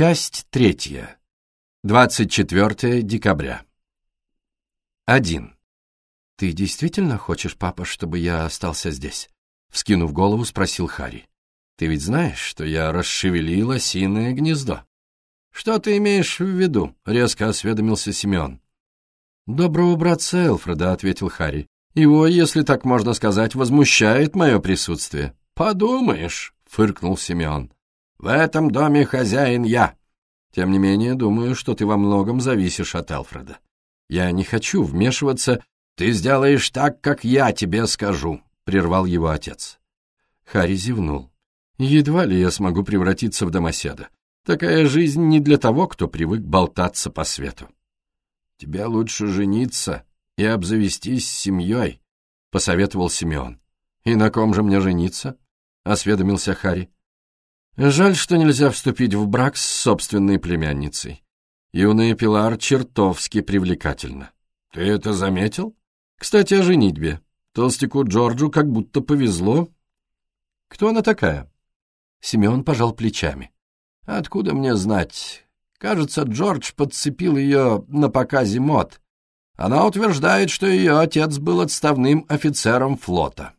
Часть третья. 24 декабря. 1. «Ты действительно хочешь, папа, чтобы я остался здесь?» Вскинув голову, спросил Харри. «Ты ведь знаешь, что я расшевелил осиное гнездо?» «Что ты имеешь в виду?» — резко осведомился Симеон. «Доброго братца Элфреда», — ответил Харри. «Его, если так можно сказать, возмущает мое присутствие». «Подумаешь», — фыркнул Симеон. В этом доме хозяин я. Тем не менее, думаю, что ты во многом зависишь от Элфреда. Я не хочу вмешиваться. Ты сделаешь так, как я тебе скажу, — прервал его отец. Харри зевнул. Едва ли я смогу превратиться в домоседа. Такая жизнь не для того, кто привык болтаться по свету. Тебе лучше жениться и обзавестись семьей, — посоветовал Симеон. И на ком же мне жениться? — осведомился Харри. Жаль, что нельзя вступить в брак с собственной племянницей. Юная Пилар чертовски привлекательна. Ты это заметил? Кстати, о женитьбе. Толстяку Джорджу как будто повезло. Кто она такая? Семен пожал плечами. Откуда мне знать? Кажется, Джордж подцепил ее на показе мод. Она утверждает, что ее отец был отставным офицером флота.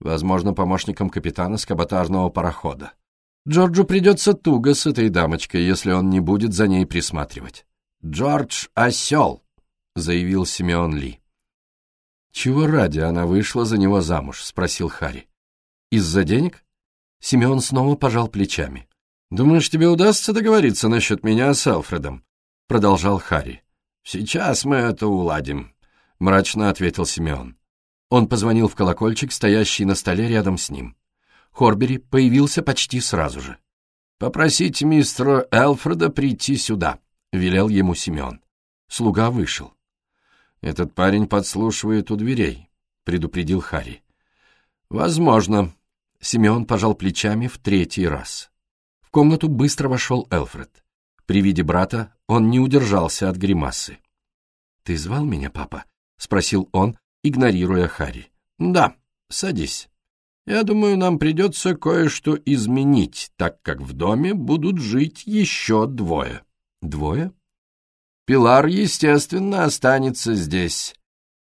Возможно, помощником капитана с парохода. Джорджу придется туго с этой дамочкой, если он не будет за ней присматривать. «Джордж — осел», — заявил Симеон Ли. «Чего ради она вышла за него замуж?» — спросил Харри. «Из-за денег?» Симеон снова пожал плечами. «Думаешь, тебе удастся договориться насчет меня с Алфредом?» — продолжал Харри. «Сейчас мы это уладим», — мрачно ответил Симеон. Он позвонил в колокольчик, стоящий на столе рядом с ним. Хорбери появился почти сразу же. «Попросите мистера Элфреда прийти сюда», — велел ему Семен. Слуга вышел. «Этот парень подслушивает у дверей», — предупредил Харри. «Возможно». Семен пожал плечами в третий раз. В комнату быстро вошел Элфред. При виде брата он не удержался от гримасы. «Ты звал меня, папа?» — спросил он, игнорируя Харри. «Да, садись». Я думаю, нам придется кое-что изменить, так как в доме будут жить еще двое. Двое? Пилар, естественно, останется здесь.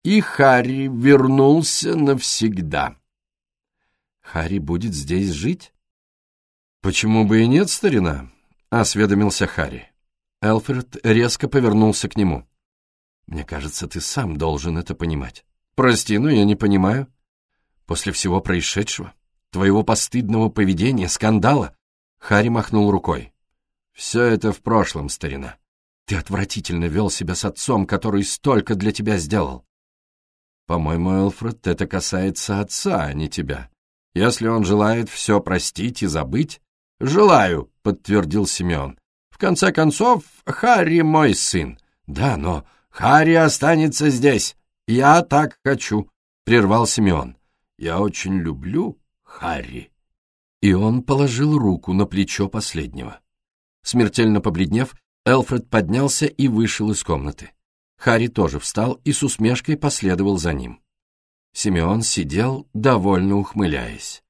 И Харри вернулся навсегда. Харри будет здесь жить? Почему бы и нет, старина? Осведомился Харри. Элфред резко повернулся к нему. Мне кажется, ты сам должен это понимать. Прости, но я не понимаю. После всего происшедшего, твоего постыдного поведения, скандала, Харри махнул рукой. Все это в прошлом, старина. Ты отвратительно вел себя с отцом, который столько для тебя сделал. По-моему, Элфред, это касается отца, а не тебя. Если он желает все простить и забыть... Желаю, подтвердил Семен. В конце концов, Харри мой сын. Да, но Харри останется здесь. Я так хочу, прервал Семен. Я очень люблю Харри». И он положил руку на плечо последнего. Смертельно побледнев, Элфред поднялся и вышел из комнаты. Харри тоже встал и с усмешкой последовал за ним. Симеон сидел, довольно ухмыляясь.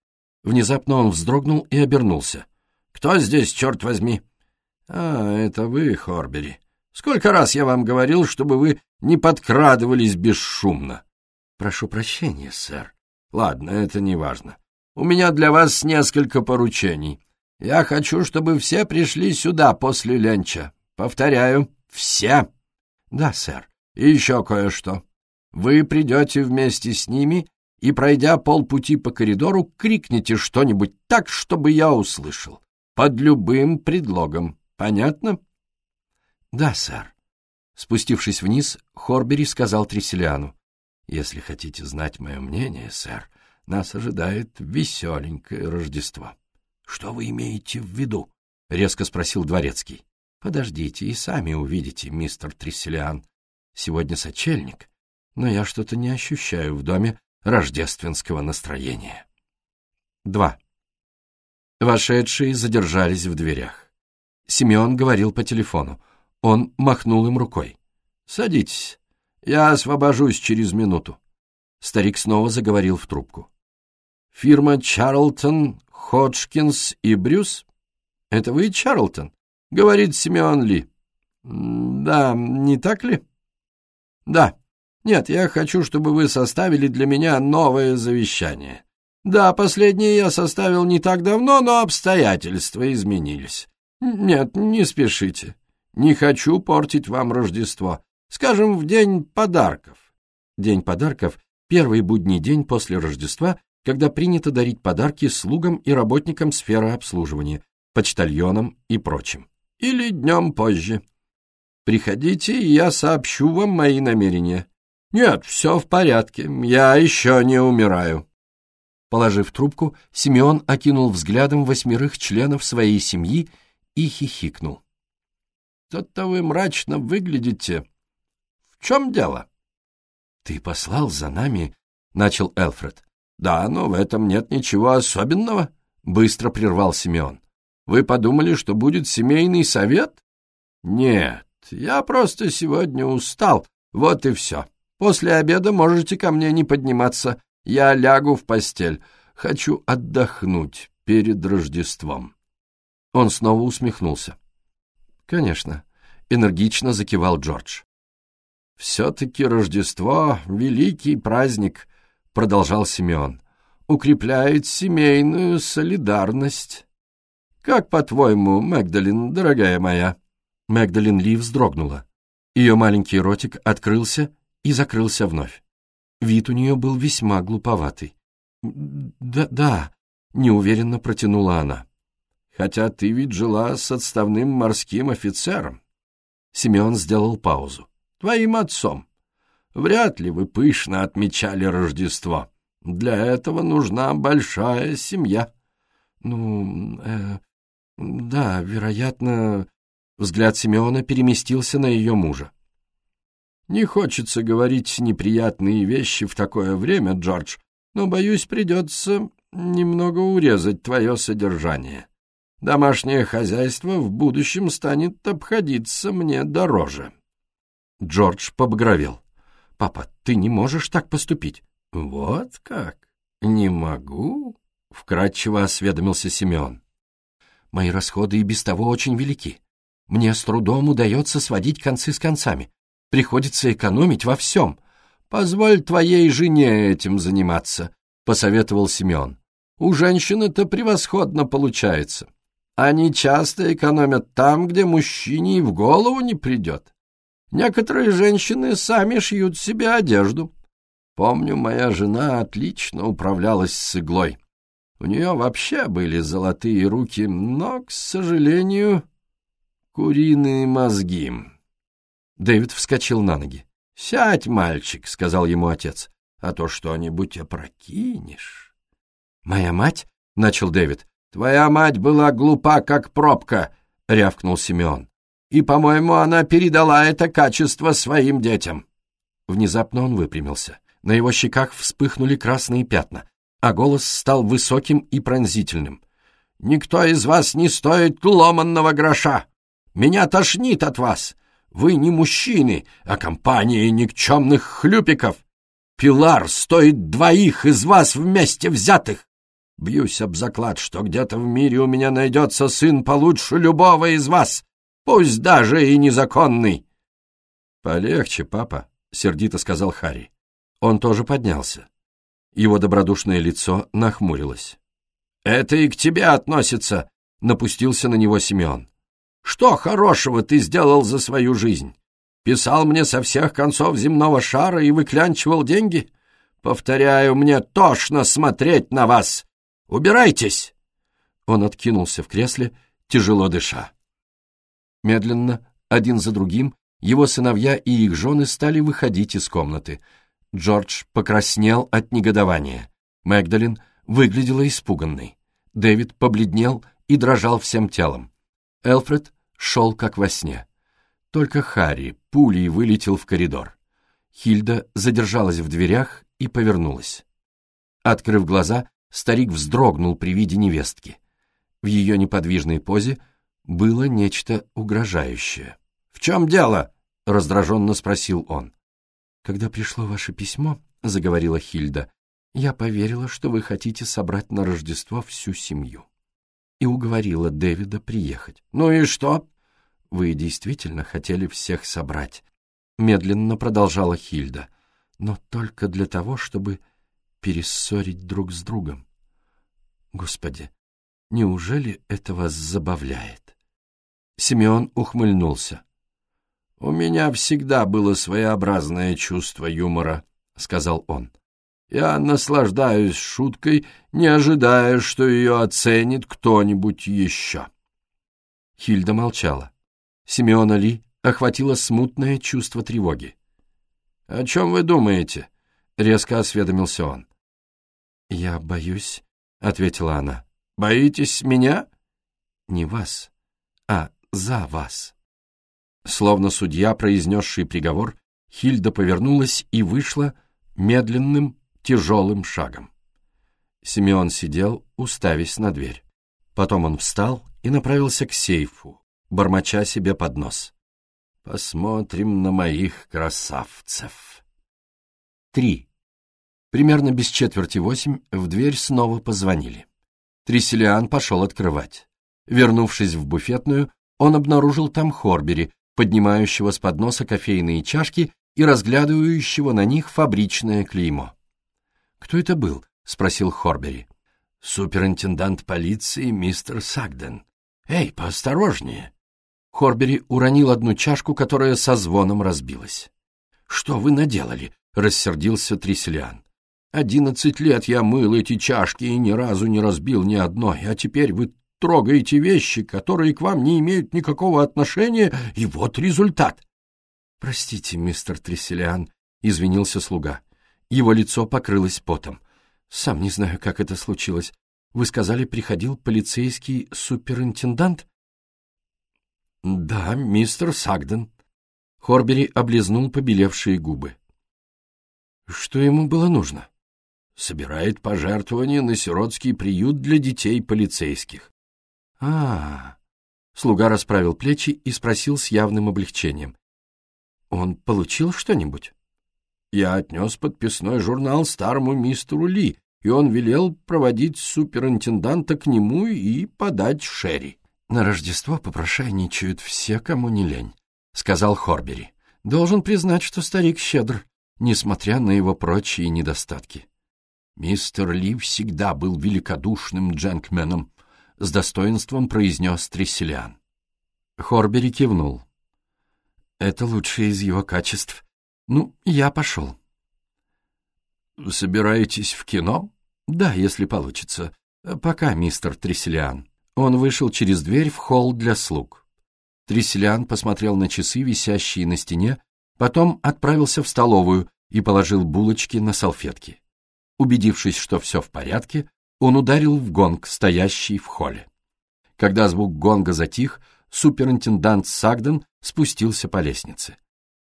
Внезапно он вздрогнул и обернулся. «Кто здесь, черт возьми?» «А, это вы, Хорбери. Сколько раз я вам говорил, чтобы вы не подкрадывались бесшумно?» «Прошу прощения, сэр», Ладно, это не важно. У меня для вас несколько поручений. Я хочу, чтобы все пришли сюда после ленча. Повторяю, все. Да, сэр. И еще кое-что. Вы придете вместе с ними и, пройдя полпути по коридору, крикните что-нибудь так, чтобы я услышал. Под любым предлогом. Понятно? Да, сэр. Спустившись вниз, Хорбери сказал Тресселиану. Если хотите знать мое мнение, сэр, нас ожидает веселенькое Рождество. — Что вы имеете в виду? — резко спросил Дворецкий. — Подождите и сами увидите, мистер Тресселиан. Сегодня сочельник, но я что-то не ощущаю в доме рождественского настроения. 2. Вошедшие задержались в дверях. Семен говорил по телефону. Он махнул им рукой. «Садитесь. Я освобожусь через минуту. Старик снова заговорил в трубку. Фирма Чарлтон, Ходжкинс и Брюс? Это вы, Чарлтон? — говорит Симеон Ли. «Да, не так ли?» «Да. Нет, я хочу, чтобы вы составили для меня новое завещание. Да, последнее я составил не так давно, но обстоятельства изменились. Нет, не спешите. Не хочу портить вам Рождество. Скажем, в день подарков». День подарков — первый будний день после Рождества, когда принято дарить подарки слугам и работникам сферы обслуживания, почтальонам и прочим. Или днем позже. Приходите, я сообщу вам мои намерения. Нет, все в порядке, я еще не умираю. Положив трубку, Симеон окинул взглядом восьмерых членов своей семьи и хихикнул. «Что-то вы мрачно выглядите. Чем дело?» «Ты послал за нами?» — начал Элфред. «Да, но в этом нет ничего особенного», — быстро прервал Симеон. «Вы подумали, что будет семейный совет?» «Нет, я просто сегодня устал, вот и все. После обеда можете ко мне не подниматься, я лягу в постель. Хочу отдохнуть перед Рождеством». Он снова усмехнулся. «Конечно», — энергично закивал Джордж. «Все-таки Рождество — великий праздник», — продолжал Симеон. «Укрепляет семейную солидарность». «Как, по-твоему, Мэгдалин, дорогая моя?» Мэгдалин Ли вздрогнула. Ее маленький ротик открылся и закрылся вновь. Вид у нее был весьма глуповатый. «Да, да», — неуверенно протянула она. «Хотя ты ведь жила с отставным морским офицером». Симеон сделал паузу. «Твоим отцом. Вряд ли вы пышно отмечали Рождество. Для этого нужна большая семья». «Ну, э, да, вероятно...» Взгляд Симеона переместился на ее мужа. «Не хочется говорить неприятные вещи в такое время, Джордж, но, боюсь, придется немного урезать твое содержание. Домашнее хозяйство в будущем станет обходиться мне дороже». Джордж побагровел. «Папа, ты не можешь так поступить». «Вот как? Не могу?» — вкратчиво осведомился Симеон. «Мои расходы и без того очень велики. Мне с трудом удается сводить концы с концами. Приходится экономить во всем. Позволь твоей жене этим заниматься, — посоветовал Семен. У женщин это превосходно получается. Они часто экономят там, где мужчине и в голову не придет. Некоторые женщины сами шьют себе одежду. Помню, моя жена отлично управлялась с иглой. У нее вообще были золотые руки, но, к сожалению, куриные мозги. Дэвид вскочил на ноги. «Сядь, мальчик», — сказал ему отец, — «а то что-нибудь опрокинешь». «Моя мать?» — начал Дэвид. «Твоя мать была глупа, как пробка», — рявкнул Симеон. «И, по-моему, она передала это качество своим детям». Внезапно он выпрямился. На его щеках вспыхнули красные пятна, а голос стал высоким и пронзительным. «Никто из вас не стоит ломанного гроша! Меня тошнит от вас! Вы не мужчины, а компания никчемных хлюпиков. Пилар стоит двоих из вас вместе взятых. Бьюсь об заклад, что где-то в мире у меня найдется сын получше любого из вас, пусть даже и незаконный. — Полегче, папа, — сердито сказал Харри. Он тоже поднялся. Его добродушное лицо нахмурилось. — Это и к тебе относится, — напустился на него Симеон. Что хорошего ты сделал за свою жизнь? Писал мне со всех концов земного шара и выклянчивал деньги? Повторяю, мне тошно смотреть на вас. Убирайтесь!» Он откинулся в кресле, тяжело дыша. Медленно, один за другим, его сыновья и их жены стали выходить из комнаты. Джордж покраснел от негодования. Мэгдалин выглядела испуганной. Дэвид побледнел и дрожал всем телом. Элфред шел как во сне. Только Харри пулей вылетел в коридор. Хильда задержалась в дверях и повернулась. Открыв глаза, старик вздрогнул при виде невестки. В ее неподвижной позе было нечто угрожающее. «В чем дело?» — раздраженно спросил он. «Когда пришло ваше письмо, — заговорила Хильда, — я поверила, что вы хотите собрать на Рождество всю семью. И уговорила Дэвида приехать. «Ну и что? вы действительно хотели всех собрать, медленно продолжала Хильда, но только для того, чтобы перессорить друг с другом. Господи, неужели это вас забавляет? Симеон ухмыльнулся. «У меня всегда было своеобразное чувство юмора», — сказал он. «Я наслаждаюсь шуткой, не ожидая, что ее оценит кто-нибудь еще». Хильда молчала. Симеона Ли охватило смутное чувство тревоги. «О чем вы думаете?» — резко осведомился он. «Я боюсь», — ответила она. «Боитесь меня?» «Не вас, за вас». Словно судья, произнесший приговор, Хильда повернулась и вышла медленным, тяжелым шагом. Симеон сидел, уставясь на дверь. Потом он встал и направился к сейфу, бормоча себе под нос. «Посмотрим на моих красавцев». Три. Примерно без четверти восемь в дверь снова позвонили. Тресселиан пошел открывать. Вернувшись в буфетную, он обнаружил там Хорбери, поднимающего с подноса кофейные чашки и разглядывающего на них фабричное клеймо. «Кто это был?» — спросил Хорбери. «Суперинтендант полиции мистер Сагден. Эй, поосторожнее!» Хорбери уронил одну чашку, которая со звоном разбилась. «Что вы наделали?» — рассердился Тресселиан. Одиннадцать лет я мыл эти чашки и ни разу не разбил ни одной, а теперь вы трогаете вещи, которые к вам не имеют никакого отношения, и вот результат. — Простите, мистер Тресселиан, — извинился слуга. Его лицо покрылось потом. — Сам не знаю, как это случилось. Вы сказали, приходил полицейский суперинтендант? — Да, мистер Сагден. Хорбери облизнул побелевшие губы. — Что ему было нужно? — собирает пожертвования на сиротский приют для детей полицейских. А, Слуга расправил плечи и спросил с явным облегчением. «Он получил что-нибудь?» «Я отнес подписной журнал старому мистеру Ли, и он велел проводить суперинтенданта к нему и подать Шерри». «На Рождество попрошайничают все, кому не лень», — сказал Хорбери. «Должен признать, что старик щедр, несмотря на его прочие недостатки». «Мистер Ли всегда был великодушным джентльменом», — с достоинством произнес Тресселиан. Хорбери кивнул. «Это лучшее из его качеств. Ну, я пошел». «Собираетесь в кино?» «Да, если получится. Пока, мистер Тресселиан». Он вышел через дверь в холл для слуг. Тресселиан посмотрел на часы, висящие на стене, потом отправился в столовую и положил булочки на салфетки. Убедившись, что все в порядке, он ударил в гонг, стоящий в холле. Когда звук гонга затих, суперинтендант Сагден спустился по лестнице.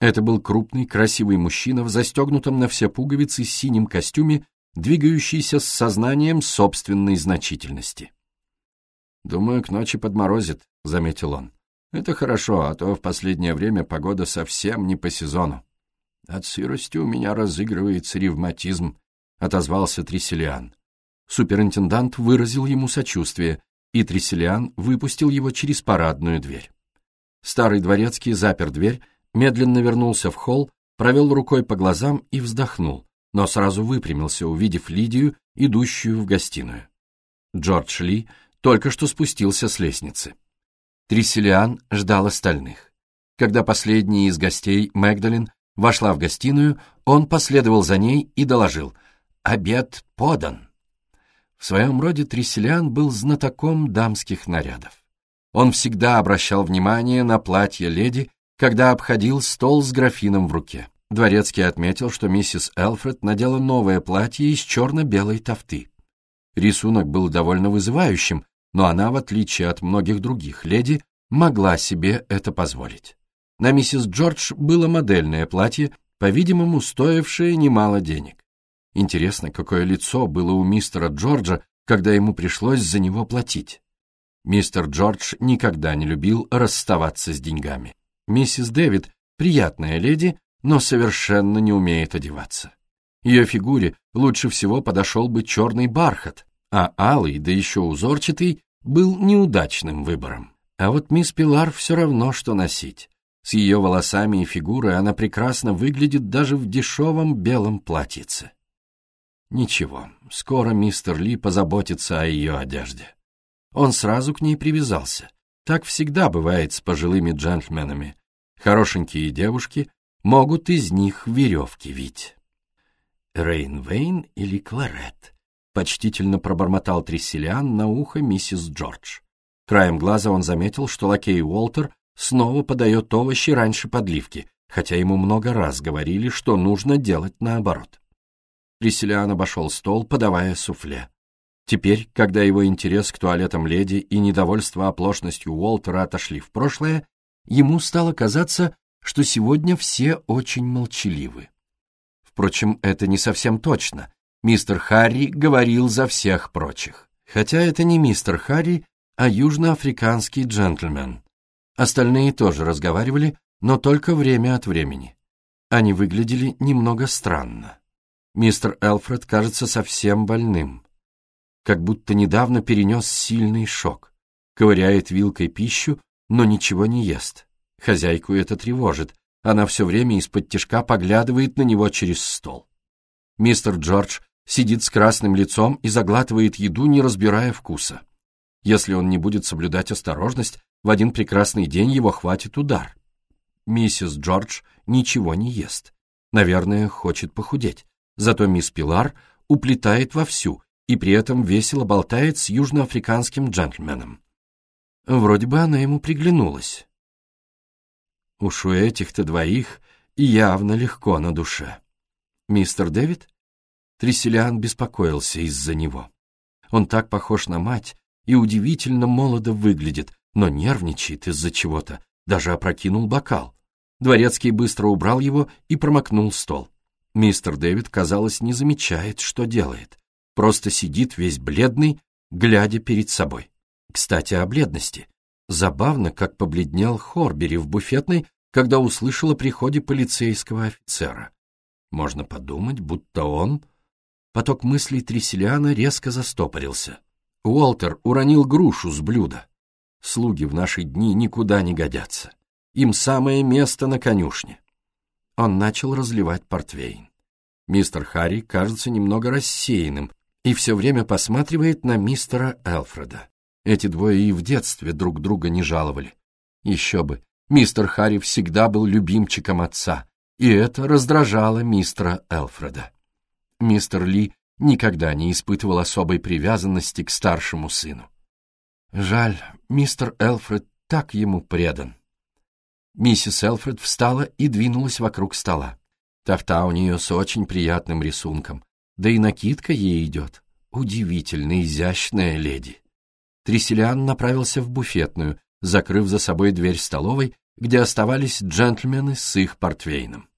Это был крупный, красивый мужчина в застегнутом на все пуговицы синем костюме, двигающийся с сознанием собственной значительности. «Думаю, к ночи подморозит», — заметил он. «Это хорошо, а то в последнее время погода совсем не по сезону. От сырости у меня разыгрывается ревматизм, — отозвался Тресселиан. Суперинтендант выразил ему сочувствие, и Тресселиан выпустил его через парадную дверь. Старый дворецкий запер дверь, медленно вернулся в холл, провел рукой по глазам и вздохнул, но сразу выпрямился, увидев Лидию, идущую в гостиную. Джордж Ли только что спустился с лестницы. Тресселиан ждал остальных. Когда последний из гостей, Мэгдалин, вошла в гостиную, он последовал за ней и доложил — обед подан. В своем роде Тресселиан был знатоком дамских нарядов. Он всегда обращал внимание на платье леди, когда обходил стол с графином в руке. Дворецкий отметил, что миссис Элфред надела новое платье из черно-белой тофты. Рисунок был довольно вызывающим, но она, в отличие от многих других леди, могла себе это позволить. На миссис Джордж было модельное платье, по-видимому, стоившее немало денег. Интересно, какое лицо было у мистера Джорджа, когда ему пришлось за него платить. Мистер Джордж никогда не любил расставаться с деньгами. Миссис Дэвид — приятная леди, но совершенно не умеет одеваться. Ее фигуре лучше всего подошел бы черный бархат, а алый, да еще узорчатый, был неудачным выбором. А вот мисс Пилар все равно, что носить. С ее волосами и фигурой она прекрасно выглядит даже в дешевом белом платьице. Ничего, скоро мистер Ли позаботится о ее одежде. Он сразу к ней привязался. Так всегда бывает с пожилыми джентльменами. Хорошенькие девушки могут из них веревки вить. Рейн Вейн или Кларет? Почтительно пробормотал Тресселиан на ухо миссис Джордж. Краем глаза он заметил, что лакей Уолтер снова подает овощи раньше подливки, хотя ему много раз говорили, что нужно делать наоборот. Тресселиан обошел стол, подавая суфле. Теперь, когда его интерес к туалетам леди и недовольство оплошностью Уолтера отошли в прошлое, ему стало казаться, что сегодня все очень молчаливы. Впрочем, это не совсем точно. Мистер Харри говорил за всех прочих. Хотя это не мистер Харри, а южноафриканский джентльмен. Остальные тоже разговаривали, но только время от времени. Они выглядели немного странно. Мистер Элфред кажется совсем больным как будто недавно перенес сильный шок. Ковыряет вилкой пищу, но ничего не ест. Хозяйку это тревожит. Она все время из-под тишка поглядывает на него через стол. Мистер Джордж сидит с красным лицом и заглатывает еду, не разбирая вкуса. Если он не будет соблюдать осторожность, в один прекрасный день его хватит удар. Миссис Джордж ничего не ест. Наверное, хочет похудеть. Зато мисс Пилар уплетает вовсю и при этом весело болтает с южноафриканским джентльменом. Вроде бы она ему приглянулась. Уж у этих-то двоих явно легко на душе. Мистер Дэвид? Тресселиан беспокоился из-за него. Он так похож на мать и удивительно молодо выглядит, но нервничает из-за чего-то, даже опрокинул бокал. Дворецкий быстро убрал его и промокнул стол. Мистер Дэвид, казалось, не замечает, что делает просто сидит весь бледный, глядя перед собой. Кстати, о бледности. Забавно, как побледнел Хорбери в буфетной, когда услышал о приходе полицейского офицера. Можно подумать, будто он... Поток мыслей Тресселиана резко застопорился. Уолтер уронил грушу с блюда. Слуги в наши дни никуда не годятся. Им самое место на конюшне. Он начал разливать портвейн. Мистер Харри кажется немного рассеянным, и все время посматривает на мистера Элфреда. Эти двое и в детстве друг друга не жаловали. Еще бы, мистер Харри всегда был любимчиком отца, и это раздражало мистера Элфреда. Мистер Ли никогда не испытывал особой привязанности к старшему сыну. Жаль, мистер Элфред так ему предан. Миссис Элфред встала и двинулась вокруг стола. Тафта у нее с очень приятным рисунком, да и накидка ей идет. Удивительно изящная леди. Тресселиан направился в буфетную, закрыв за собой дверь столовой, где оставались джентльмены с их портвейном.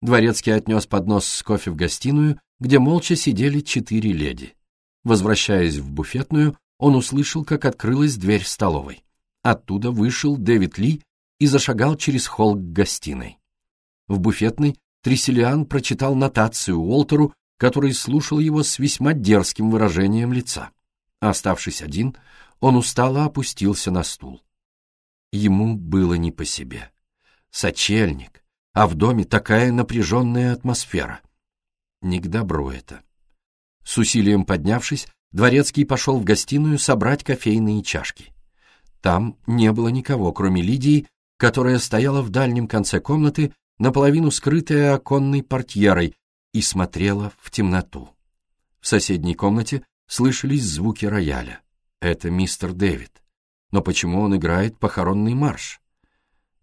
Дворецкий отнес поднос с кофе в гостиную, где молча сидели четыре леди. Возвращаясь в буфетную, он услышал, как открылась дверь столовой. Оттуда вышел Дэвид Ли и зашагал через холл к гостиной. В буфетной Тресселиан прочитал нотацию Уолтеру который слушал его с весьма дерзким выражением лица. Оставшись один, он устало опустился на стул. Ему было не по себе. Сочельник, а в доме такая напряженная атмосфера. Не к добру это. С усилием поднявшись, Дворецкий пошел в гостиную собрать кофейные чашки. Там не было никого, кроме Лидии, которая стояла в дальнем конце комнаты, наполовину скрытая оконной портьерой, и смотрела в темноту. В соседней комнате слышались звуки рояля. Это мистер Дэвид. Но почему он играет похоронный марш?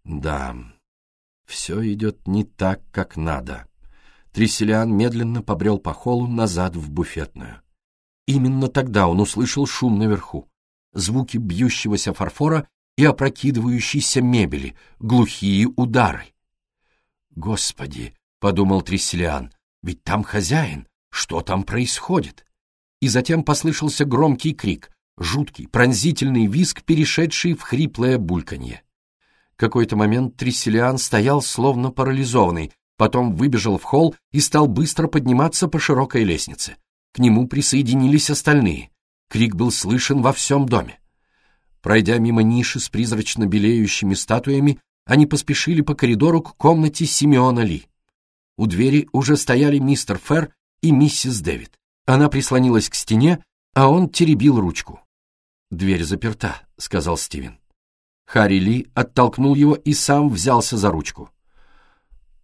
Да, все идет не так, как надо. Тресселиан медленно побрел по холлу назад в буфетную. Именно тогда он услышал шум наверху. Звуки бьющегося фарфора и опрокидывающейся мебели, глухие удары. «Господи!» — подумал Тресселиан. Ведь там хозяин. Что там происходит? И затем послышался громкий крик, жуткий, пронзительный визг, перешедший в хриплое бульканье. Какой-то момент Тресселиан стоял словно парализованный, потом выбежал в холл и стал быстро подниматься по широкой лестнице. К нему присоединились остальные. Крик был слышен во всем доме. Пройдя мимо ниши с призрачно белеющими статуями, они поспешили по коридору к комнате Симеона Ли. У двери уже стояли мистер Фер и миссис Дэвид. Она прислонилась к стене, а он теребил ручку. «Дверь заперта», — сказал Стивен. Харри Ли оттолкнул его и сам взялся за ручку.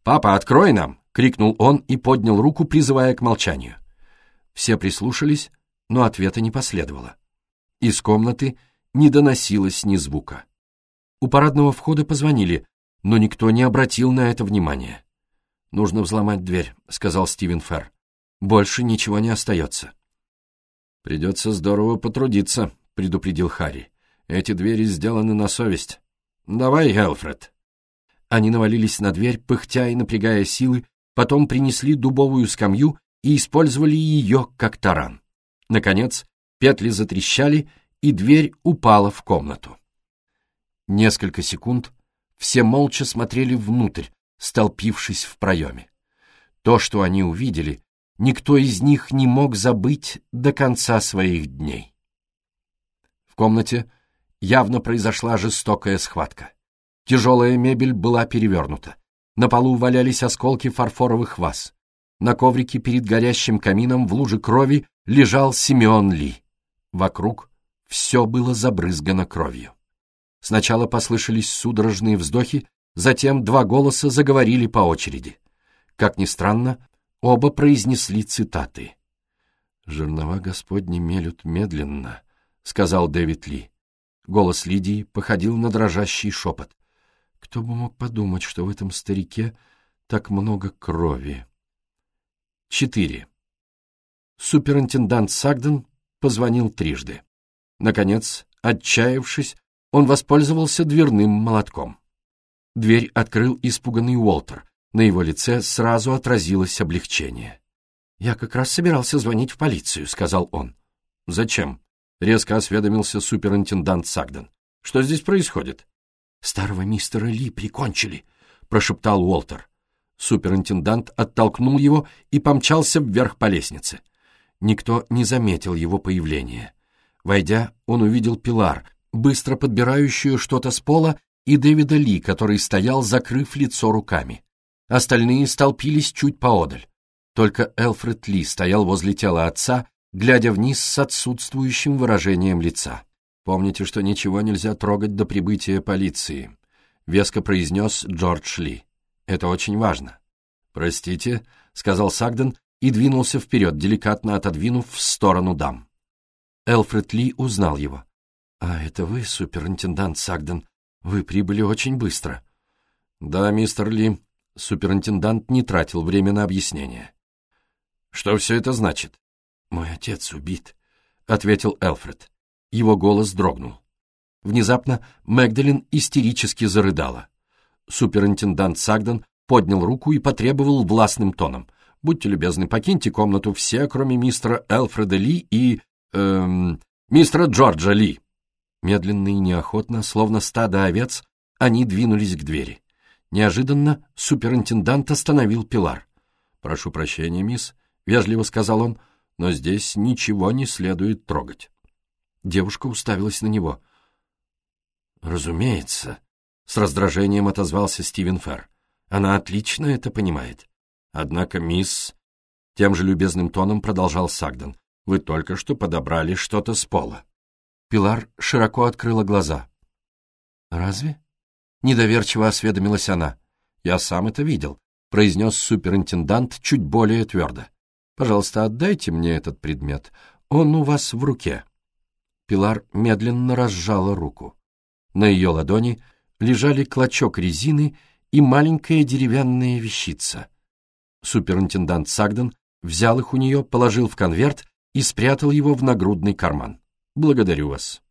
«Папа, открой нам!» — крикнул он и поднял руку, призывая к молчанию. Все прислушались, но ответа не последовало. Из комнаты не доносилось ни звука. У парадного входа позвонили, но никто не обратил на это внимания. «Нужно взломать дверь», — сказал Стивен Ферр. «Больше ничего не остается». «Придется здорово потрудиться», — предупредил Харри. «Эти двери сделаны на совесть. Давай, Элфред». Они навалились на дверь, пыхтя и напрягая силы, потом принесли дубовую скамью и использовали ее как таран. Наконец, петли затрещали, и дверь упала в комнату. Несколько секунд все молча смотрели внутрь, столпившись в проеме. То, что они увидели, никто из них не мог забыть до конца своих дней. В комнате явно произошла жестокая схватка. Тяжелая мебель была перевернута. На полу валялись осколки фарфоровых ваз. На коврике перед горящим камином в луже крови лежал Симеон Ли. Вокруг все было забрызгано кровью. Сначала послышались судорожные вздохи, затем два голоса заговорили по очереди. Как ни странно, оба произнесли цитаты. «Жернова Господни мелют медленно», — сказал Дэвид Ли. Голос Лидии походил на дрожащий шепот. Кто бы мог подумать, что в этом старике так много крови? Четыре. Суперинтендант Сагден позвонил трижды. Наконец, отчаявшись, он воспользовался дверным молотком. Дверь открыл испуганный Уолтер. На его лице сразу отразилось облегчение. «Я как раз собирался звонить в полицию», — сказал он. «Зачем?» — резко осведомился суперинтендант Сагден. «Что здесь происходит?» «Старого мистера Ли прикончили», — прошептал Уолтер. Суперинтендант оттолкнул его и помчался вверх по лестнице. Никто не заметил его появления. Войдя, он увидел Пилар, быстро подбирающую что-то с пола, и Дэвида Ли, который стоял, закрыв лицо руками. Остальные столпились чуть поодаль. Только Элфред Ли стоял возле тела отца, глядя вниз с отсутствующим выражением лица. «Помните, что ничего нельзя трогать до прибытия полиции», — веско произнес Джордж Ли. «Это очень важно». «Простите», — сказал Сагден и двинулся вперед, деликатно отодвинув в сторону дам. Элфред Ли узнал его. «А это вы, суперинтендант Сагден? Вы прибыли очень быстро». «Да, мистер Ли». Суперинтендант не тратил время на объяснение. «Что все это значит?» «Мой отец убит», — ответил Элфред. Его голос дрогнул. Внезапно Мэгдалин истерически зарыдала. Суперинтендант Сагден поднял руку и потребовал властным тоном. «Будьте любезны, покиньте комнату все, кроме мистера Элфреда Ли и... Эм, мистера Джорджа Ли». Медленно и неохотно, словно стадо овец, они двинулись к двери. Неожиданно суперинтендант остановил Пилар. «Прошу прощения, мисс», — вежливо сказал он, — «но здесь ничего не следует трогать». Девушка уставилась на него. «Разумеется», — с раздражением отозвался Стивен Ферр. «Она отлично это понимает. Однако, мисс...» Тем же любезным тоном продолжал Сагден. «Вы только что подобрали что-то с пола». Пилар широко открыла глаза. «Разве?» — недоверчиво осведомилась она. «Я сам это видел», — произнес суперинтендант чуть более твердо. «Пожалуйста, отдайте мне этот предмет. Он у вас в руке». Пилар медленно разжала руку. На ее ладони лежали клочок резины и маленькая деревянная вещица. Суперинтендант Сагден взял их у нее, положил в конверт и спрятал его в нагрудный карман. «Благодарю вас».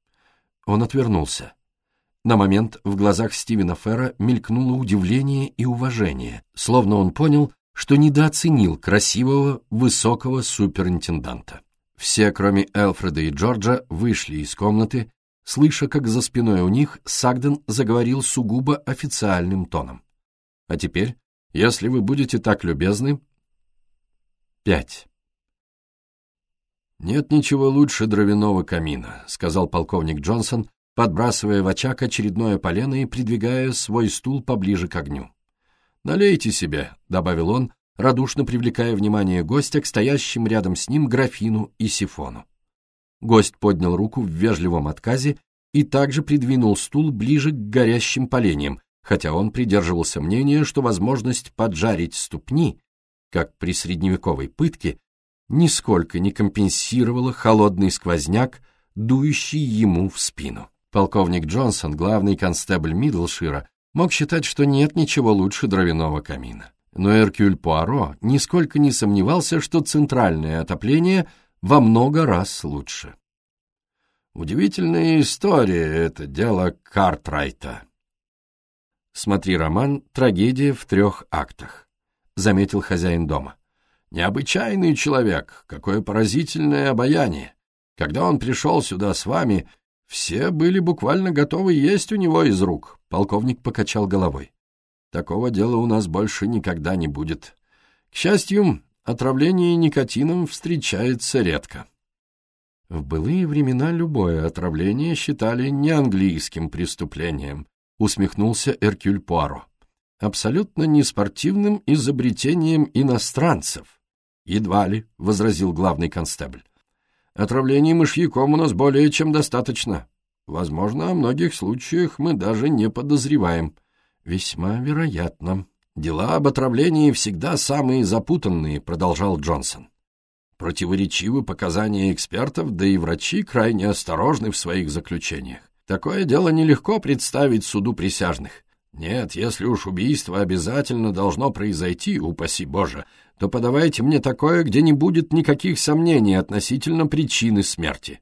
Он отвернулся. На момент в глазах Стивена Ферра мелькнуло удивление и уважение, словно он понял, что недооценил красивого, высокого суперинтенданта. Все, кроме Элфреда и Джорджа, вышли из комнаты, слыша, как за спиной у них Сагден заговорил сугубо официальным тоном. «А теперь, если вы будете так любезны...» Пять. «Нет ничего лучше дровяного камина», — сказал полковник Джонсон, подбрасывая в очаг очередное полено и придвигая свой стул поближе к огню. «Налейте себе», — добавил он, радушно привлекая внимание гостя к стоящим рядом с ним графину и сифону. Гость поднял руку в вежливом отказе и также придвинул стул ближе к горящим поленьям, хотя он придерживался мнения, что возможность поджарить ступни, как при средневековой пытке, нисколько не компенсировала холодный сквозняк, дующий ему в спину. Полковник Джонсон, главный констебль Мидлшира, мог считать, что нет ничего лучше дровяного камина. Но Эркюль Пуаро нисколько не сомневался, что центральное отопление во много раз лучше. Удивительная история это дело Картрайта. Смотри роман «Трагедия в трех актах», — заметил хозяин дома. Необычайный человек, какое поразительное обаяние. Когда он пришел сюда с вами, все были буквально готовы есть у него из рук. Полковник покачал головой. Такого дела у нас больше никогда не будет. К счастью, отравление никотином встречается редко. В былые времена любое отравление считали неанглийским преступлением, усмехнулся Эркюль Пуаро. Абсолютно неспортивным изобретением иностранцев. Едва ли, — возразил главный констебль. Отравлений мышьяком у нас более чем достаточно. Возможно, о многих случаях мы даже не подозреваем. Весьма вероятно. Дела об отравлении всегда самые запутанные, — продолжал Джонсон. Противоречивы показания экспертов, да и врачи крайне осторожны в своих заключениях. Такое дело нелегко представить суду присяжных. Нет, если уж убийство обязательно должно произойти, упаси Боже, то подавайте мне такое, где не будет никаких сомнений относительно причины смерти.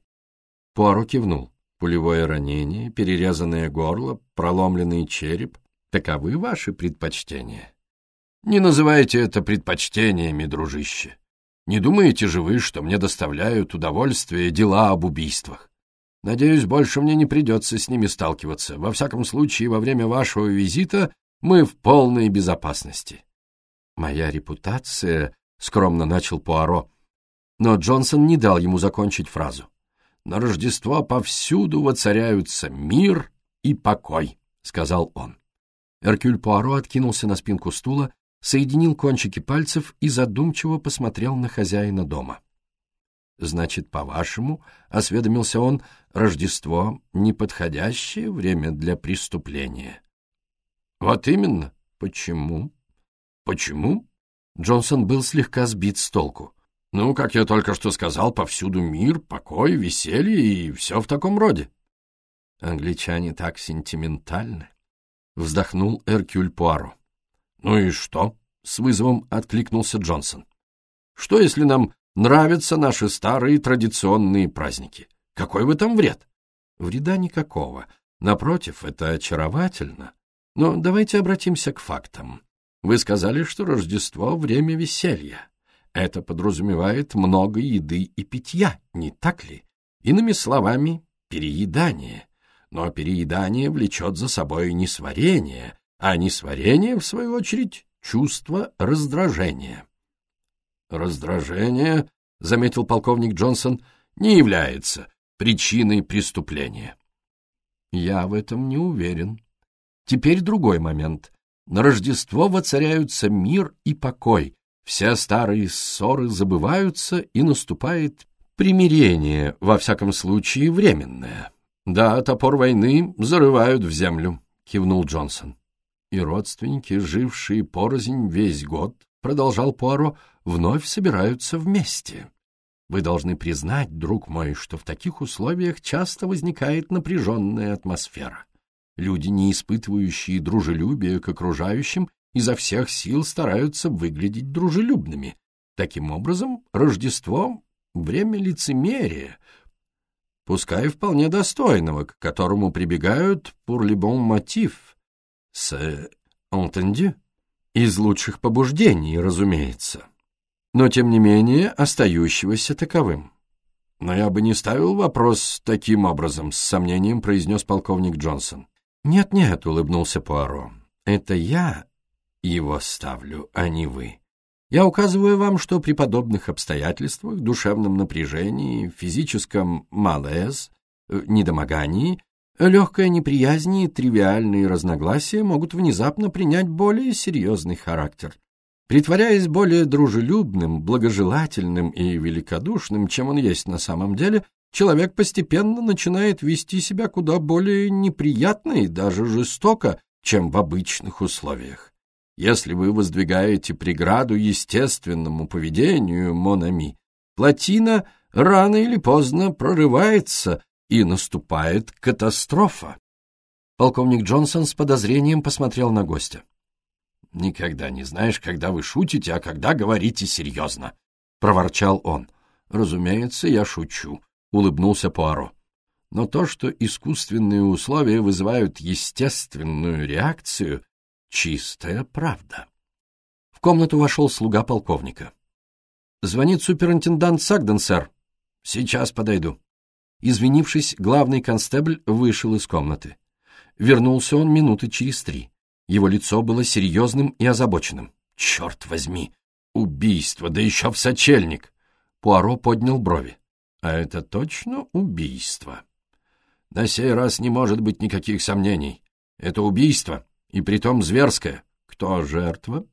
Пуаро кивнул. Пулевое ранение, перерезанное горло, проломленный череп — таковы ваши предпочтения. Не называйте это предпочтениями, дружище. Не думаете же вы, что мне доставляют удовольствие дела об убийствах? Надеюсь, больше мне не придется с ними сталкиваться. Во всяком случае, во время вашего визита мы в полной безопасности. Моя репутация, — скромно начал Пуаро, но Джонсон не дал ему закончить фразу. На Рождество повсюду воцаряются мир и покой, — сказал он. Эркюль Пуаро откинулся на спинку стула соединил кончики пальцев и задумчиво посмотрел на хозяина дома. «Значит, по-вашему, — осведомился он, — Рождество — неподходящее время для преступления?» «Вот именно. Почему?» «Почему?» Джонсон был слегка сбит с толку. «Ну, как я только что сказал, повсюду мир, покой, веселье и все в таком роде». «Англичане так сентиментальны», — вздохнул Эркюль Пуаро. «Ну и что?» — с вызовом откликнулся Джонсон. «Что, если нам нравятся наши старые традиционные праздники? Какой в этом вред?» «Вреда никакого. Напротив, это очаровательно. Но давайте обратимся к фактам. Вы сказали, что Рождество — время веселья. Это подразумевает много еды и питья, не так ли? Иными словами, переедание. Но переедание влечет за собой несварение, а несварение, в свою очередь, чувство раздражения. «Раздражение», — заметил полковник Джонсон, — «не является причиной преступления». «Я в этом не уверен. Теперь другой момент. На Рождество воцаряются мир и покой, все старые ссоры забываются, и наступает примирение, во всяком случае временное. Да, топор войны зарывают в землю», — кивнул Джонсон и родственники, жившие порознь весь год, продолжал Пуаро, вновь собираются вместе. Вы должны признать, друг мой, что в таких условиях часто возникает напряженная атмосфера. Люди, не испытывающие дружелюбия к окружающим, изо всех сил стараются выглядеть дружелюбными. Таким образом, Рождество — время лицемерия, пускай вполне достойного, к которому прибегают pour le bon motif, с «entendu» из лучших побуждений, разумеется, но, тем не менее, остающегося таковым. «Но я бы не ставил вопрос таким образом», — с сомнением произнес полковник Джонсон. «Нет-нет», — улыбнулся Пуаро, — «это я его ставлю, а не вы. Я указываю вам, что при подобных обстоятельствах, душевном напряжении, физическом малез, э, недомогании, легкая неприязнь и тривиальные разногласия могут внезапно принять более серьезный характер. Притворяясь более дружелюбным, благожелательным и великодушным, чем он есть на самом деле, человек постепенно начинает вести себя куда более неприятно и даже жестоко, чем в обычных условиях. Если вы воздвигаете преграду естественному поведению Монами, плотина рано или поздно прорывается, и наступает катастрофа. Полковник Джонсон с подозрением посмотрел на гостя. «Никогда не знаешь, когда вы шутите, а когда говорите серьезно», — проворчал он. «Разумеется, я шучу», — улыбнулся Пуаро. «Но то, что искусственные условия вызывают естественную реакцию, — чистая правда». В комнату вошел слуга полковника. «Звонит суперинтендант Сагден, сэр. Сейчас подойду». Извинившись, главный констебль вышел из комнаты. Вернулся он минуты через три. Его лицо было серьезным и озабоченным. «Черт возьми! Убийство, да еще в сочельник!» Пуаро поднял брови. «А это точно убийство?» «На сей раз не может быть никаких сомнений. Это убийство, и притом зверское. Кто жертва?»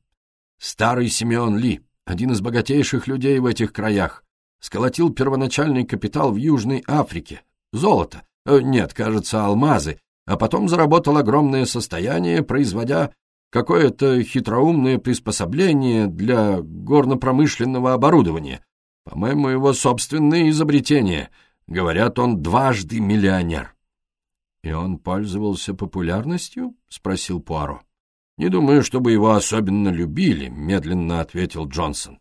«Старый Симеон Ли, один из богатейших людей в этих краях. Сколотил первоначальный капитал в Южной Африке. Золото. Э, нет, кажется, алмазы а потом заработал огромное состояние, производя какое-то хитроумное приспособление для горно-промышленного оборудования. По-моему, его собственное изобретение. Говорят, он дважды миллионер. — И он пользовался популярностью? — спросил Пуаро. — Не думаю, чтобы его особенно любили, — медленно ответил Джонсон.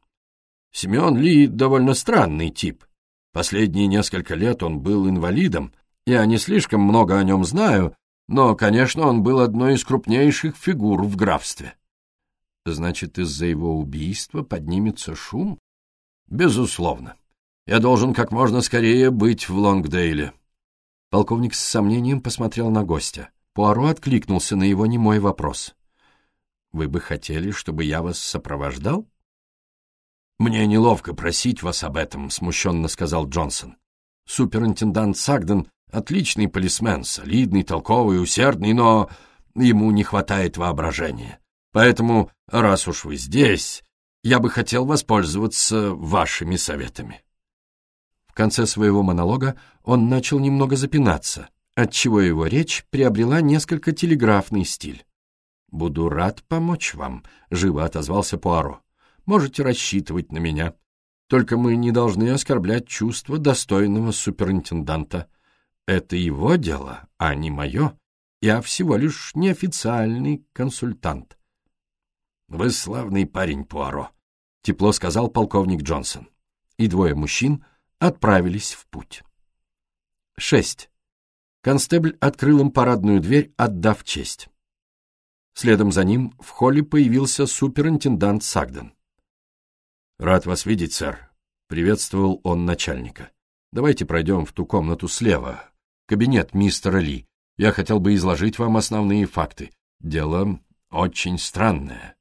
Семен Ли довольно странный тип. Последние несколько лет он был инвалидом, я не слишком много о нем знаю, но, конечно, он был одной из крупнейших фигур в графстве. Значит, из-за его убийства поднимется шум? Безусловно. Я должен как можно скорее быть в Лонгдейле. Полковник с сомнением посмотрел на гостя. Пуаро откликнулся на его немой вопрос. «Вы бы хотели, чтобы я вас сопровождал?» «Мне неловко просить вас об этом», — смущенно сказал Джонсон. Суперинтендант Сагден Отличный полисмен, солидный, толковый, усердный, но ему не хватает воображения. Поэтому, раз уж вы здесь, я бы хотел воспользоваться вашими советами. В конце своего монолога он начал немного запинаться, отчего его речь приобрела несколько телеграфный стиль. «Буду рад помочь вам», — живо отозвался Пуаро. «Можете рассчитывать на меня. Только мы не должны оскорблять чувства достойного суперинтенданта. Это его дело, а не мое. Я всего лишь неофициальный консультант. — Вы славный парень, Пуаро, — тепло сказал полковник Джонсон. И двое мужчин отправились в путь. Шесть. Констебль открыл им парадную дверь, отдав честь. Следом за ним в холле появился суперинтендант Сагден. «Рад вас видеть, сэр», — приветствовал он начальника. «Давайте пройдем в ту комнату слева, кабинет мистера Ли. Я хотел бы изложить вам основные факты. Дело очень странное».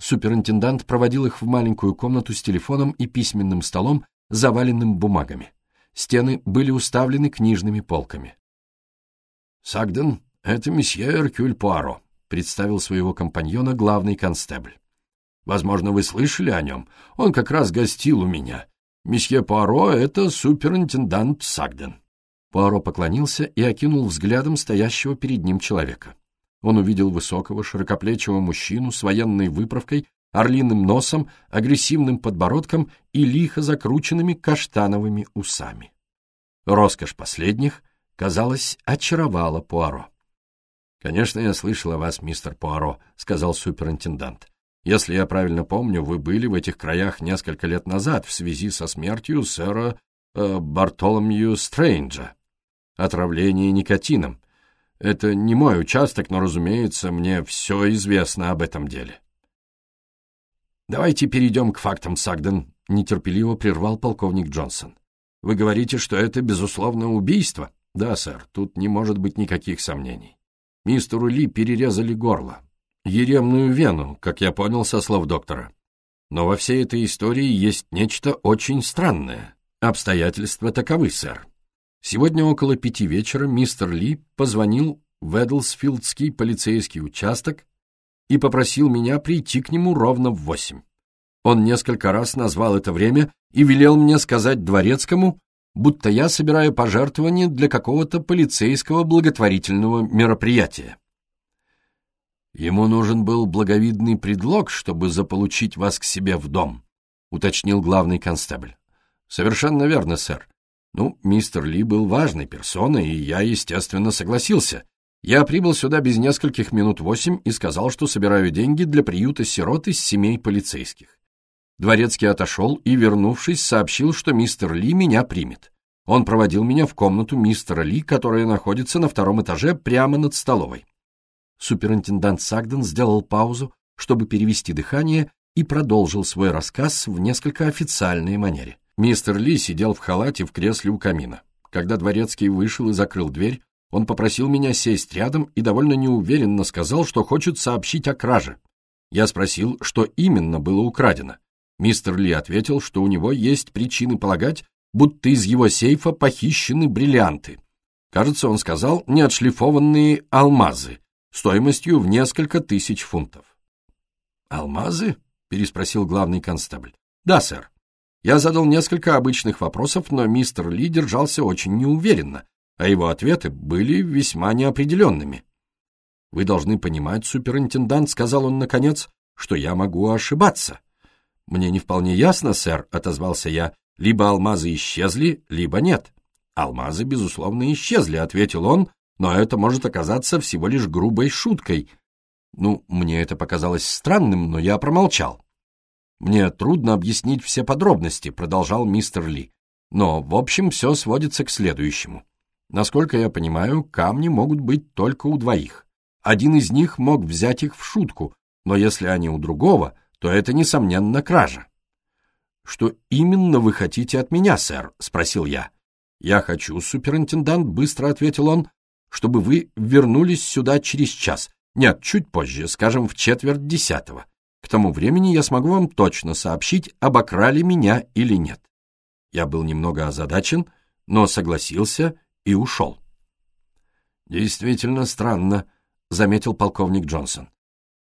Суперинтендант проводил их в маленькую комнату с телефоном и письменным столом, заваленным бумагами. Стены были уставлены книжными полками. «Сагден, это месье Эркюль Пуаро», — представил своего компаньона главный констебль. «Возможно, вы слышали о нем. Он как раз гостил у меня. Месье Пуаро — это суперинтендант Сагден». Пуаро поклонился и окинул взглядом стоящего перед ним человека. Он увидел высокого, широкоплечего мужчину с военной выправкой, орлиным носом, агрессивным подбородком и лихо закрученными каштановыми усами. Роскошь последних, казалось, очаровала Пуаро. «Конечно, я слышал о вас, мистер Пуаро», — сказал суперинтендант. «Если я правильно помню, вы были в этих краях несколько лет назад в связи со смертью сэра э, Бартоломью Стрэнджа отравление никотином. Это не мой участок, но, разумеется, мне все известно об этом деле. «Давайте перейдем к фактам, Сагден», — нетерпеливо прервал полковник Джонсон. «Вы говорите, что это, безусловно, убийство?» «Да, сэр, тут не может быть никаких сомнений. Мистеру Ли перерезали горло, еремную вену, как я понял со слов доктора. Но во всей этой истории есть нечто очень странное. Обстоятельства таковы, сэр. Сегодня около пяти вечера мистер Ли позвонил в Эдлсфилдский полицейский участок и попросил меня прийти к нему ровно в восемь. Он несколько раз назвал это время и велел мне сказать дворецкому, будто я собираю пожертвования для какого-то полицейского благотворительного мероприятия. Ему нужен был благовидный предлог, чтобы заполучить вас к себе в дом, уточнил главный констебль. Совершенно верно, сэр. Ну, мистер Ли был важной персоной, и я, естественно, согласился. Я прибыл сюда без нескольких минут восемь и сказал, что собираю деньги для приюта сирот из семей полицейских. Дворецкий отошел и, вернувшись, сообщил, что мистер Ли меня примет. Он проводил меня в комнату мистера Ли, которая находится на втором этаже прямо над столовой. Суперинтендант Сагден сделал паузу, чтобы перевести дыхание, и продолжил свой рассказ в несколько официальной манере. Мистер Ли сидел в халате в кресле у камина. Когда дворецкий вышел и закрыл дверь, он попросил меня сесть рядом и довольно неуверенно сказал, что хочет сообщить о краже. Я спросил, что именно было украдено. Мистер Ли ответил, что у него есть причины полагать, будто из его сейфа похищены бриллианты. Кажется, он сказал, неотшлифованные алмазы, стоимостью в несколько тысяч фунтов. «Алмазы?» — переспросил главный констабль. «Да, сэр. Я задал несколько обычных вопросов, но мистер Ли держался очень неуверенно, а его ответы были весьма неопределенными. «Вы должны понимать, суперинтендант», — сказал он наконец, — «что я могу ошибаться». «Мне не вполне ясно, сэр», — отозвался я, — «либо алмазы исчезли, либо нет». «Алмазы, безусловно, исчезли», — ответил он, «но это может оказаться всего лишь грубой шуткой». Ну, мне это показалось странным, но я промолчал. «Мне трудно объяснить все подробности», — продолжал мистер Ли. «Но, в общем, все сводится к следующему. Насколько я понимаю, камни могут быть только у двоих. Один из них мог взять их в шутку, но если они у другого, то это, несомненно, кража. «Что именно вы хотите от меня, сэр?» — спросил я. «Я хочу, суперинтендант», — быстро ответил он, «чтобы вы вернулись сюда через час. Нет, чуть позже, скажем, в четверть десятого. К тому времени я смогу вам точно сообщить, обокрали меня или нет». Я был немного озадачен, но согласился и ушел. «Действительно странно», — заметил полковник Джонсон.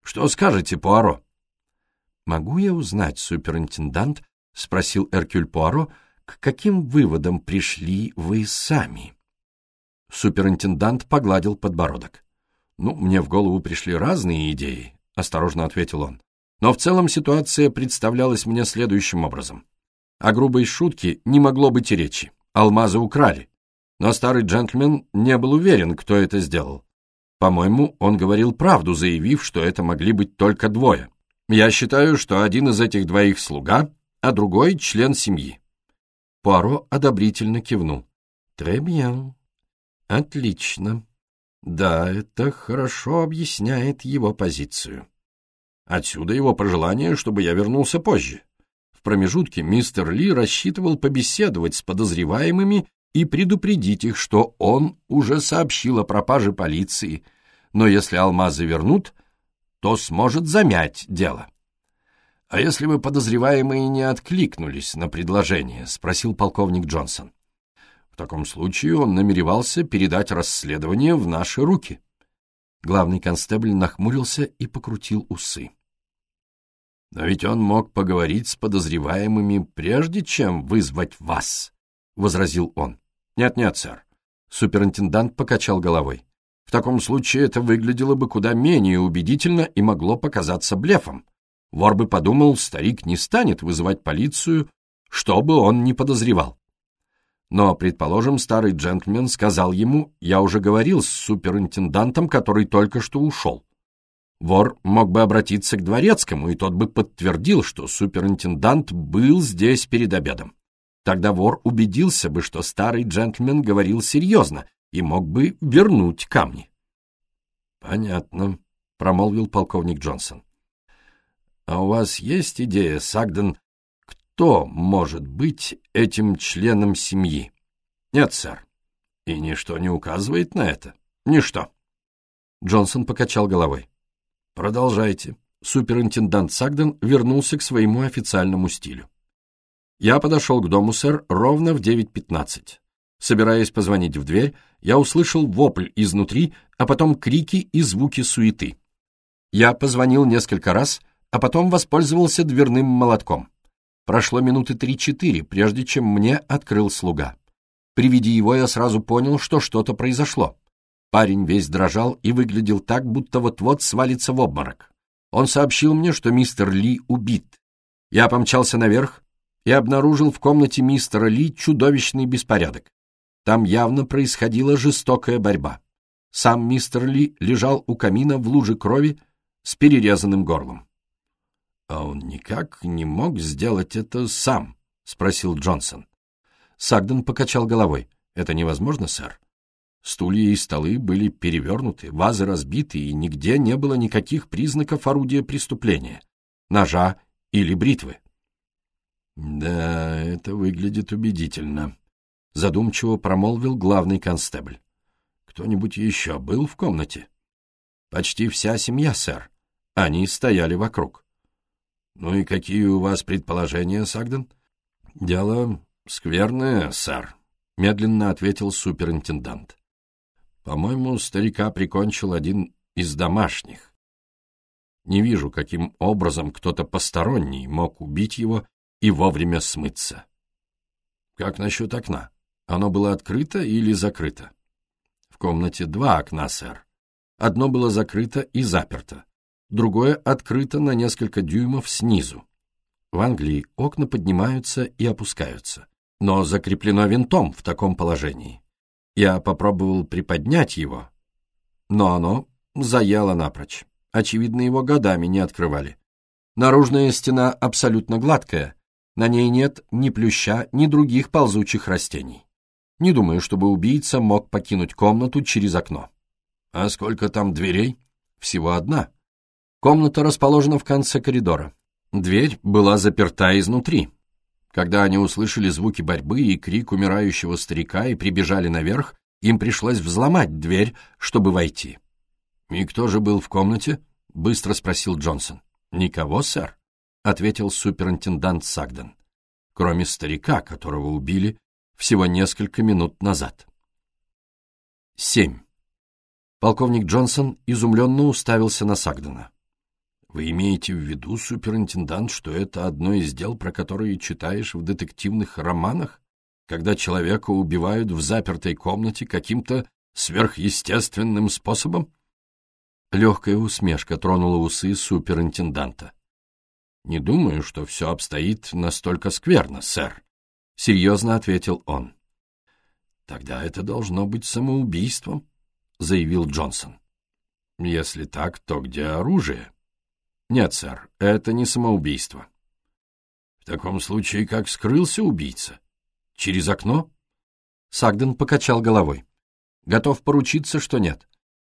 «Что скажете, Пуаро?» «Могу я узнать, суперинтендант?» — спросил Эркюль Пуаро. «К каким выводам пришли вы сами?» Суперинтендант погладил подбородок. «Ну, мне в голову пришли разные идеи», — осторожно ответил он. «Но в целом ситуация представлялась мне следующим образом. О грубой шутке не могло быть и речи. Алмазы украли. Но старый джентльмен не был уверен, кто это сделал. По-моему, он говорил правду, заявив, что это могли быть только двое. Я считаю, что один из этих двоих слуга, а другой член семьи. Пуаро одобрительно кивнул. «Très bien. Отлично. Да, это хорошо объясняет его позицию. Отсюда его пожелание, чтобы я вернулся позже. В промежутке мистер Ли рассчитывал побеседовать с подозреваемыми и предупредить их, что он уже сообщил о пропаже полиции, но если алмазы вернут, то сможет замять дело. «А если бы подозреваемые не откликнулись на предложение?» — спросил полковник Джонсон. «В таком случае он намеревался передать расследование в наши руки». Главный констебль нахмурился и покрутил усы. «Но ведь он мог поговорить с подозреваемыми, прежде чем вызвать вас», — возразил он. «Нет-нет, сэр». Суперинтендант покачал головой. В таком случае это выглядело бы куда менее убедительно и могло показаться блефом. Вор бы подумал, старик не станет вызывать полицию, что бы он ни подозревал. Но, предположим, старый джентльмен сказал ему, я уже говорил с суперинтендантом, который только что ушел. Вор мог бы обратиться к дворецкому, и тот бы подтвердил, что суперинтендант был здесь перед обедом. Тогда вор убедился бы, что старый джентльмен говорил серьезно, и мог бы вернуть камни. «Понятно», — промолвил полковник Джонсон. «А у вас есть идея, Сагден, кто может быть этим членом семьи?» «Нет, сэр. И ничто не указывает на это. Ничто». Джонсон покачал головой. «Продолжайте». Суперинтендант Сагден вернулся к своему официальному стилю. «Я подошел к дому, сэр, ровно в 9.15. Собираясь позвонить в дверь, я услышал вопль изнутри, а потом крики и звуки суеты. Я позвонил несколько раз, а потом воспользовался дверным молотком. Прошло минуты три-четыре, прежде чем мне открыл слуга. При виде его я сразу понял, что что-то произошло. Парень весь дрожал и выглядел так, будто вот-вот свалится в обморок. Он сообщил мне, что мистер Ли убит. Я помчался наверх и обнаружил в комнате мистера Ли чудовищный беспорядок. Там явно происходила жестокая борьба. Сам мистер Ли лежал у камина в луже крови с перерезанным горлом. «А он никак не мог сделать это сам?» — спросил Джонсон. Сагден покачал головой. «Это невозможно, сэр. Стулья и столы были перевернуты, вазы разбиты, и нигде не было никаких признаков орудия преступления, ножа или бритвы». «Да, это выглядит убедительно», — задумчиво промолвил главный констебль. «Кто-нибудь еще был в комнате?» «Почти вся семья, сэр. Они стояли вокруг». «Ну и какие у вас предположения, Сагден?» «Дело скверное, сэр», — медленно ответил суперинтендант. «По-моему, старика прикончил один из домашних. Не вижу, каким образом кто-то посторонний мог убить его и вовремя смыться. Как насчет окна? Оно было открыто или закрыто? В комнате два окна, сэр. Одно было закрыто и заперто другое открыто на несколько дюймов снизу. В Англии окна поднимаются и опускаются, но закреплено винтом в таком положении. Я попробовал приподнять его, но оно заяло напрочь. Очевидно, его годами не открывали. Наружная стена абсолютно гладкая, на ней нет ни плюща, ни других ползучих растений. Не думаю, чтобы убийца мог покинуть комнату через окно. А сколько там дверей? Всего одна. Комната расположена в конце коридора. Дверь была заперта изнутри. Когда они услышали звуки борьбы и крик умирающего старика и прибежали наверх, им пришлось взломать дверь, чтобы войти. «И кто же был в комнате?» — быстро спросил Джонсон. «Никого, сэр», — ответил суперинтендант Сагден, «кроме старика, которого убили всего несколько минут назад». 7. Полковник Джонсон изумленно уставился на Сагдена. Вы имеете в виду, суперинтендант, что это одно из дел, про которые читаешь в детективных романах, когда человека убивают в запертой комнате каким-то сверхъестественным способом? Легкая усмешка тронула усы суперинтенданта. «Не думаю, что все обстоит настолько скверно, сэр», — серьезно ответил он. «Тогда это должно быть самоубийством», — заявил Джонсон. «Если так, то где оружие?» Нет, сэр, это не самоубийство. В таком случае, как скрылся убийца? Через окно? Сагден покачал головой. Готов поручиться, что нет.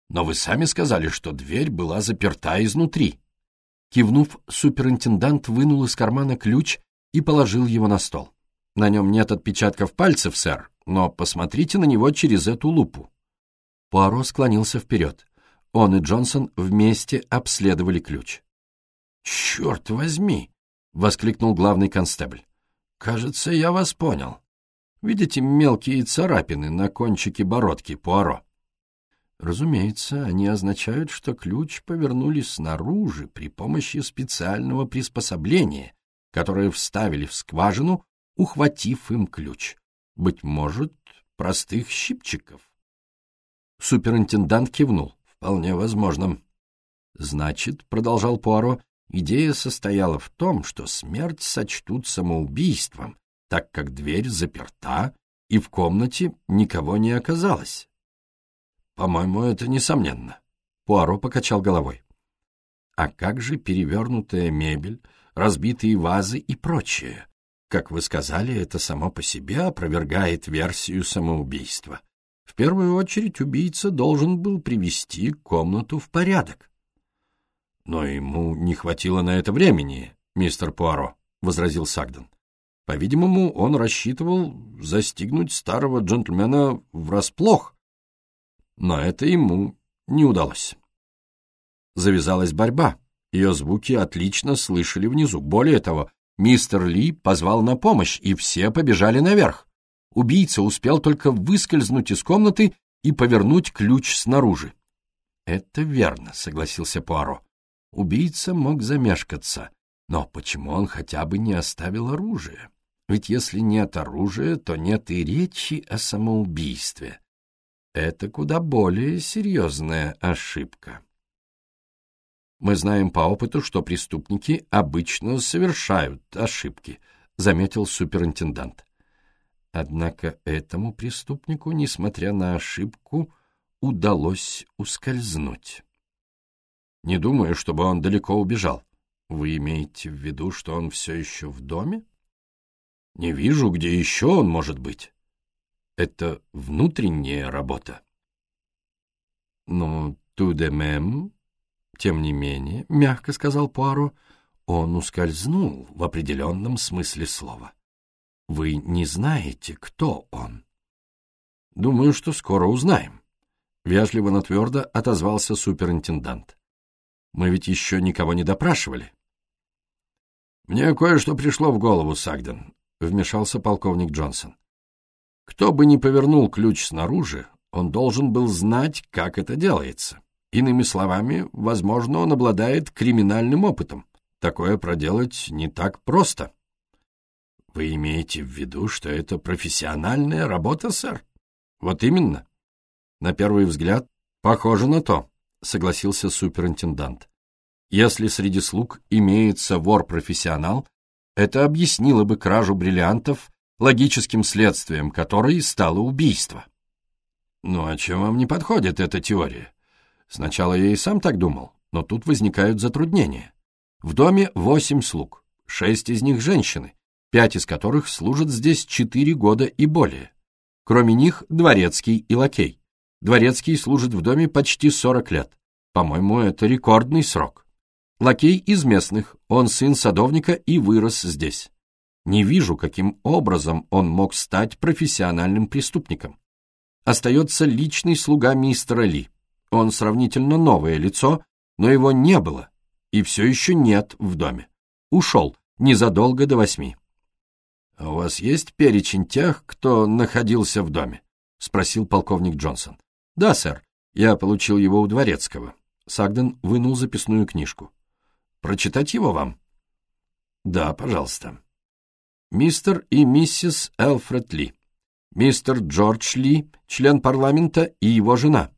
Но вы сами сказали, что дверь была заперта изнутри. Кивнув, суперинтендант вынул из кармана ключ и положил его на стол. На нем нет отпечатков пальцев, сэр, но посмотрите на него через эту лупу. Пуаро склонился вперед. Он и Джонсон вместе обследовали ключ. «Черт возьми!» — воскликнул главный констебль. «Кажется, я вас понял. Видите мелкие царапины на кончике бородки Пуаро?» Разумеется, они означают, что ключ повернули снаружи при помощи специального приспособления, которое вставили в скважину, ухватив им ключ. Быть может, простых щипчиков. Суперинтендант кивнул. Вполне возможно. Значит, продолжал Пуаро, Идея состояла в том, что смерть сочтут самоубийством, так как дверь заперта и в комнате никого не оказалось. По-моему, это несомненно. Пуаро покачал головой. А как же перевернутая мебель, разбитые вазы и прочее? Как вы сказали, это само по себе опровергает версию самоубийства. В первую очередь убийца должен был привести комнату в порядок. «Но ему не хватило на это времени, мистер Пуаро», — возразил Сагден. «По-видимому, он рассчитывал застигнуть старого джентльмена врасплох, но это ему не удалось». Завязалась борьба. Ее звуки отлично слышали внизу. Более того, мистер Ли позвал на помощь, и все побежали наверх. Убийца успел только выскользнуть из комнаты и повернуть ключ снаружи. «Это верно», — согласился Пуаро. «Убийца мог замешкаться, но почему он хотя бы не оставил оружие? Ведь если нет оружия, то нет и речи о самоубийстве. Это куда более серьезная ошибка». «Мы знаем по опыту, что преступники обычно совершают ошибки», — заметил суперинтендант. Однако этому преступнику, несмотря на ошибку, удалось ускользнуть. Не думаю, чтобы он далеко убежал. Вы имеете в виду, что он все еще в доме? Не вижу, где еще он может быть. Это внутренняя работа. Но тудемем, тем не менее, мягко сказал Пуаро, он ускользнул в определенном смысле слова. Вы не знаете, кто он. Думаю, что скоро узнаем. Вежливо, но твердо отозвался суперинтендант. Мы ведь еще никого не допрашивали. Мне кое-что пришло в голову, Сагден, вмешался полковник Джонсон. Кто бы ни повернул ключ снаружи, он должен был знать, как это делается. Иными словами, возможно, он обладает криминальным опытом. Такое проделать не так просто. Вы имеете в виду, что это профессиональная работа, сэр? Вот именно. На первый взгляд, похоже на то, согласился суперинтендант. Если среди слуг имеется вор-профессионал, это объяснило бы кражу бриллиантов, логическим следствием которой стало убийство. Ну а чем вам не подходит эта теория? Сначала я и сам так думал, но тут возникают затруднения. В доме восемь слуг, шесть из них женщины, пять из которых служат здесь четыре года и более. Кроме них дворецкий и лакей. Дворецкий служит в доме почти сорок лет. По-моему, это рекордный срок. Лакей из местных, он сын садовника и вырос здесь. Не вижу, каким образом он мог стать профессиональным преступником. Остается личный слуга мистера Ли. Он сравнительно новое лицо, но его не было и все еще нет в доме. Ушел незадолго до восьми. «А «У вас есть перечень тех, кто находился в доме?» — спросил полковник Джонсон. «Да, сэр. Я получил его у Дворецкого». Сагден вынул записную книжку. «Прочитать его вам?» «Да, пожалуйста». Мистер и миссис Элфред Ли. Мистер Джордж Ли, член парламента и его жена.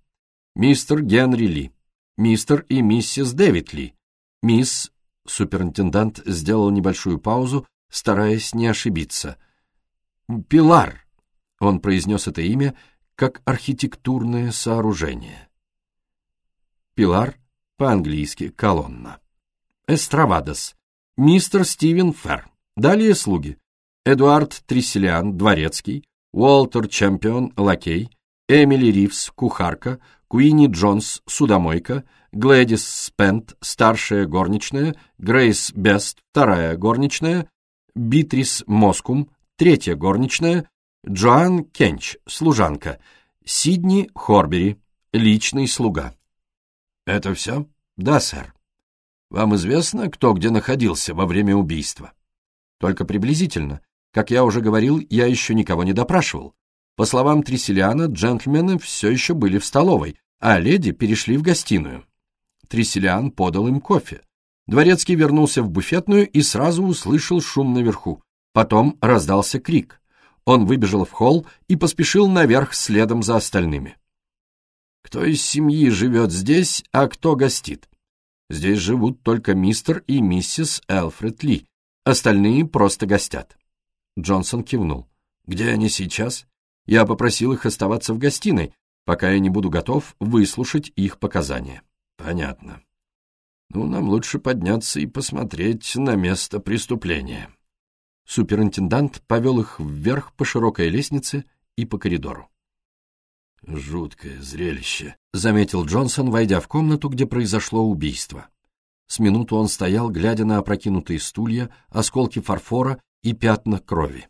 Мистер Генри Ли. Мистер и миссис Дэвид Ли. Мисс... Суперинтендант сделал небольшую паузу, стараясь не ошибиться. «Пилар», — он произнес это имя, как архитектурное сооружение. «Пилар» по-английски «колонна». «Эстравадос», «Мистер Стивен Ферр». Далее слуги. Эдуард Тресселиан, дворецкий, Уолтер Чемпион, лакей, Эмили Ривз, кухарка, Куини Джонс, судомойка, Глэдис Спент, старшая горничная, Грейс Бест, вторая горничная, Битрис Москум, третья горничная, Джоан Кенч, служанка, Сидни Хорбери, личный слуга. Это все? Да, сэр. Вам известно, кто где находился во время убийства? Только приблизительно. Как я уже говорил, я еще никого не допрашивал. По словам Тресселиана, джентльмены все еще были в столовой, а леди перешли в гостиную. Тресселиан подал им кофе. Дворецкий вернулся в буфетную и сразу услышал шум наверху. Потом раздался крик. Он выбежал в холл и поспешил наверх следом за остальными. Кто из семьи живет здесь, а кто гостит? Здесь живут только мистер и миссис Элфред Ли. Остальные просто гостят. Джонсон кивнул. Где они сейчас? Я попросил их оставаться в гостиной, пока я не буду готов выслушать их показания. Понятно. Ну, нам лучше подняться и посмотреть на место преступления. Суперинтендант повел их вверх по широкой лестнице и по коридору. «Жуткое зрелище», — заметил Джонсон, войдя в комнату, где произошло убийство. С минуту он стоял, глядя на опрокинутые стулья, осколки фарфора и пятна крови.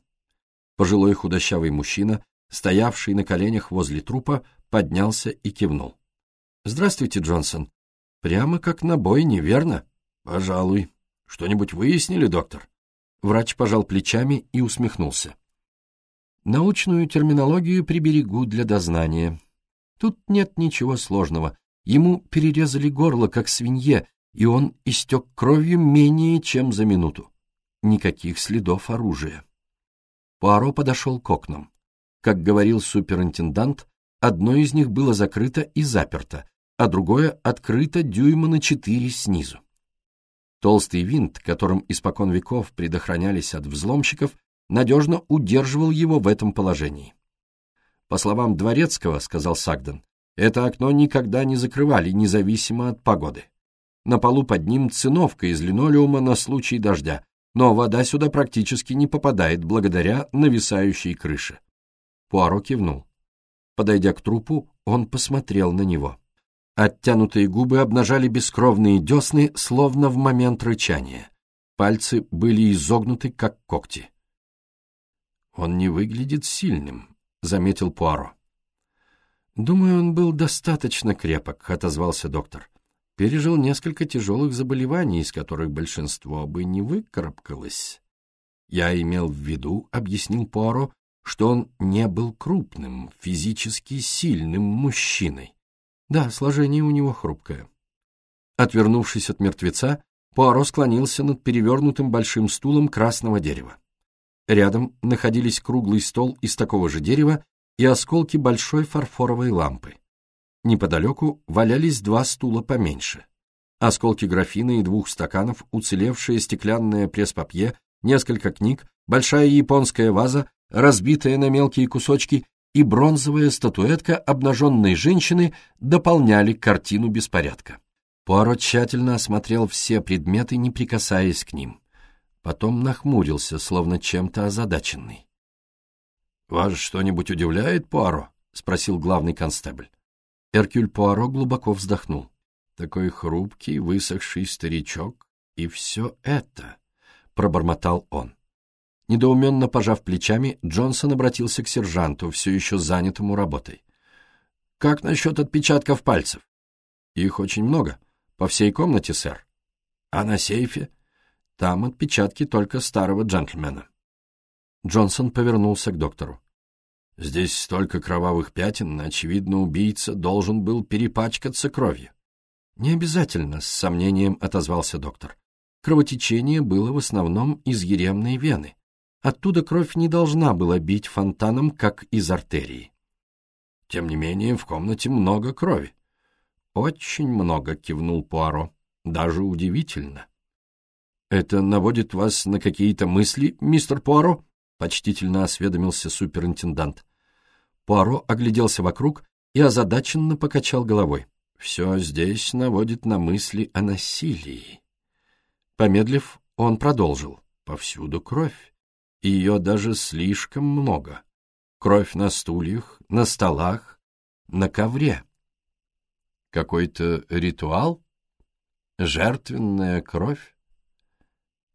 Пожилой худощавый мужчина, стоявший на коленях возле трупа, поднялся и кивнул. «Здравствуйте, Джонсон. Прямо как на бой, неверно? Пожалуй. Что-нибудь выяснили, доктор? Врач пожал плечами и усмехнулся. Научную терминологию приберегу для дознания. Тут нет ничего сложного. Ему перерезали горло, как свинье, и он истек кровью менее чем за минуту. Никаких следов оружия. Пуаро подошел к окнам. Как говорил суперинтендант, одно из них было закрыто и заперто, а другое открыто дюйма на четыре снизу. Толстый винт, которым испокон веков предохранялись от взломщиков, надежно удерживал его в этом положении. По словам Дворецкого, сказал Сагден, это окно никогда не закрывали, независимо от погоды. На полу под ним циновка из линолеума на случай дождя, но вода сюда практически не попадает благодаря нависающей крыше. Пуаро кивнул. Подойдя к трупу, он посмотрел на него. Оттянутые губы обнажали бескровные десны, словно в момент рычания. Пальцы были изогнуты, как когти. «Он не выглядит сильным», — заметил Пуаро. «Думаю, он был достаточно крепок», — отозвался доктор. «Пережил несколько тяжелых заболеваний, из которых большинство бы не выкарабкалось». «Я имел в виду», — объяснил Пуаро, что он не был крупным, физически сильным мужчиной. Да, сложение у него хрупкое. Отвернувшись от мертвеца, Пуаро склонился над перевернутым большим стулом красного дерева. Рядом находились круглый стол из такого же дерева и осколки большой фарфоровой лампы. Неподалеку валялись два стула поменьше. Осколки графина и двух стаканов, уцелевшее стеклянное пресс-папье, несколько книг, большая японская ваза, разбитая на мелкие кусочки, и бронзовая статуэтка обнаженной женщины дополняли картину беспорядка. Пуаро тщательно осмотрел все предметы, не прикасаясь к ним. Потом нахмурился, словно чем-то озадаченный. «Вас что-нибудь удивляет, Пуаро?» — спросил главный констебль. Эркюль Пуаро глубоко вздохнул. «Такой хрупкий, высохший старичок, и все это!» — пробормотал он. Недоуменно пожав плечами, Джонсон обратился к сержанту, все еще занятому работой. «Как насчет отпечатков пальцев?» «Их очень много. По всей комнате, сэр». «А на сейфе?» Там отпечатки только старого джентльмена. Джонсон повернулся к доктору. Здесь столько кровавых пятен, очевидно, убийца должен был перепачкаться кровью. Не обязательно, с сомнением отозвался доктор. Кровотечение было в основном из еремной вены. Оттуда кровь не должна была бить фонтаном, как из артерии. Тем не менее, в комнате много крови. Очень много, кивнул Пуаро. Даже удивительно. «Это наводит вас на какие-то мысли, мистер Пуаро?» — почтительно осведомился суперинтендант. Пуаро огляделся вокруг и озадаченно покачал головой. «Все здесь наводит на мысли о насилии». Помедлив, он продолжил. «Повсюду кровь. Ее даже слишком много. Кровь на стульях, на столах, на ковре. Какой-то ритуал? Жертвенная кровь?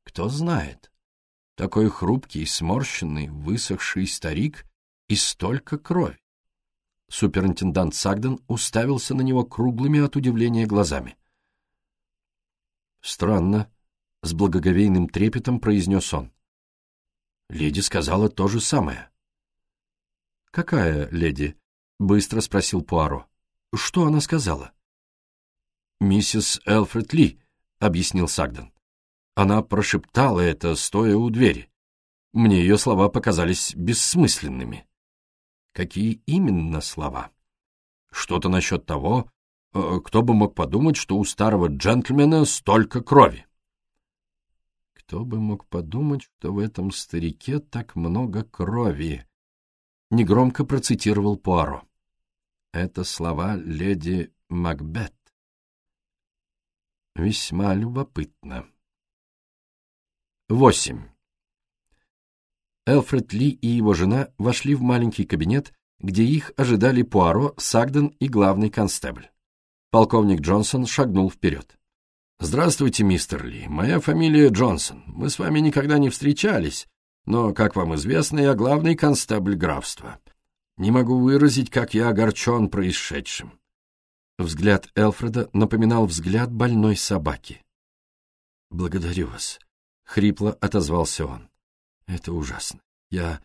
Кто знает? Такой хрупкий, сморщенный, высохший старик и столько крови. Суперинтендант Сагден уставился на него круглыми от удивления глазами. «Странно», — с благоговейным трепетом произнес он. Леди сказала то же самое. «Какая леди?» — быстро спросил Пуаро. «Что она сказала?» «Миссис Элфред Ли», — объяснил Сагден. Она прошептала это, стоя у двери. Мне ее слова показались бессмысленными. Какие именно слова? Что-то насчет того, э, кто бы мог подумать, что у старого джентльмена столько крови. Кто бы мог подумать, что в этом старике так много крови? Негромко процитировал Пуаро. Это слова леди Макбет. Весьма любопытно. 8. Элфред Ли и его жена вошли в маленький кабинет, где их ожидали Пуаро, Сагден и главный констебль. Полковник Джонсон шагнул вперед. «Здравствуйте, мистер Ли. Моя фамилия Джонсон. Мы с вами никогда не встречались, но, как вам известно, я главный констебль графства. Не могу выразить, как я огорчен происшедшим». Взгляд Элфреда напоминал взгляд больной собаки. «Благодарю вас», — хрипло отозвался он. «Это ужасно. Я...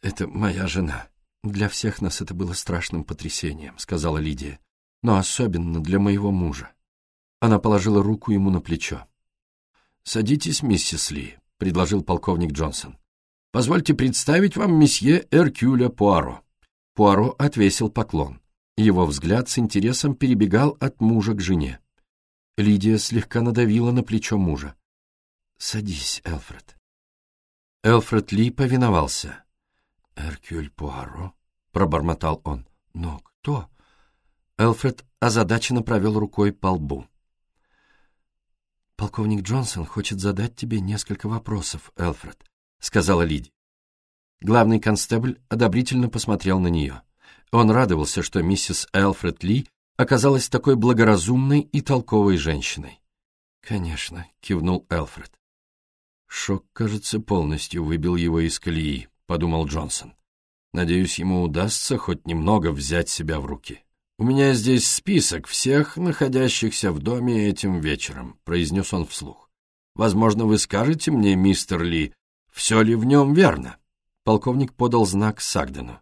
это моя жена. Для всех нас это было страшным потрясением, сказала Лидия, но особенно для моего мужа. Она положила руку ему на плечо. «Садитесь, миссис Ли», — предложил полковник Джонсон. «Позвольте представить вам месье Эркюля Пуаро». Пуаро отвесил поклон. Его взгляд с интересом перебегал от мужа к жене. Лидия слегка надавила на плечо мужа. «Садись, Элфред». Элфред Ли повиновался. «Эркюль Пуаро?» — пробормотал он. «Но кто?» Элфред озадаченно провел рукой по лбу. «Полковник Джонсон хочет задать тебе несколько вопросов, Элфред», — сказала Лиди. Главный констебль одобрительно посмотрел на нее. Он радовался, что миссис Элфред Ли оказалась такой благоразумной и толковой женщиной. «Конечно», — кивнул Элфред. «Шок, кажется, полностью выбил его из колеи», — подумал Джонсон. «Надеюсь, ему удастся хоть немного взять себя в руки». «У меня здесь список всех находящихся в доме этим вечером», — произнес он вслух. «Возможно, вы скажете мне, мистер Ли, все ли в нем верно?» Полковник подал знак Сагдену.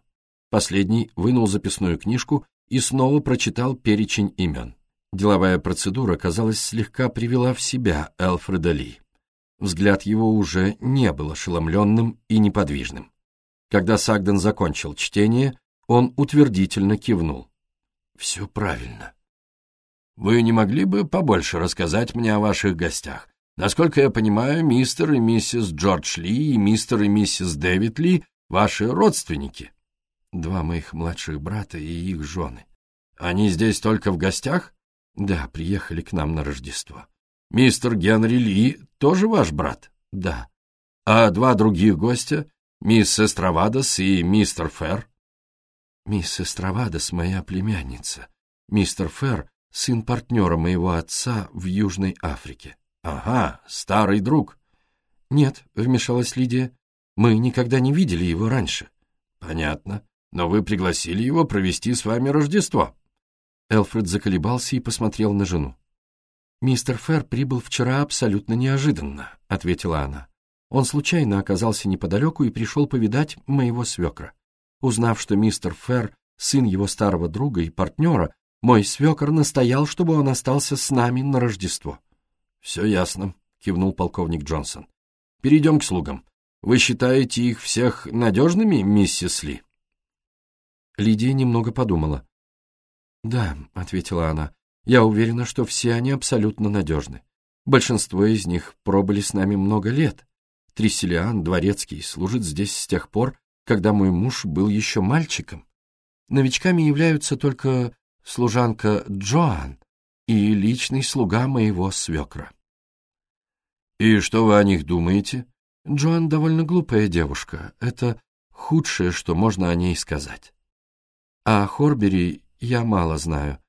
Последний вынул записную книжку и снова прочитал перечень имен. Деловая процедура, казалось, слегка привела в себя Элфреда Ли. Взгляд его уже не был ошеломленным и неподвижным. Когда Сагден закончил чтение, он утвердительно кивнул. Все правильно. Вы не могли бы побольше рассказать мне о ваших гостях? Насколько я понимаю, мистер и миссис Джордж Ли и мистер и миссис Дэвид Ли — ваши родственники. Два моих младших брата и их жены. Они здесь только в гостях? Да, приехали к нам на Рождество. Мистер Генри Ли тоже ваш брат? Да. А два других гостя? Мисс Эстравадос и мистер Ферр? Мисс Эстравадос — моя племянница. Мистер Ферр — сын партнера моего отца в Южной Африке. Ага, старый друг. Нет, — вмешалась Лидия, — мы никогда не видели его раньше. Понятно. Но вы пригласили его провести с вами Рождество. Элфред заколебался и посмотрел на жену. «Мистер Ферр прибыл вчера абсолютно неожиданно», — ответила она. «Он случайно оказался неподалеку и пришел повидать моего свекра. Узнав, что мистер Ферр — сын его старого друга и партнера, мой свекор настоял, чтобы он остался с нами на Рождество. — Все ясно, — кивнул полковник Джонсон. — Перейдем к слугам. Вы считаете их всех надежными, миссис Ли? Лидия немного подумала. — Да, — ответила она, — я уверена, что все они абсолютно надежны. Большинство из них пробыли с нами много лет. Тресселиан, Дворецкий, служит здесь с тех пор, когда мой муж был еще мальчиком. Новичками являются только служанка Джоан и личный слуга моего свекра. «И что вы о них думаете?» Джоан довольно глупая девушка. Это худшее, что можно о ней сказать. А Хорбери я мало знаю.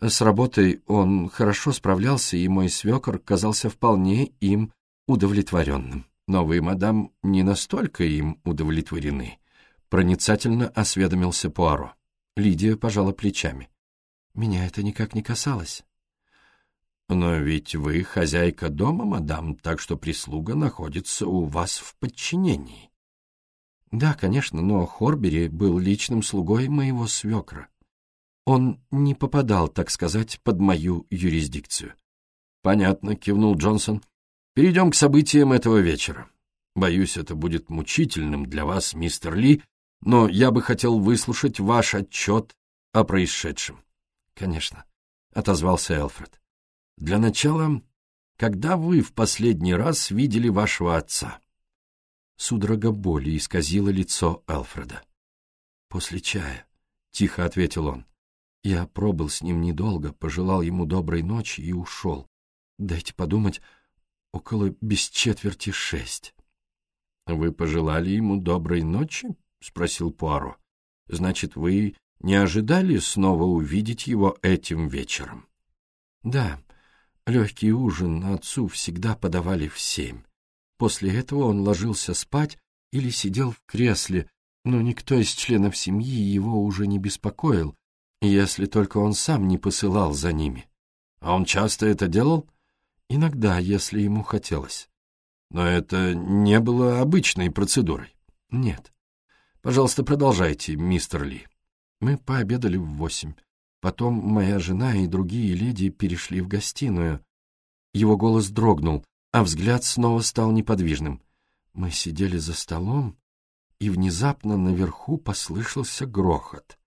С работой он хорошо справлялся, и мой свекор казался вполне им удовлетворенным. Но вы, мадам, не настолько им удовлетворены. Проницательно осведомился Пуаро. Лидия пожала плечами. Меня это никак не касалось. Но ведь вы хозяйка дома, мадам, так что прислуга находится у вас в подчинении. Да, конечно, но Хорбери был личным слугой моего свекра. Он не попадал, так сказать, под мою юрисдикцию. Понятно, кивнул Джонсон. Перейдем к событиям этого вечера. Боюсь, это будет мучительным для вас, мистер Ли, но я бы хотел выслушать ваш отчет о происшедшем. — Конечно, — отозвался Элфред. — Для начала, когда вы в последний раз видели вашего отца? Судорога боли исказила лицо Элфреда. — После чая, — тихо ответил он. Я пробыл с ним недолго, пожелал ему доброй ночи и ушел. Дайте подумать, около без четверти шесть. — Вы пожелали ему доброй ночи? — спросил Пуаро. — Значит, вы не ожидали снова увидеть его этим вечером? — Да, легкий ужин отцу всегда подавали в семь. После этого он ложился спать или сидел в кресле, но никто из членов семьи его уже не беспокоил, если только он сам не посылал за ними. А он часто это делал? Иногда, если ему хотелось. Но это не было обычной процедурой. Нет. Пожалуйста, продолжайте, мистер Ли. Мы пообедали в восемь. Потом моя жена и другие леди перешли в гостиную. Его голос дрогнул, а взгляд снова стал неподвижным. Мы сидели за столом, и внезапно наверху послышался грохот.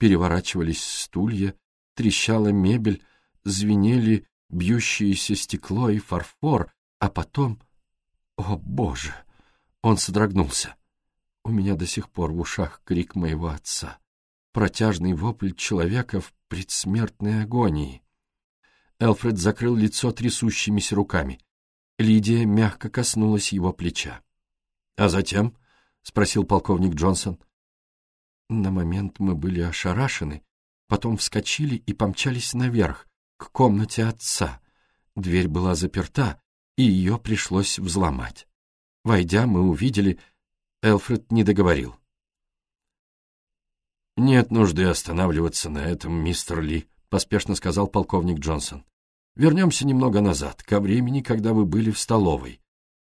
Переворачивались стулья, трещала мебель, звенели бьющееся стекло и фарфор, а потом... О, Боже! Он содрогнулся. У меня до сих пор в ушах крик моего отца. Протяжный вопль человека в предсмертной агонии. Элфред закрыл лицо трясущимися руками. Лидия мягко коснулась его плеча. — А затем? — спросил полковник Джонсон. На момент мы были ошарашены, потом вскочили и помчались наверх, к комнате отца. Дверь была заперта, и ее пришлось взломать. Войдя, мы увидели... Элфред не договорил. «Нет нужды останавливаться на этом, мистер Ли», — поспешно сказал полковник Джонсон. «Вернемся немного назад, ко времени, когда вы были в столовой.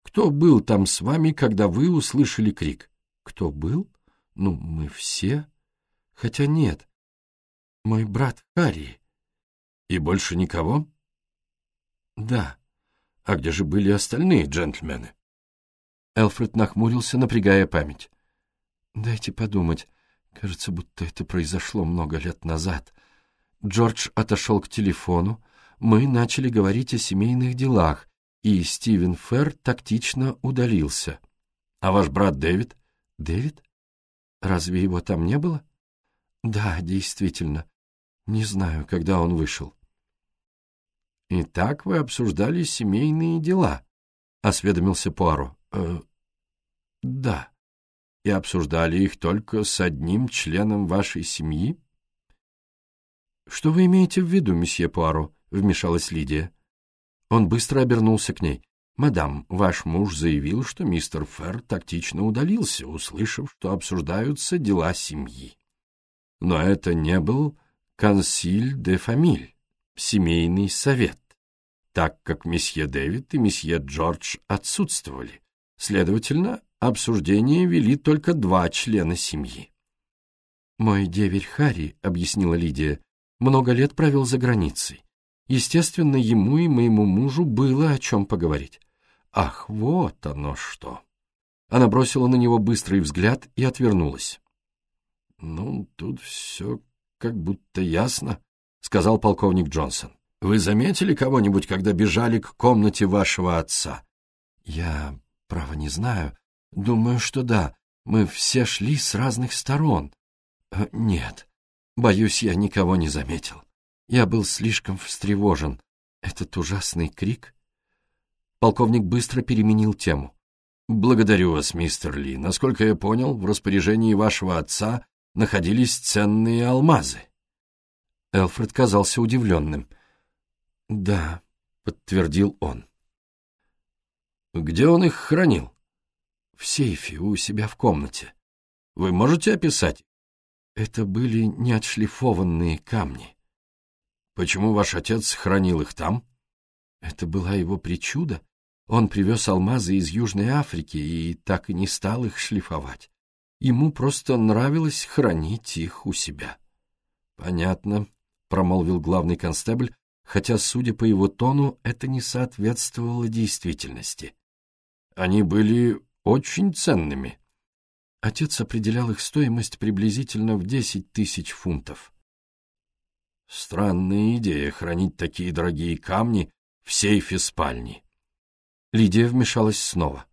Кто был там с вами, когда вы услышали крик?» «Кто был? Ну, мы все. Хотя нет. Мой брат Харри». «И больше никого?» «Да. А где же были остальные джентльмены?» Элфред нахмурился, напрягая память. «Дайте подумать. Кажется, будто это произошло много лет назад. Джордж отошел к телефону, мы начали говорить о семейных делах, и Стивен Ферр тактично удалился. А ваш брат Дэвид? Дэвид? Разве его там не было? Да, действительно. Не знаю, когда он вышел. «Итак вы обсуждали семейные дела», — осведомился Пуаро. «Э, «Да» и обсуждали их только с одним членом вашей семьи? — Что вы имеете в виду, месье Пуаро? — вмешалась Лидия. Он быстро обернулся к ней. — Мадам, ваш муж заявил, что мистер Ферр тактично удалился, услышав, что обсуждаются дела семьи. Но это не был консиль де фамиль, семейный совет, так как месье Дэвид и месье Джордж отсутствовали. Следовательно, обсуждение вели только два члена семьи. «Мой деверь Харри», — объяснила Лидия, — «много лет провел за границей. Естественно, ему и моему мужу было о чем поговорить». «Ах, вот оно что!» Она бросила на него быстрый взгляд и отвернулась. «Ну, тут все как будто ясно», — сказал полковник Джонсон. «Вы заметили кого-нибудь, когда бежали к комнате вашего отца?» «Я, право, не знаю. Думаю, что да. Мы все шли с разных сторон. Э, нет, боюсь, я никого не заметил. Я был слишком встревожен. Этот ужасный крик... Полковник быстро переменил тему. «Благодарю вас, мистер Ли. Насколько я понял, в распоряжении вашего отца находились ценные алмазы». Элфред казался удивленным. «Да», — подтвердил он. «Где он их хранил?» В сейфе у себя в комнате. Вы можете описать? Это были неотшлифованные камни. Почему ваш отец хранил их там? Это была его причуда. Он привез алмазы из Южной Африки и так и не стал их шлифовать. Ему просто нравилось хранить их у себя. Понятно, промолвил главный констебль, хотя, судя по его тону, это не соответствовало действительности. Они были очень ценными. Отец определял их стоимость приблизительно в десять тысяч фунтов. Странная идея хранить такие дорогие камни в сейфе спальни. Лидия вмешалась снова.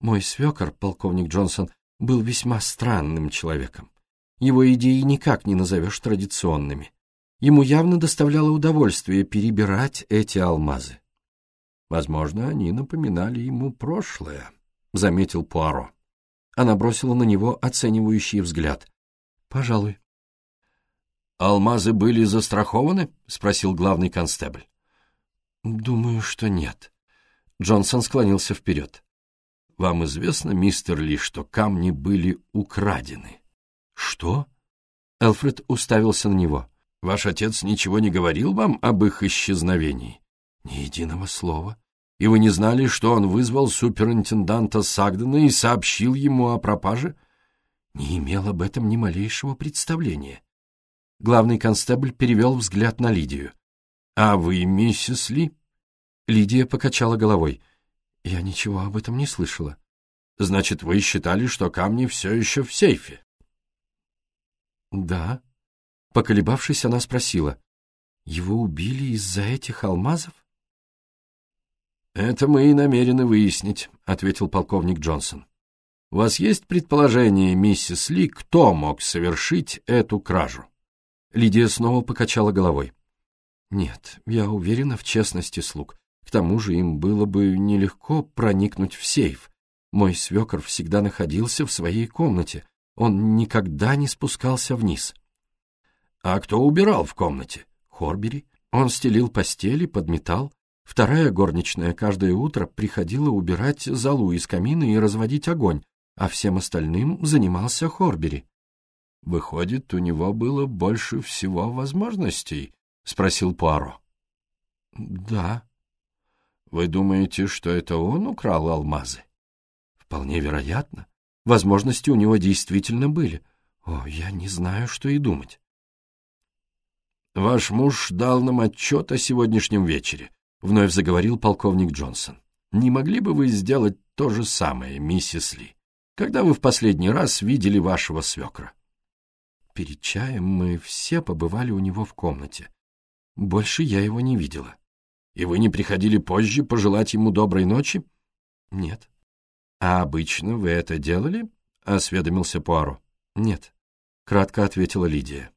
Мой свекор, полковник Джонсон, был весьма странным человеком. Его идеи никак не назовешь традиционными. Ему явно доставляло удовольствие перебирать эти алмазы. Возможно, они напоминали ему прошлое. — заметил Пуаро. Она бросила на него оценивающий взгляд. «Пожалуй». «Алмазы были застрахованы?» — спросил главный констебль. «Думаю, что нет». Джонсон склонился вперед. «Вам известно, мистер Ли, что камни были украдены?» «Что?» Элфред уставился на него. «Ваш отец ничего не говорил вам об их исчезновении?» «Ни единого слова и вы не знали, что он вызвал суперинтенданта Сагдена и сообщил ему о пропаже? не имел об этом ни малейшего представления. Главный констебль перевел взгляд на Лидию. «А вы, миссис Ли?» Лидия покачала головой. «Я ничего об этом не слышала». «Значит, вы считали, что камни все еще в сейфе?» «Да». Поколебавшись, она спросила. «Его убили из-за этих алмазов?» «Это мы и намерены выяснить», — ответил полковник Джонсон. «У вас есть предположение, миссис Ли, кто мог совершить эту кражу?» Лидия снова покачала головой. «Нет, я уверена в честности слуг. К тому же им было бы нелегко проникнуть в сейф. Мой свекор всегда находился в своей комнате. Он никогда не спускался вниз». «А кто убирал в комнате?» «Хорбери. Он стелил постели, подметал. Вторая горничная каждое утро приходила убирать залу из камина и разводить огонь, а всем остальным занимался Хорбери. «Выходит, у него было больше всего возможностей?» — спросил Пуаро. «Да». «Вы думаете, что это он украл алмазы?» «Вполне вероятно. Возможности у него действительно были. О, я не знаю, что и думать». «Ваш муж дал нам отчет о сегодняшнем вечере», — вновь заговорил полковник Джонсон. «Не могли бы вы сделать то же самое, миссис Ли? Когда вы в последний раз видели вашего свекра?» Перед чаем мы все побывали у него в комнате. Больше я его не видела. «И вы не приходили позже пожелать ему доброй ночи?» «Нет». «А обычно вы это делали?» — осведомился Пуаро. «Нет», — кратко ответила Лидия.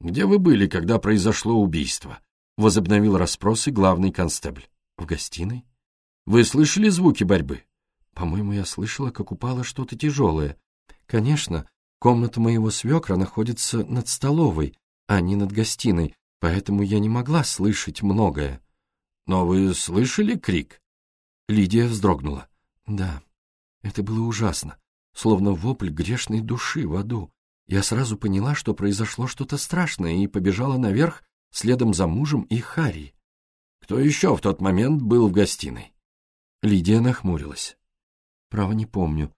«Где вы были, когда произошло убийство?» Возобновил расспросы главный констебль. В гостиной? Вы слышали звуки борьбы? По-моему, я слышала, как упало что-то тяжелое. Конечно, комната моего свекра находится над столовой, а не над гостиной, поэтому я не могла слышать многое. Но вы слышали крик? Лидия вздрогнула. Да, это было ужасно, словно вопль грешной души в аду. Я сразу поняла, что произошло что-то страшное, и побежала наверх следом за мужем и Харри. Кто еще в тот момент был в гостиной? Лидия нахмурилась. Право не помню.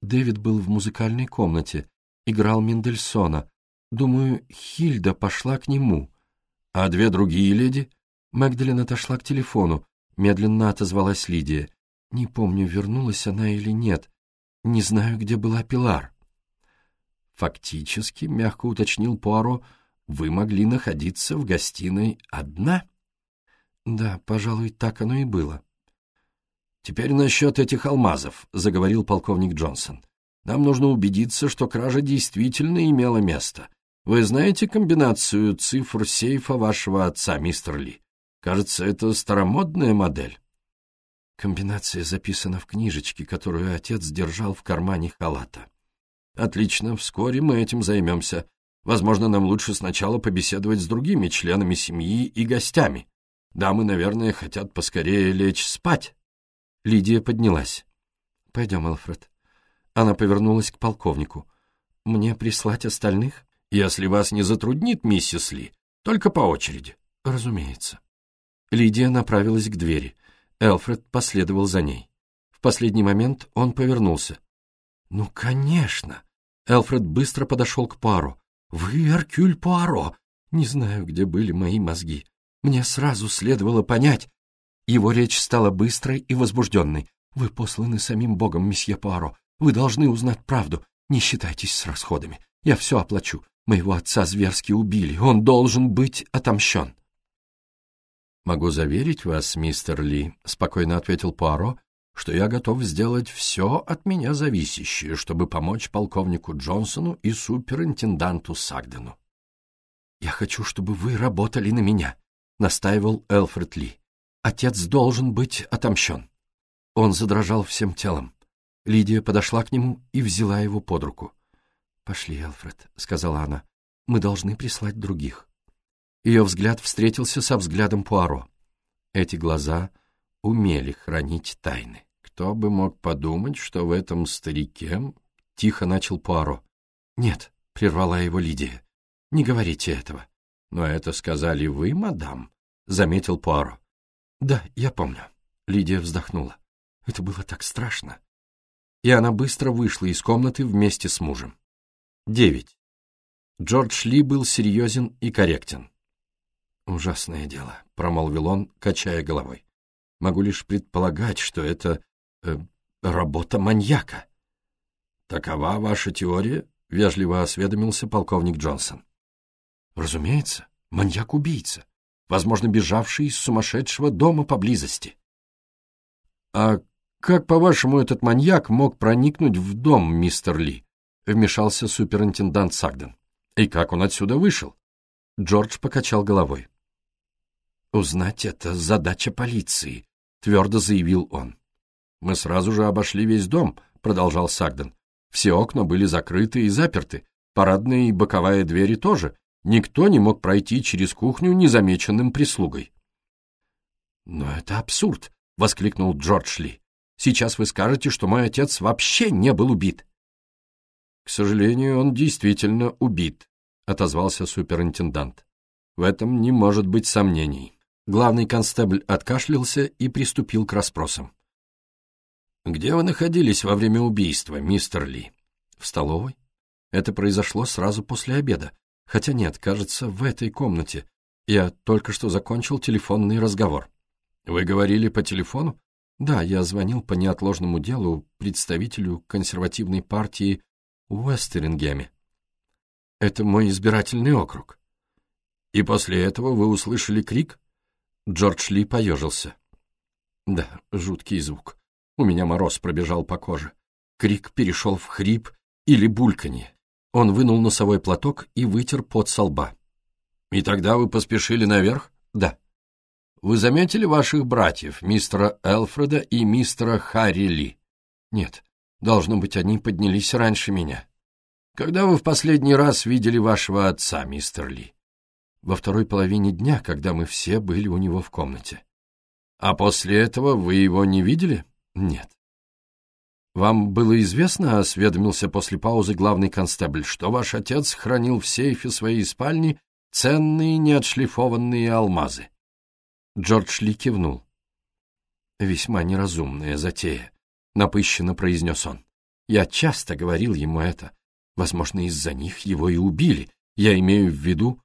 Дэвид был в музыкальной комнате, играл Мендельсона. Думаю, Хильда пошла к нему. А две другие леди? Мэгдалин отошла к телефону. Медленно отозвалась Лидия. Не помню, вернулась она или нет. Не знаю, где была Пилар. Фактически, мягко уточнил Пуаро, — вы могли находиться в гостиной одна? Да, пожалуй, так оно и было. Теперь насчет этих алмазов, заговорил полковник Джонсон. Нам нужно убедиться, что кража действительно имела место. Вы знаете комбинацию цифр сейфа вашего отца, мистер Ли? Кажется, это старомодная модель. Комбинация записана в книжечке, которую отец держал в кармане халата. Отлично, вскоре мы этим займемся. Возможно, нам лучше сначала побеседовать с другими членами семьи и гостями. Дамы, наверное, хотят поскорее лечь спать. Лидия поднялась. «Пойдем, Алфред». Она повернулась к полковнику. «Мне прислать остальных?» «Если вас не затруднит, миссис Ли, только по очереди». «Разумеется». Лидия направилась к двери. Элфред последовал за ней. В последний момент он повернулся. «Ну, конечно!» Элфред быстро подошел к пару. «Вы Эркюль Пуаро!» Не знаю, где были мои мозги. Мне сразу следовало понять. Его речь стала быстрой и возбужденной. «Вы посланы самим Богом, месье Пуаро. Вы должны узнать правду. Не считайтесь с расходами. Я все оплачу. Моего отца зверски убили. Он должен быть отомщен». «Могу заверить вас, мистер Ли», — спокойно ответил Пуаро, что я готов сделать все от меня зависящее, чтобы помочь полковнику Джонсону и суперинтенданту Сагдену. «Я хочу, чтобы вы работали на меня», — настаивал Элфред Ли. «Отец должен быть отомщен». Он задрожал всем телом. Лидия подошла к нему и взяла его под руку. «Пошли, Элфред», — сказала она. «Мы должны прислать других». Ее взгляд встретился со взглядом Пуаро. Эти глаза умели хранить тайны. Кто бы мог подумать, что в этом старике... Тихо начал Пуаро. «Нет», — прервала его Лидия, — «не говорите этого». «Но это сказали вы, мадам», — заметил Пуаро. «Да, я помню». Лидия вздохнула. «Это было так страшно». и она быстро вышла из комнаты вместе с мужем. 9. Джордж Ли был серьезен и корректен. «Ужасное дело», — промолвил он, качая головой. «Могу лишь предполагать, что это э, работа маньяка». «Такова ваша теория?» — вежливо осведомился полковник Джонсон. «Разумеется, маньяк-убийца, возможно, бежавший из сумасшедшего дома поблизости». «А как, по-вашему, этот маньяк мог проникнуть в дом, мистер Ли?» — вмешался суперинтендант Сагден. «И как он отсюда вышел?» Джордж покачал головой. «Узнать это задача полиции», — твердо заявил он. «Мы сразу же обошли весь дом», — продолжал Сагден. «Все окна были закрыты и заперты, парадная и боковая двери тоже. Никто не мог пройти через кухню незамеченным прислугой». «Но это абсурд», — воскликнул Джордж Ли. «Сейчас вы скажете, что мой отец вообще не был убит». «К сожалению, он действительно убит», — отозвался суперинтендант. «В этом не может быть сомнений». Главный констебль откашлялся и приступил к расспросам. «Где вы находились во время убийства, мистер Ли?» «В столовой. Это произошло сразу после обеда. Хотя нет, кажется, в этой комнате. Я только что закончил телефонный разговор». «Вы говорили по телефону?» «Да, я звонил по неотложному делу представителю консервативной партии в Уэстерингеме. Это мой избирательный округ». «И после этого вы услышали крик?» Джордж Ли поежился. Да, жуткий звук. У меня мороз пробежал по коже. Крик перешел в хрип или бульканье. Он вынул носовой платок и вытер пот со лба. «И тогда вы поспешили наверх?» «Да». «Вы заметили ваших братьев, мистера Элфреда и мистера Харри Ли?» «Нет. Должно быть, они поднялись раньше меня». «Когда вы в последний раз видели вашего отца, мистер Ли?» Во второй половине дня, когда мы все были у него в комнате. А после этого вы его не видели? Нет. Вам было известно, осведомился после паузы главный констебль, что ваш отец хранил в сейфе своей спальни ценные неотшлифованные алмазы. Джордж Ли кивнул. «Весьма неразумная затея», — напыщенно произнес он. «Я часто говорил ему это. Возможно, из-за них его и убили. Я имею в виду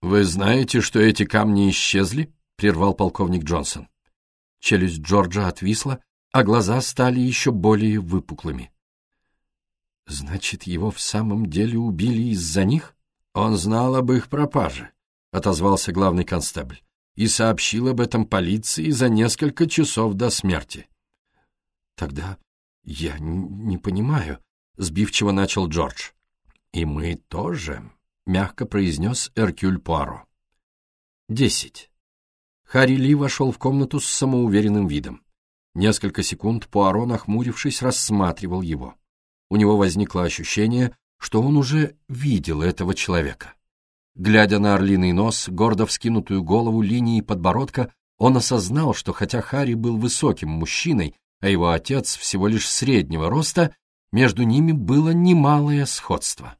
«Вы знаете, что эти камни исчезли?» — прервал полковник Джонсон. Челюсть Джорджа отвисла, а глаза стали еще более выпуклыми. «Значит, его в самом деле убили из-за них?» «Он знал об их пропаже», — отозвался главный констебль, «и сообщил об этом полиции за несколько часов до смерти». «Тогда я не понимаю», — сбивчиво начал Джордж. «И мы тоже», мягко произнес Эркюль Пуаро. Десять. Харри Ли вошел в комнату с самоуверенным видом. Несколько секунд Пуаро, нахмурившись, рассматривал его. У него возникло ощущение, что он уже видел этого человека. Глядя на орлиный нос, гордо вскинутую голову линии подбородка, он осознал, что хотя Харри был высоким мужчиной, а его отец всего лишь среднего роста, между ними было немалое сходство.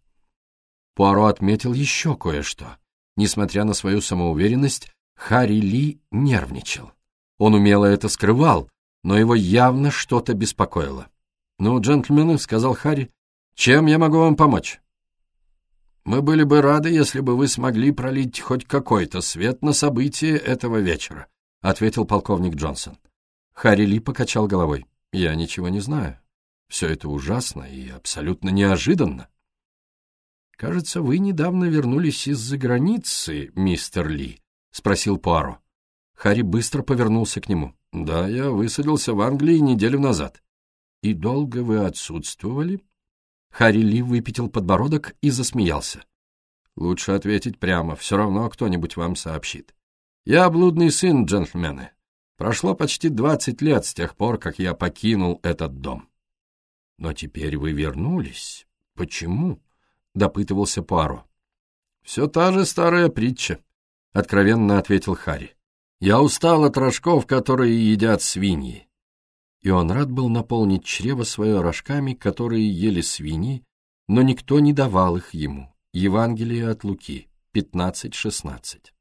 Пуаро отметил еще кое-что. Несмотря на свою самоуверенность, Харри Ли нервничал. Он умело это скрывал, но его явно что-то беспокоило. «Ну, джентльмены», — сказал Харри, — «чем я могу вам помочь?» «Мы были бы рады, если бы вы смогли пролить хоть какой-то свет на события этого вечера», — ответил полковник Джонсон. Харри Ли покачал головой. «Я ничего не знаю. Все это ужасно и абсолютно неожиданно». «Кажется, вы недавно вернулись из-за границы, мистер Ли», — спросил Пуаро. Харри быстро повернулся к нему. «Да, я высадился в Англии неделю назад». «И долго вы отсутствовали?» Харри Ли выпятил подбородок и засмеялся. «Лучше ответить прямо, все равно кто-нибудь вам сообщит. Я блудный сын, джентльмены. Прошло почти двадцать лет с тех пор, как я покинул этот дом». «Но теперь вы вернулись. Почему?» Допытывался Пуаро. «Все та же старая притча», — откровенно ответил Харри. «Я устал от рожков, которые едят свиньи». И он рад был наполнить чрево свое рожками, которые ели свиньи, но никто не давал их ему. Евангелие от Луки, 15-16.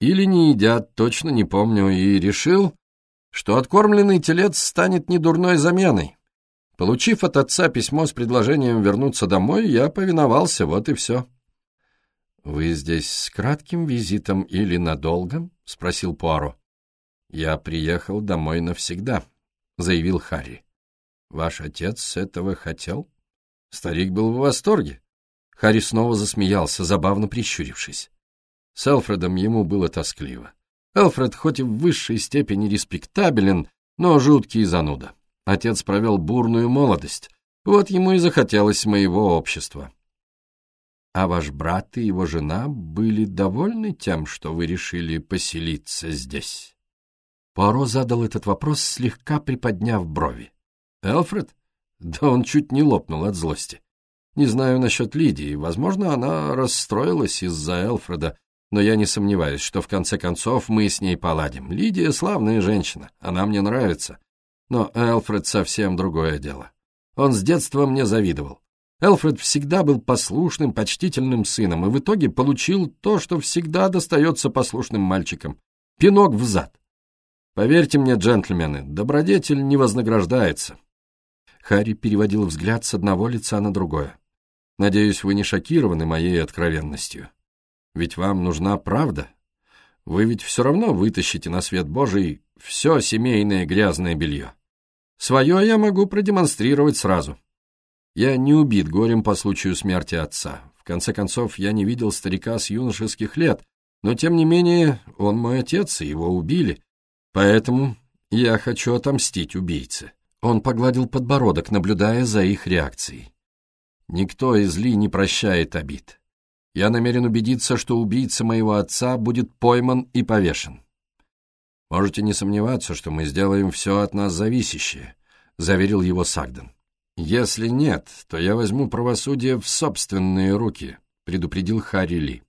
Или не едят, точно не помню, и решил, что откормленный телец станет недурной заменой. Получив от отца письмо с предложением вернуться домой, я повиновался, вот и все. «Вы здесь с кратким визитом или надолго?» — спросил Пуаро. «Я приехал домой навсегда», — заявил Харри. «Ваш отец этого хотел?» Старик был в восторге. Харри снова засмеялся, забавно прищурившись. С Элфредом ему было тоскливо. Элфред хоть и в высшей степени респектабелен, но жуткий зануда. Отец провел бурную молодость, вот ему и захотелось моего общества. А ваш брат и его жена были довольны тем, что вы решили поселиться здесь? Пуаро задал этот вопрос, слегка приподняв брови. Элфред? Да он чуть не лопнул от злости. Не знаю насчет Лидии, возможно, она расстроилась из-за Элфреда, но я не сомневаюсь, что в конце концов мы с ней поладим. Лидия славная женщина, она мне нравится. Но Элфред совсем другое дело. Он с детства мне завидовал. Элфред всегда был послушным, почтительным сыном и в итоге получил то, что всегда достается послушным мальчикам — пинок в зад. Поверьте мне, джентльмены, добродетель не вознаграждается. Харри переводил взгляд с одного лица на другое. Надеюсь, вы не шокированы моей откровенностью. Ведь вам нужна правда. Вы ведь все равно вытащите на свет Божий все семейное грязное белье. Свое я могу продемонстрировать сразу. Я не убит горем по случаю смерти отца. В конце концов, я не видел старика с юношеских лет, но, тем не менее, он мой отец, и его убили. Поэтому я хочу отомстить убийце. Он погладил подбородок, наблюдая за их реакцией. Никто из Ли не прощает обид. Я намерен убедиться, что убийца моего отца будет пойман и повешен. Можете не сомневаться, что мы сделаем все от нас зависящее, — заверил его Сагден. Если нет, то я возьму правосудие в собственные руки, — предупредил Харри Ли.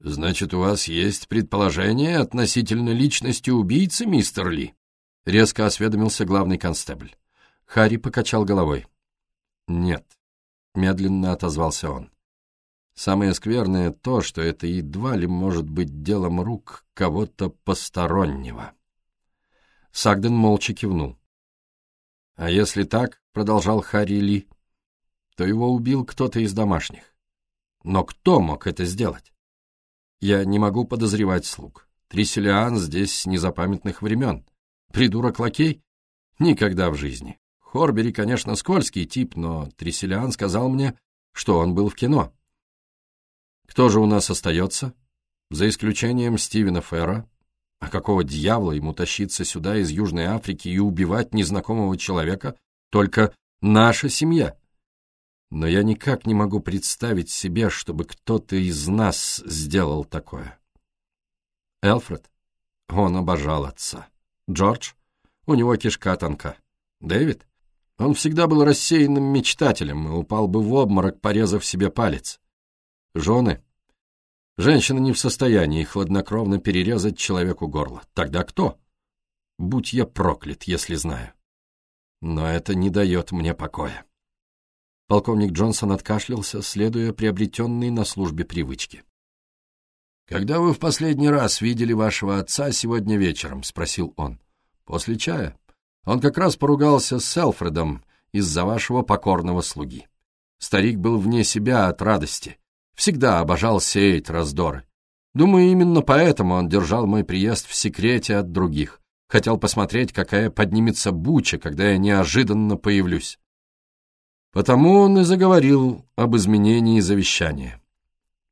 «Значит, у вас есть предположение относительно личности убийцы, мистер Ли?» — резко осведомился главный констебль. Харри покачал головой. «Нет», — медленно отозвался он. Самое скверное то, что это едва ли может быть делом рук кого-то постороннего. Сагден молча кивнул. «А если так, — продолжал Харри Ли, — то его убил кто-то из домашних. Но кто мог это сделать? Я не могу подозревать слуг. Трисселиан здесь с незапамятных времен. Придурок лакей? Никогда в жизни. Хорбери, конечно, скользкий тип, но Трисселиан сказал мне, что он был в кино. Кто же у нас остается? За исключением Стивена Ферра. А какого дьявола ему тащиться сюда из Южной Африки и убивать незнакомого человека? Только наша семья. Но я никак не могу представить себе, чтобы кто-то из нас сделал такое. Элфред? Он обожал отца. Джордж? У него кишка тонка. Дэвид? Он всегда был рассеянным мечтателем и упал бы в обморок, порезав себе палец. Жены? Женщина не в состоянии хладнокровно перерезать человеку горло. Тогда кто? Будь я проклят, если знаю. Но это не дает мне покоя. Полковник Джонсон откашлялся, следуя приобретенной на службе привычке. «Когда вы в последний раз видели вашего отца сегодня вечером?» — спросил он. «После чая. Он как раз поругался с Селфредом из-за вашего покорного слуги. Старик был вне себя от радости. Всегда обожал сеять раздоры. Думаю, именно поэтому он держал мой приезд в секрете от других. Хотел посмотреть, какая поднимется буча, когда я неожиданно появлюсь. Потому он и заговорил об изменении завещания.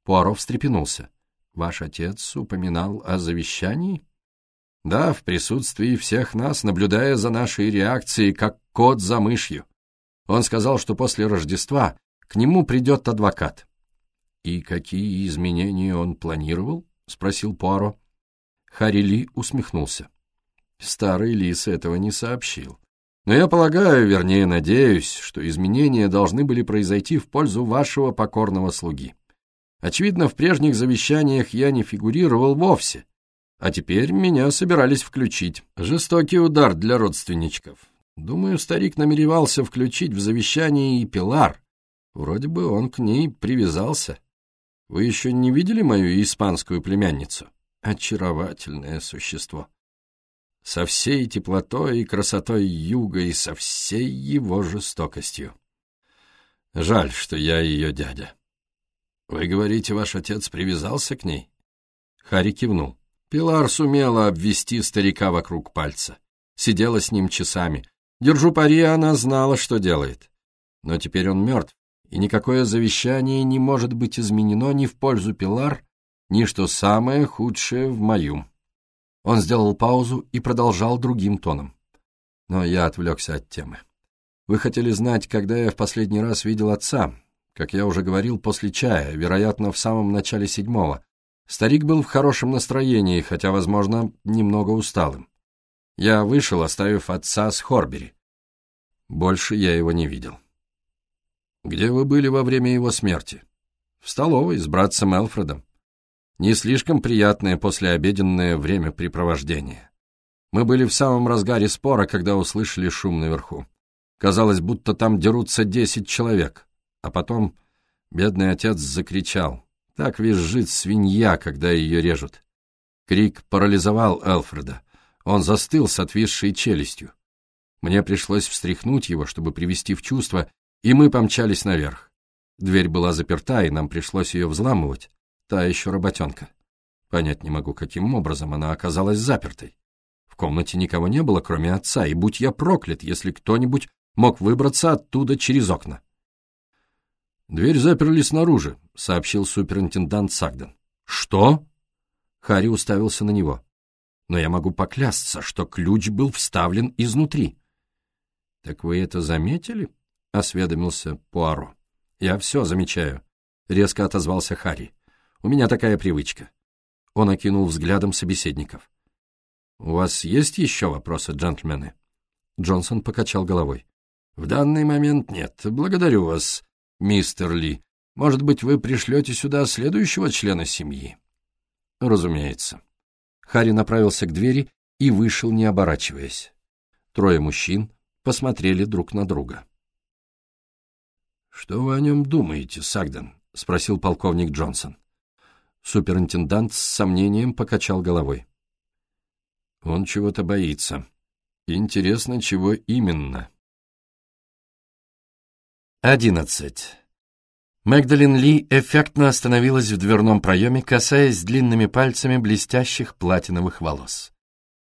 Пуаро встрепенулся. «Ваш отец упоминал о завещании?» «Да, в присутствии всех нас, наблюдая за нашей реакцией, как кот за мышью. Он сказал, что после Рождества к нему придет адвокат. «И какие изменения он планировал?» — спросил Пуаро. Харри Ли усмехнулся. Старый лис этого не сообщил. Но я полагаю, вернее, надеюсь, что изменения должны были произойти в пользу вашего покорного слуги. Очевидно, в прежних завещаниях я не фигурировал вовсе, а теперь меня собирались включить. Жестокий удар для родственничков. Думаю, старик намеревался включить в завещание и Пилар. Вроде бы он к ней привязался. Вы еще не видели мою испанскую племянницу? Очаровательное существо. со всей теплотой и красотой юга и со всей его жестокостью. Жаль, что я ее дядя. Вы говорите, ваш отец привязался к ней? Харри кивнул. Пилар сумела обвести старика вокруг пальца. Сидела с ним часами. Держу пари, она знала, что делает. Но теперь он мертв, и никакое завещание не может быть изменено ни в пользу Пилар, ни, что самое худшее, в мою. Он сделал паузу и продолжал другим тоном. Но я отвлекся от темы. Вы хотели знать, когда я в последний раз видел отца. Как я уже говорил, после чая, вероятно, в самом начале седьмого. Старик был в хорошем настроении, хотя, возможно, немного усталым. Я вышел, оставив отца с Хорбери. Больше я его не видел. «Где вы были во время его смерти?» «В столовой с братцем Элфредом. Не слишком приятное послеобеденное времяпрепровождение. Мы были в самом разгаре спора, когда услышали шум наверху. Казалось, будто там дерутся десять человек. А потом бедный отец закричал. Так визжит свинья, когда ее режут. Крик парализовал Элфреда. Он застыл с отвисшей челюстью. Мне пришлось встряхнуть его, чтобы привести в чувство, и мы помчались наверх. Дверь была заперта, и нам пришлось ее взламывать. Та еще работенка. Понять не могу, каким образом она оказалась запертой. В комнате никого не было, кроме отца, и будь я проклят, если кто-нибудь мог выбраться оттуда через окна. «Дверь заперли снаружи», — сообщил суперинтендант Сагден. «Что?» Харри уставился на него. «Но я могу поклясться, что ключ был вставлен изнутри». «Так вы это заметили?» — осведомился Пуаро. «Я все замечаю», — резко отозвался Харри. У меня такая привычка». Он окинул взглядом собеседников. «У вас есть еще вопросы, джентльмены?» Джонсон покачал головой. «В данный момент нет. Благодарю вас, мистер Ли. Может быть, вы пришлете сюда следующего члена семьи?» «Разумеется». Харри направился к двери и вышел, не оборачиваясь. Трое мужчин посмотрели друг на друга. «Что вы о нем думаете, Сагден?» — спросил полковник Джонсон. Суперинтендант с сомнением покачал головой. Он чего-то боится. Интересно, чего именно? Одиннадцать. Мэгдалин Ли эффектно остановилась в дверном проеме, касаясь длинными пальцами блестящих платиновых волос.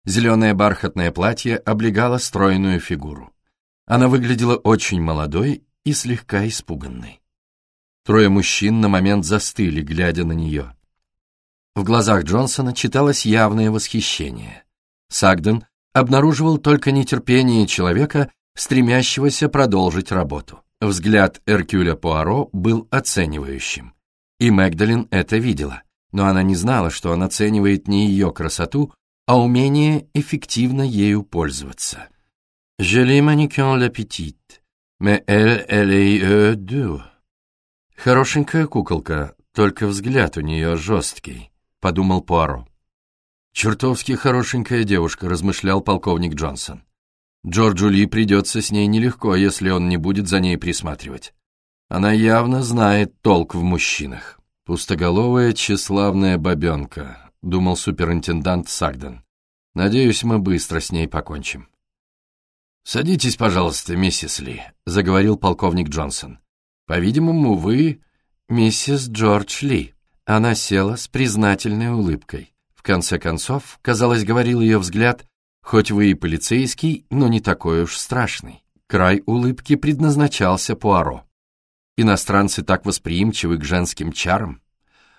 Зеленое бархатное платье облегало стройную фигуру. Она выглядела очень молодой и слегка испуганной. Трое мужчин на момент застыли, глядя на нее. В глазах Джонсона читалось явное восхищение. Сагден обнаруживал только нетерпение человека, стремящегося продолжить работу. Взгляд Эркюля Пуаро был оценивающим. И Мэгдалин это видела, но она не знала, что он оценивает не ее красоту, а умение эффективно ею пользоваться. «Je mannequin la petite, mais elle, elle est euh, Хорошенькая куколка, только взгляд у нее жесткий. — подумал Пуаро. «Чертовски хорошенькая девушка», — размышлял полковник Джонсон. «Джорджу Ли придется с ней нелегко, если он не будет за ней присматривать. Она явно знает толк в мужчинах». «Пустоголовая, тщеславная бабенка», — думал суперинтендант Сагден. «Надеюсь, мы быстро с ней покончим». «Садитесь, пожалуйста, миссис Ли», — заговорил полковник Джонсон. «По-видимому, вы миссис Джордж Ли». Она села с признательной улыбкой. В конце концов, казалось, говорил ее взгляд, хоть вы и полицейский, но не такой уж страшный. Край улыбки предназначался Пуаро. Иностранцы так восприимчивы к женским чарам.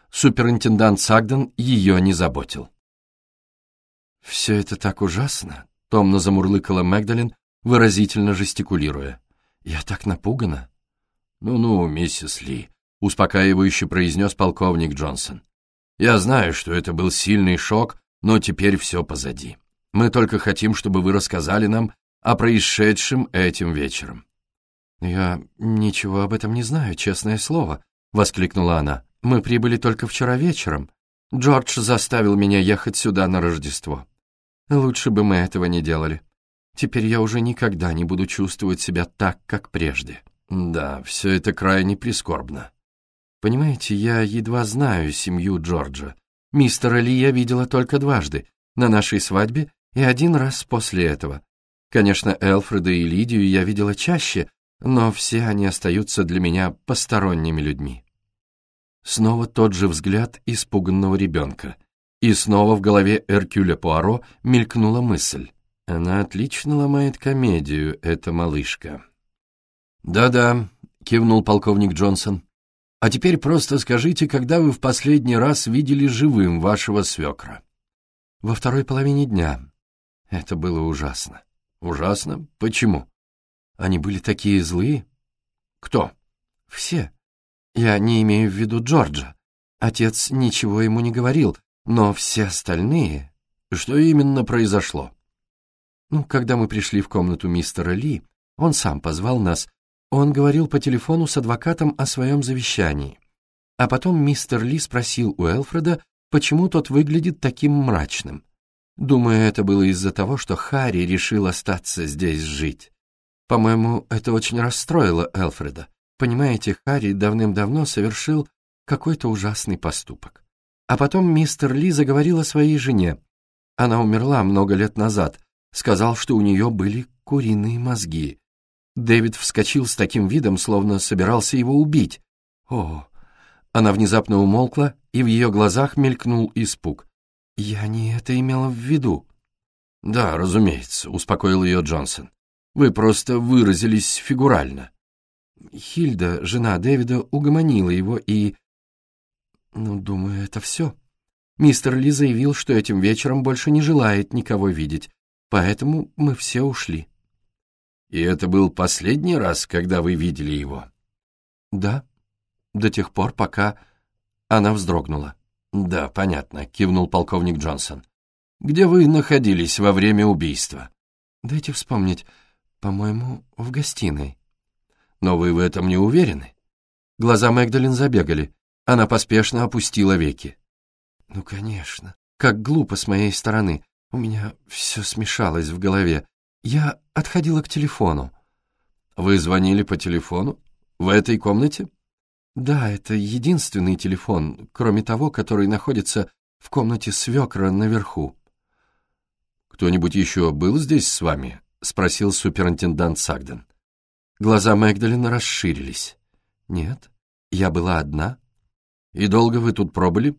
Суперинтендант Сагден ее не заботил. «Все это так ужасно», — томно замурлыкала Мэгдалин, выразительно жестикулируя. «Я так напугана». «Ну-ну, миссис Ли», — успокаивающе произнес полковник Джонсон. «Я знаю, что это был сильный шок, но теперь все позади. Мы только хотим, чтобы вы рассказали нам о происшедшем этим вечером». «Я ничего об этом не знаю, честное слово», — воскликнула она. «Мы прибыли только вчера вечером. Джордж заставил меня ехать сюда на Рождество. Лучше бы мы этого не делали. Теперь я уже никогда не буду чувствовать себя так, как прежде». «Да, все это крайне прискорбно», Понимаете, я едва знаю семью Джорджа. Мистера Ли я видела только дважды, на нашей свадьбе И один раз после этого. Конечно, Элфреда и Лидию я видела чаще, но все они остаются для меня посторонними людьми. Снова тот же взгляд испуганного ребенка. И снова в голове Эркюля Пуаро мелькнула мысль. Она отлично ломает комедию, эта малышка. «Да-да», — кивнул полковник Джонсон. «А теперь просто скажите, когда вы в последний раз видели живым вашего свекра?» «Во второй половине дня. Это было ужасно». «Ужасно? Почему?» «Они были такие злые». «Кто?» «Все. Я не имею в виду Джорджа. Отец ничего ему не говорил, но все остальные...» «Что именно произошло?» «Ну, когда мы пришли в комнату мистера Ли, он сам позвал нас, он говорил по телефону с адвокатом о своем завещании. А потом мистер Ли спросил у Элфреда, почему тот выглядит таким мрачным. Думаю, это было из-за того, что Харри решил остаться здесь жить. По-моему, это очень расстроило Элфреда. Понимаете, Харри давным-давно совершил какой-то ужасный поступок. А потом мистер Ли заговорил о своей жене. Она умерла много лет назад. Сказал, что у нее были куриные мозги. Дэвид вскочил с таким видом, словно собирался его убить. О! Она внезапно умолкла, и в ее глазах мелькнул испуг. «Я не это имела в виду». «Да, разумеется», — успокоил ее Джонсон. «Вы просто выразились фигурально». Хильда, жена Дэвида, угомонила его и... Ну, думаю, это все. Мистер Ли заявил, что этим вечером больше не желает никого видеть, поэтому мы все ушли. И это был последний раз, когда вы видели его? Да, до тех пор, пока... Она вздрогнула. Да, понятно, кивнул полковник Джонсон. Где вы находились во время убийства? Дайте вспомнить. По-моему, в гостиной. Но вы в этом не уверены? Глаза Мэгдалин забегали. Она поспешно опустила веки. Ну, конечно. Как глупо с моей стороны. У меня все смешалось в голове. Я отходила к телефону. Вы звонили по телефону? В этой комнате? Да, это единственный телефон, кроме того, который находится в комнате свекра наверху. Кто-нибудь еще был здесь с вами? Спросил суперинтендант Сагден. Глаза Мэгдалина расширились. Нет, я была одна. И долго вы тут пробыли?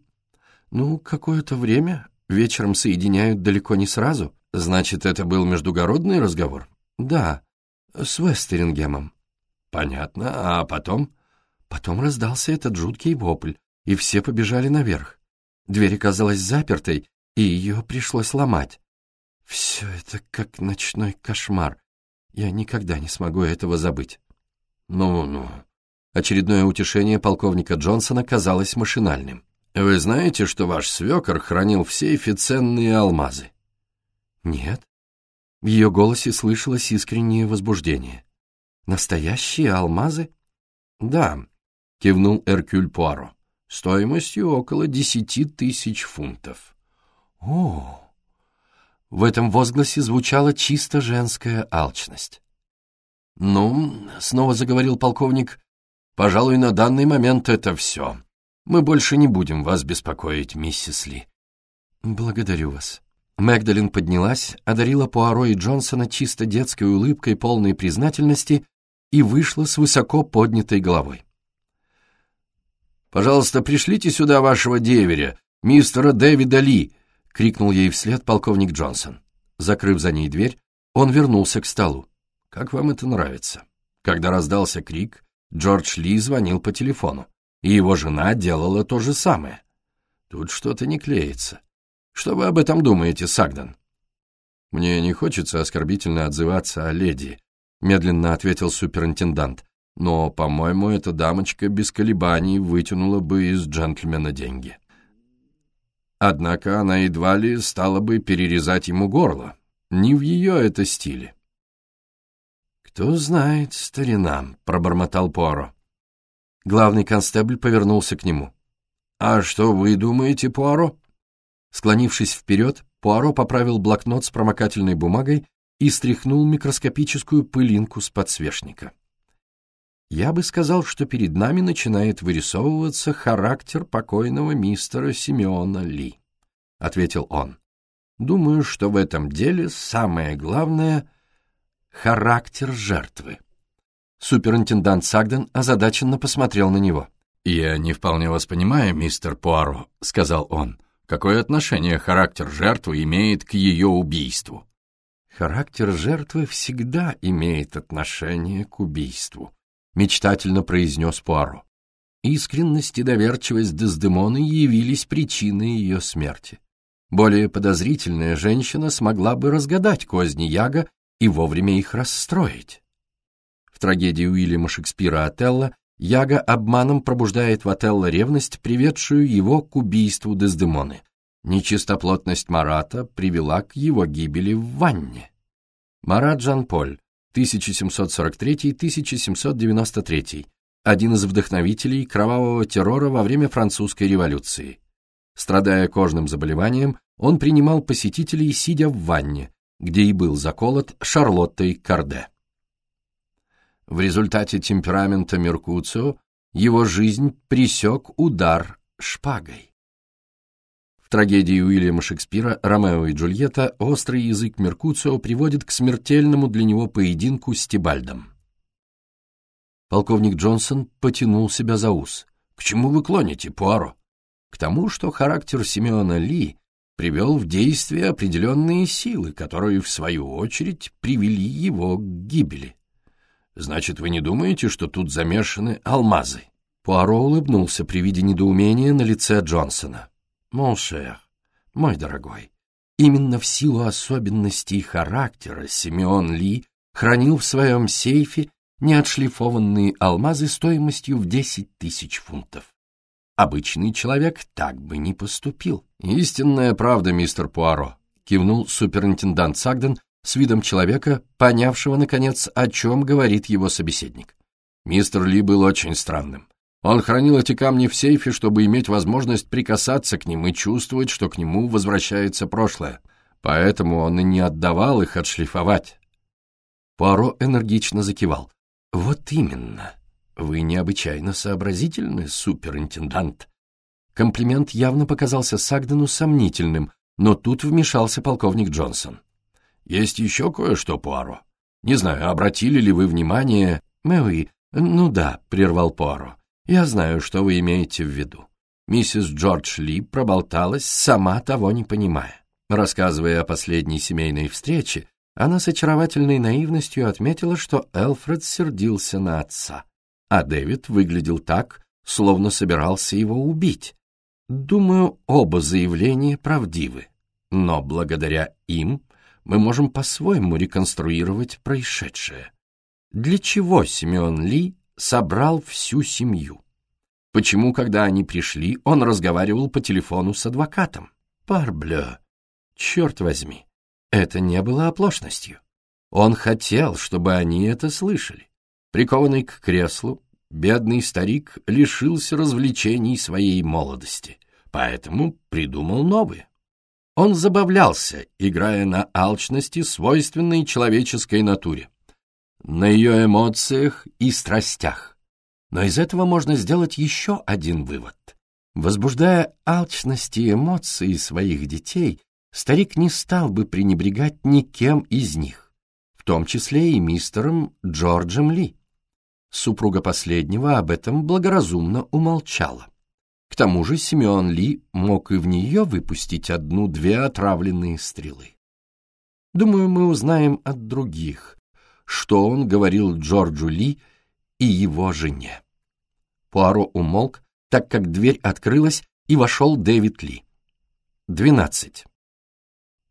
Ну, какое-то время. Вечером соединяют далеко не сразу. Значит, это был междугородный разговор? Да, с Вестерингемом. Понятно, а потом? Потом раздался этот жуткий вопль, и все побежали наверх. Дверь оказалась запертой, и ее пришлось ломать. Все это как ночной кошмар. Я никогда не смогу этого забыть. Ну-ну. Очередное утешение полковника Джонсона казалось машинальным. Вы знаете, что ваш свекор хранил в сейфе ценные алмазы? «Нет». В ее голосе слышалось искреннее возбуждение. «Настоящие алмазы?» «Да», — кивнул Эркюль Пуаро, «стоимостью около десяти тысяч фунтов». «О!» В этом возгласе звучала чисто женская алчность. «Ну», — снова заговорил полковник, — «пожалуй, на данный момент это все. Мы больше не будем вас беспокоить, миссис Ли». «Благодарю вас», Мэгдалин поднялась, одарила Пуаро и Джонсона чисто детской улыбкой полной признательности и вышла с высоко поднятой головой. «Пожалуйста, пришлите сюда вашего деверя, мистера Дэвида Ли!» — крикнул ей вслед полковник Джонсон. Закрыв за ней дверь, он вернулся к столу. «Как вам это нравится?» Когда раздался крик, Джордж Ли звонил по телефону, и его жена делала то же самое. Тут что-то не клеится. Что вы об этом думаете, Сагдан?» «Мне не хочется оскорбительно отзываться о леди», — медленно ответил суперинтендант. «Но, по-моему, эта дамочка без колебаний вытянула бы из джентльмена деньги. Однако она едва ли стала бы перерезать ему горло. Не в ее это стиле». «Кто знает, старина», — пробормотал Пуаро. Главный констебль повернулся к нему. «А что вы думаете, Пуаро?» Склонившись вперед, Пуаро поправил блокнот с промокательной бумагой и стряхнул микроскопическую пылинку с подсвечника. «Я бы сказал, что перед нами начинает вырисовываться характер покойного мистера Симеона Ли», — ответил он. Думаю, что в этом деле самое главное — характер жертвы. Суперинтендант Сагден озадаченно посмотрел на него. «Я не вполне вас понимаю, мистер Пуаро», — сказал он. «Какое отношение характер жертвы имеет к ее убийству?» «Характер жертвы всегда имеет отношение к убийству», — мечтательно произнес Пуаро. Искренность и доверчивость Дездемоны явились причиной ее смерти. Более подозрительная женщина смогла бы разгадать козни Яга и вовремя их расстроить. В трагедии Уильяма Шекспира «Отелло» Яга обманом пробуждает в Отелло ревность, приведшую его к убийству Дездемоны. Нечистоплотность Марата привела к его гибели в ванне. Марат Жан-Поль, 1743-1793, один из вдохновителей кровавого террора во время французской революции. Страдая кожным заболеванием, он принимал посетителей, сидя в ванне, где и был заколот Шарлоттой Карде. В результате темперамента Меркуцио его жизнь пресек удар шпагой. В трагедии Уильяма Шекспира «Ромео и Джульетта» острый язык Меркуцио приводит к смертельному для него поединку с Тибальдом. Полковник Джонсон потянул себя за ус. «К чему вы клоните, Пуаро?» «К тому, что характер Симеона Ли привел в действие определенные силы, которые, в свою очередь, привели его к гибели. Значит, вы не думаете, что тут замешаны алмазы? Пуаро улыбнулся при виде недоумения на лице Джонсона. «Mon cher, мой дорогой, именно в силу особенностей характера Симеон Ли хранил в своем сейфе неотшлифованные алмазы стоимостью в десять тысяч фунтов. Обычный человек так бы не поступил. «Истинная правда, мистер Пуаро», — кивнул суперинтендант Сагден, с видом человека, понявшего, наконец, о чем говорит его собеседник. Мистер Ли был очень странным. Он хранил эти камни в сейфе, чтобы иметь возможность прикасаться к ним и чувствовать, что к нему возвращается прошлое. Поэтому он и не отдавал их отшлифовать. Пуаро энергично закивал. «Вот именно. Вы необычайно сообразительны, суперинтендант». Комплимент явно показался Сагдену сомнительным, но тут вмешался полковник Джонсон. Есть еще кое-что, Пуаро. Не знаю, обратили ли вы внимание... Мэуи, ну да, прервал Пуаро. Я знаю, что вы имеете в виду. Миссис Джордж Ли проболталась, сама того не понимая. Рассказывая о последней семейной встрече, она с очаровательной наивностью отметила, что Элфред сердился на отца, а Дэвид выглядел так, словно собирался его убить. Думаю, оба заявления правдивы, но благодаря им мы можем по-своему реконструировать происшедшее. Для чего Симеон Ли собрал всю семью? Почему, когда они пришли, он разговаривал по телефону с адвокатом? Парблё, черт возьми, это не было оплошностью. Он хотел, чтобы они это слышали. Прикованный к креслу, бедный старик лишился развлечений своей молодости, поэтому придумал новые. Он забавлялся, играя на алчности, свойственной человеческой натуре, на ее эмоциях и страстях. Но из этого можно сделать еще один вывод. Возбуждая алчность и эмоции своих детей, старик не стал бы пренебрегать никем из них, в том числе и мистером Джорджем Ли. Супруга последнего об этом благоразумно умолчала. К тому же Симеон Ли мог и в нее выпустить одну-две отравленные стрелы. Думаю, мы узнаем от других, что он говорил Джорджу Ли и его жене. Пуаро умолк, так как дверь открылась, и вошел Дэвид Ли. Двенадцать.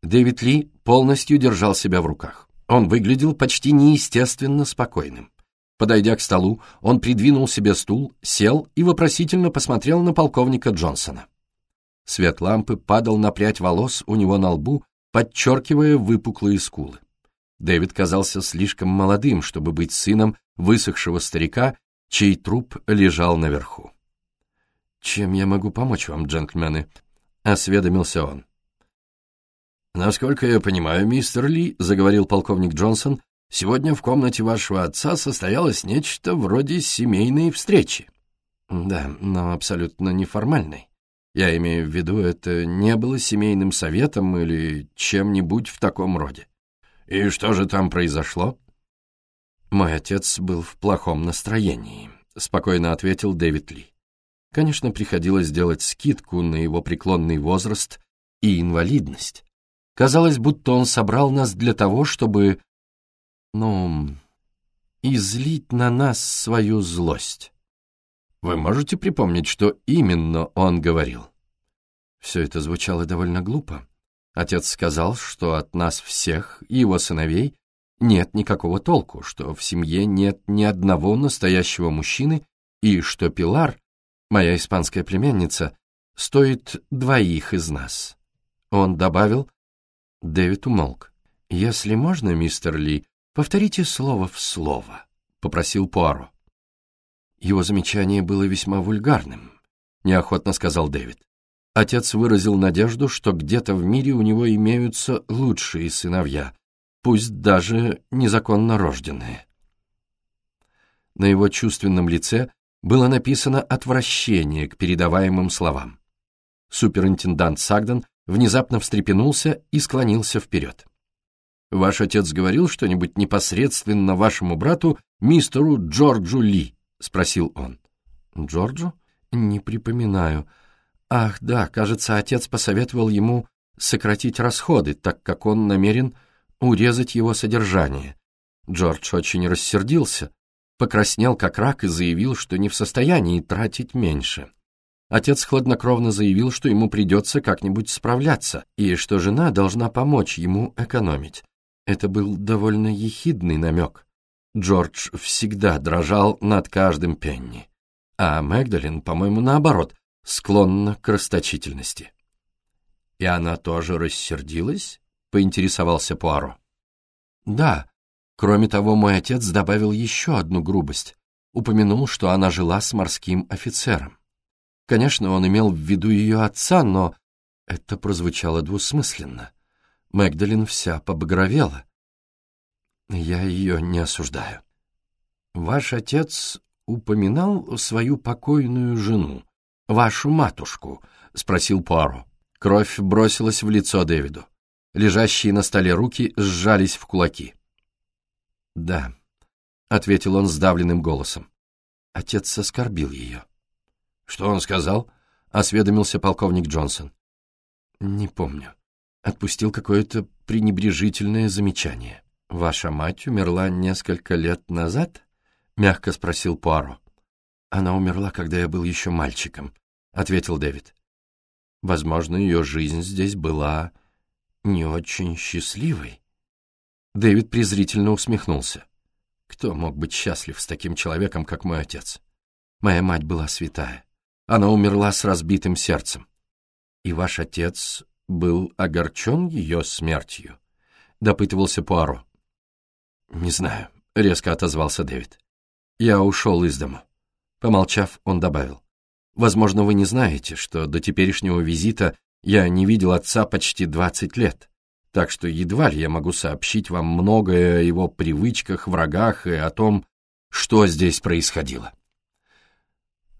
Дэвид Ли полностью держал себя в руках. Он выглядел почти неестественно спокойным. Подойдя к столу, он придвинул себе стул, сел и вопросительно посмотрел на полковника Джонсона. Свет лампы падал на прядь волос у него на лбу, подчеркивая выпуклые скулы. Дэвид казался слишком молодым, чтобы быть сыном высохшего старика, чей труп лежал наверху. «Чем я могу помочь вам, джентльмены?» — осведомился он. «Насколько я понимаю, мистер Ли», — заговорил полковник Джонсон, Сегодня в комнате вашего отца состоялось нечто вроде семейной встречи. Да, но абсолютно неформальной. Я имею в виду, это не было семейным советом или чем-нибудь в таком роде. И что же там произошло? Мой отец был в плохом настроении, спокойно ответил Дэвид Ли. Конечно, приходилось делать скидку на его преклонный возраст и инвалидность. Казалось, будто он собрал нас для того, чтобы, ну, излить на нас свою злость. Вы можете припомнить, что именно он говорил? Все это звучало довольно глупо. Отец сказал, что от нас всех и его сыновей нет никакого толку, что в семье нет ни одного настоящего мужчины и что Пилар, моя испанская племянница, стоит двоих из нас. Он добавил... Дэвид умолк. «Если можно, мистер Ли, повторите слово в слово», — попросил Пуаро. Его замечание было весьма вульгарным, неохотно сказал Дэвид. Отец выразил надежду, что где-то в мире у него имеются лучшие сыновья, пусть даже незаконно рожденные. На его чувственном лице было написано отвращение к передаваемым словам. Суперинтендант Сагден внезапно встрепенулся и склонился вперед. «Ваш отец говорил что-нибудь непосредственно вашему брату, мистеру Джорджу Ли?» — спросил он. «Джорджу? Не припоминаю. Ах, да, кажется, отец посоветовал ему сократить расходы, так как он намерен урезать его содержание. Джордж очень рассердился, покраснел как рак и заявил, что не в состоянии тратить меньше. Отец хладнокровно заявил, что ему придется как-нибудь справляться, и что жена должна помочь ему экономить. Это был довольно ехидный намек. Джордж всегда дрожал над каждым пенни. А Мэгдалин, по-моему, наоборот, склонна к расточительности. «И она тоже рассердилась?» — поинтересовался Пуаро. «Да. Кроме того, мой отец добавил еще одну грубость. Упомянул, что она жила с морским офицером. Конечно, он имел в виду ее отца, но это прозвучало двусмысленно. Мэгдалин вся побагровела. Я ее не осуждаю. Ваш отец упоминал свою покойную жену, вашу матушку, спросил Пуаро. Кровь бросилась в лицо Дэвиду. Лежащие на столе руки сжались в кулаки. «Да», — ответил он сдавленным голосом. Отец оскорбил ее. «Что он сказал?» — осведомился полковник Джонсон. «Не помню. Отпустил какое-то пренебрежительное замечание». «Ваша мать умерла несколько лет назад?» — мягко спросил Пуаро. «Она умерла, когда я был еще мальчиком», — ответил Дэвид. «Возможно, ее жизнь здесь была не очень счастливой». Дэвид презрительно усмехнулся. «Кто мог быть счастлив с таким человеком, как мой отец? Моя мать была святая. Она умерла с разбитым сердцем. И ваш отец был огорчен ее смертью?» — допытывался Пуаро. «Не знаю», — резко отозвался Дэвид. «Я ушел из дому». Помолчав, он добавил. «Возможно, вы не знаете, что до теперешнего визита я не видел отца почти двадцать лет, так что едва ли я могу сообщить вам многое о его привычках, врагах и о том, что здесь происходило».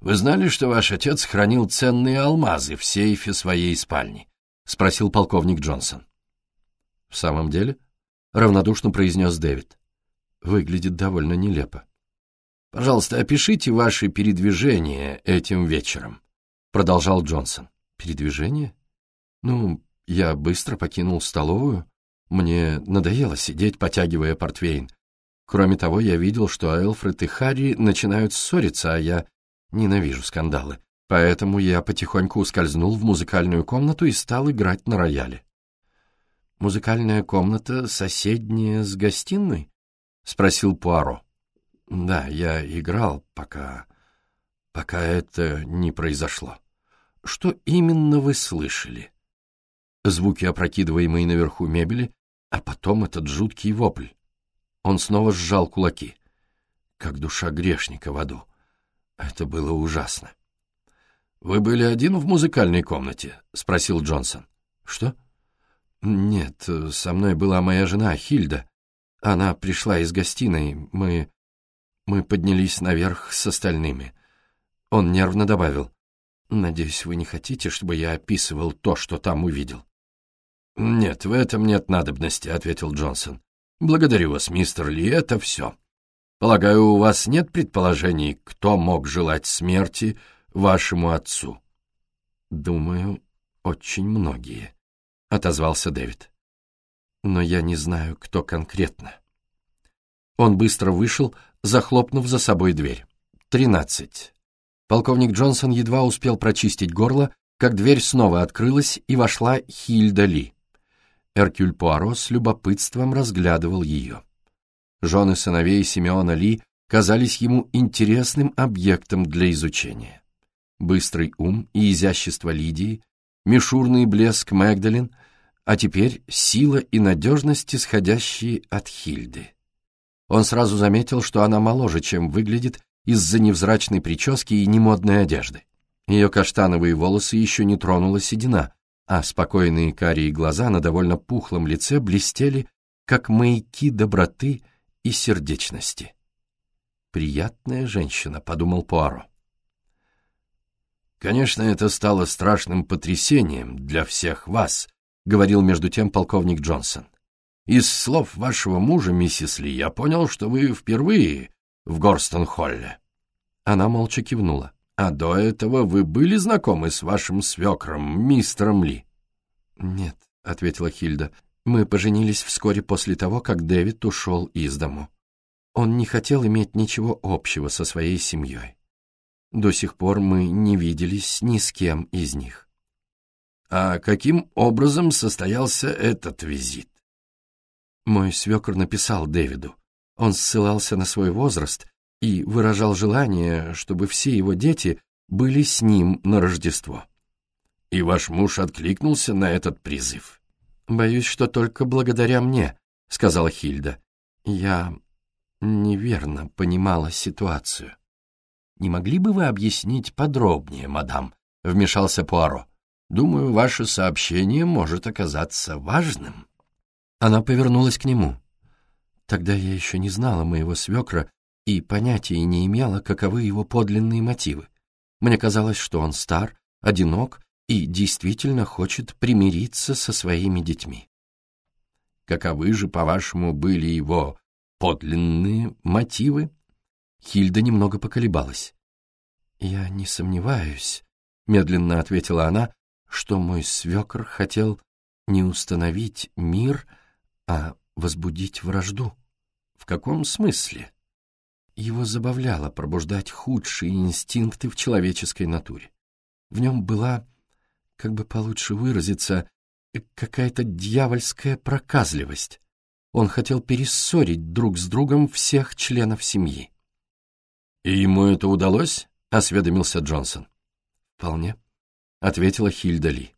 «Вы знали, что ваш отец хранил ценные алмазы в сейфе своей спальни?» — спросил полковник Джонсон. «В самом деле?» — равнодушно произнес Дэвид выглядит довольно нелепо. «Пожалуйста, опишите ваши передвижения этим вечером», — продолжал Джонсон. «Передвижения? Ну, я быстро покинул столовую. Мне надоело сидеть, потягивая портвейн. Кроме того, я видел, что Элфред и Харри начинают ссориться, а я ненавижу скандалы. Поэтому я потихоньку ускользнул в музыкальную комнату и стал играть на рояле. Музыкальная комната соседняя с гостиной? — спросил Пуаро. «Да, я играл, пока... пока это не произошло. Что именно вы слышали?» Звуки, опрокидываемые наверху мебели, а потом этот жуткий вопль. Он снова сжал кулаки. Как душа грешника в аду. Это было ужасно. «Вы были один в музыкальной комнате?» — спросил Джонсон. «Что?» «Нет, со мной была моя жена Хильда. Она пришла из гостиной, мы... мы поднялись наверх с остальными. Он нервно добавил. Надеюсь, вы не хотите, чтобы я описывал то, что там увидел? Нет, в этом нет надобности, ответил Джонсон. Благодарю вас, мистер Ли, это все. Полагаю, у вас нет предположений, кто мог желать смерти вашему отцу? Думаю, очень многие, отозвался Дэвид. Но я не знаю, кто конкретно. Он быстро вышел, захлопнув за собой дверь. Тринадцать. Полковник Джонсон едва успел прочистить горло, как дверь снова открылась, и вошла Хильда Ли. Эркюль Пуаро с любопытством разглядывал ее. Жены сыновей Симеона Ли казались ему интересным объектом для изучения. Быстрый ум и изящество Лидии, мишурный блеск Мэгдалин, а теперь сила и надежность, исходящие от Хильды. Он сразу заметил, что она моложе, чем выглядит из-за невзрачной прически и немодной одежды. Ее каштановые волосы еще не тронула седина, а спокойные карие глаза на довольно пухлом лице блестели, как маяки доброты и сердечности. «Приятная женщина», — подумал Пуаро. «Конечно, это стало страшным потрясением для всех вас», — говорил между тем полковник Джонсон. «Из слов вашего мужа, миссис Ли, я понял, что вы впервые в Горстон-Холле». Она молча кивнула. «А до этого вы были знакомы с вашим свекром, мистером Ли?» «Нет», — ответила Хильда. «Мы поженились вскоре после того, как Дэвид ушел из дому. Он не хотел иметь ничего общего со своей семьей. До сих пор мы не виделись ни с кем из них». «А каким образом состоялся этот визит?» Мой свекр написал Дэвиду. Он ссылался на свой возраст и выражал желание, чтобы все его дети были с ним на Рождество. И ваш муж откликнулся на этот призыв? Боюсь, что только благодаря мне, сказала Хильда. Я неверно понимала ситуацию. Не могли бы вы объяснить подробнее, мадам? Вмешался Пуаро. Думаю, ваше сообщение может оказаться важным. Она повернулась к нему. Тогда я еще не знала моего свекра и понятия не имела, каковы его подлинные мотивы. Мне казалось, что он стар, одинок и действительно хочет примириться со своими детьми. Каковы же, по-вашему, были его подлинные мотивы? Хильда немного поколебалась. «Я не сомневаюсь», — медленно ответила она, «что мой свекр хотел не установить мир, а возбудить вражду». «В каком смысле?» Его забавляло пробуждать худшие инстинкты в человеческой натуре. В нем была, как бы получше выразиться, какая-то дьявольская проказливость. Он хотел перессорить друг с другом всех членов семьи. «И ему это удалось?» — осведомился Джонсон. «Вполне», — ответила Хильда Ли.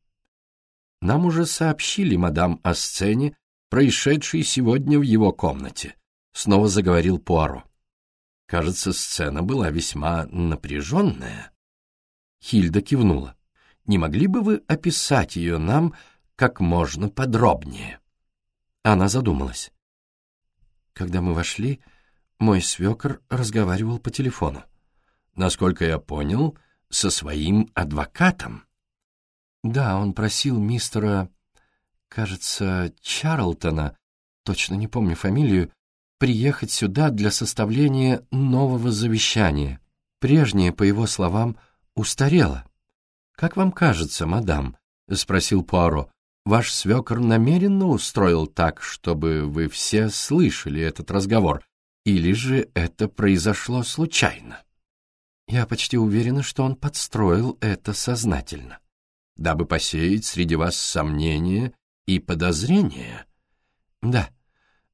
«Нам уже сообщили, мадам, о сцене, происшедшей сегодня в его комнате», — снова заговорил Пуаро. Кажется, сцена была весьма напряженная. Хильда кивнула. Не могли бы вы описать ее нам как можно подробнее? Она задумалась. Когда мы вошли, мой свекр разговаривал по телефону. Насколько я понял, со своим адвокатом. Да, он просил мистера, кажется, Чарлтона, точно не помню фамилию, приехать сюда для составления нового завещания. Прежнее, по его словам, устарело. «Как вам кажется, мадам?» — спросил Пуаро. «Ваш свекор намеренно устроил так, чтобы вы все слышали этот разговор, или же это произошло случайно?» «Я почти уверена, что он подстроил это сознательно, дабы посеять среди вас сомнения и подозрения». «Да»,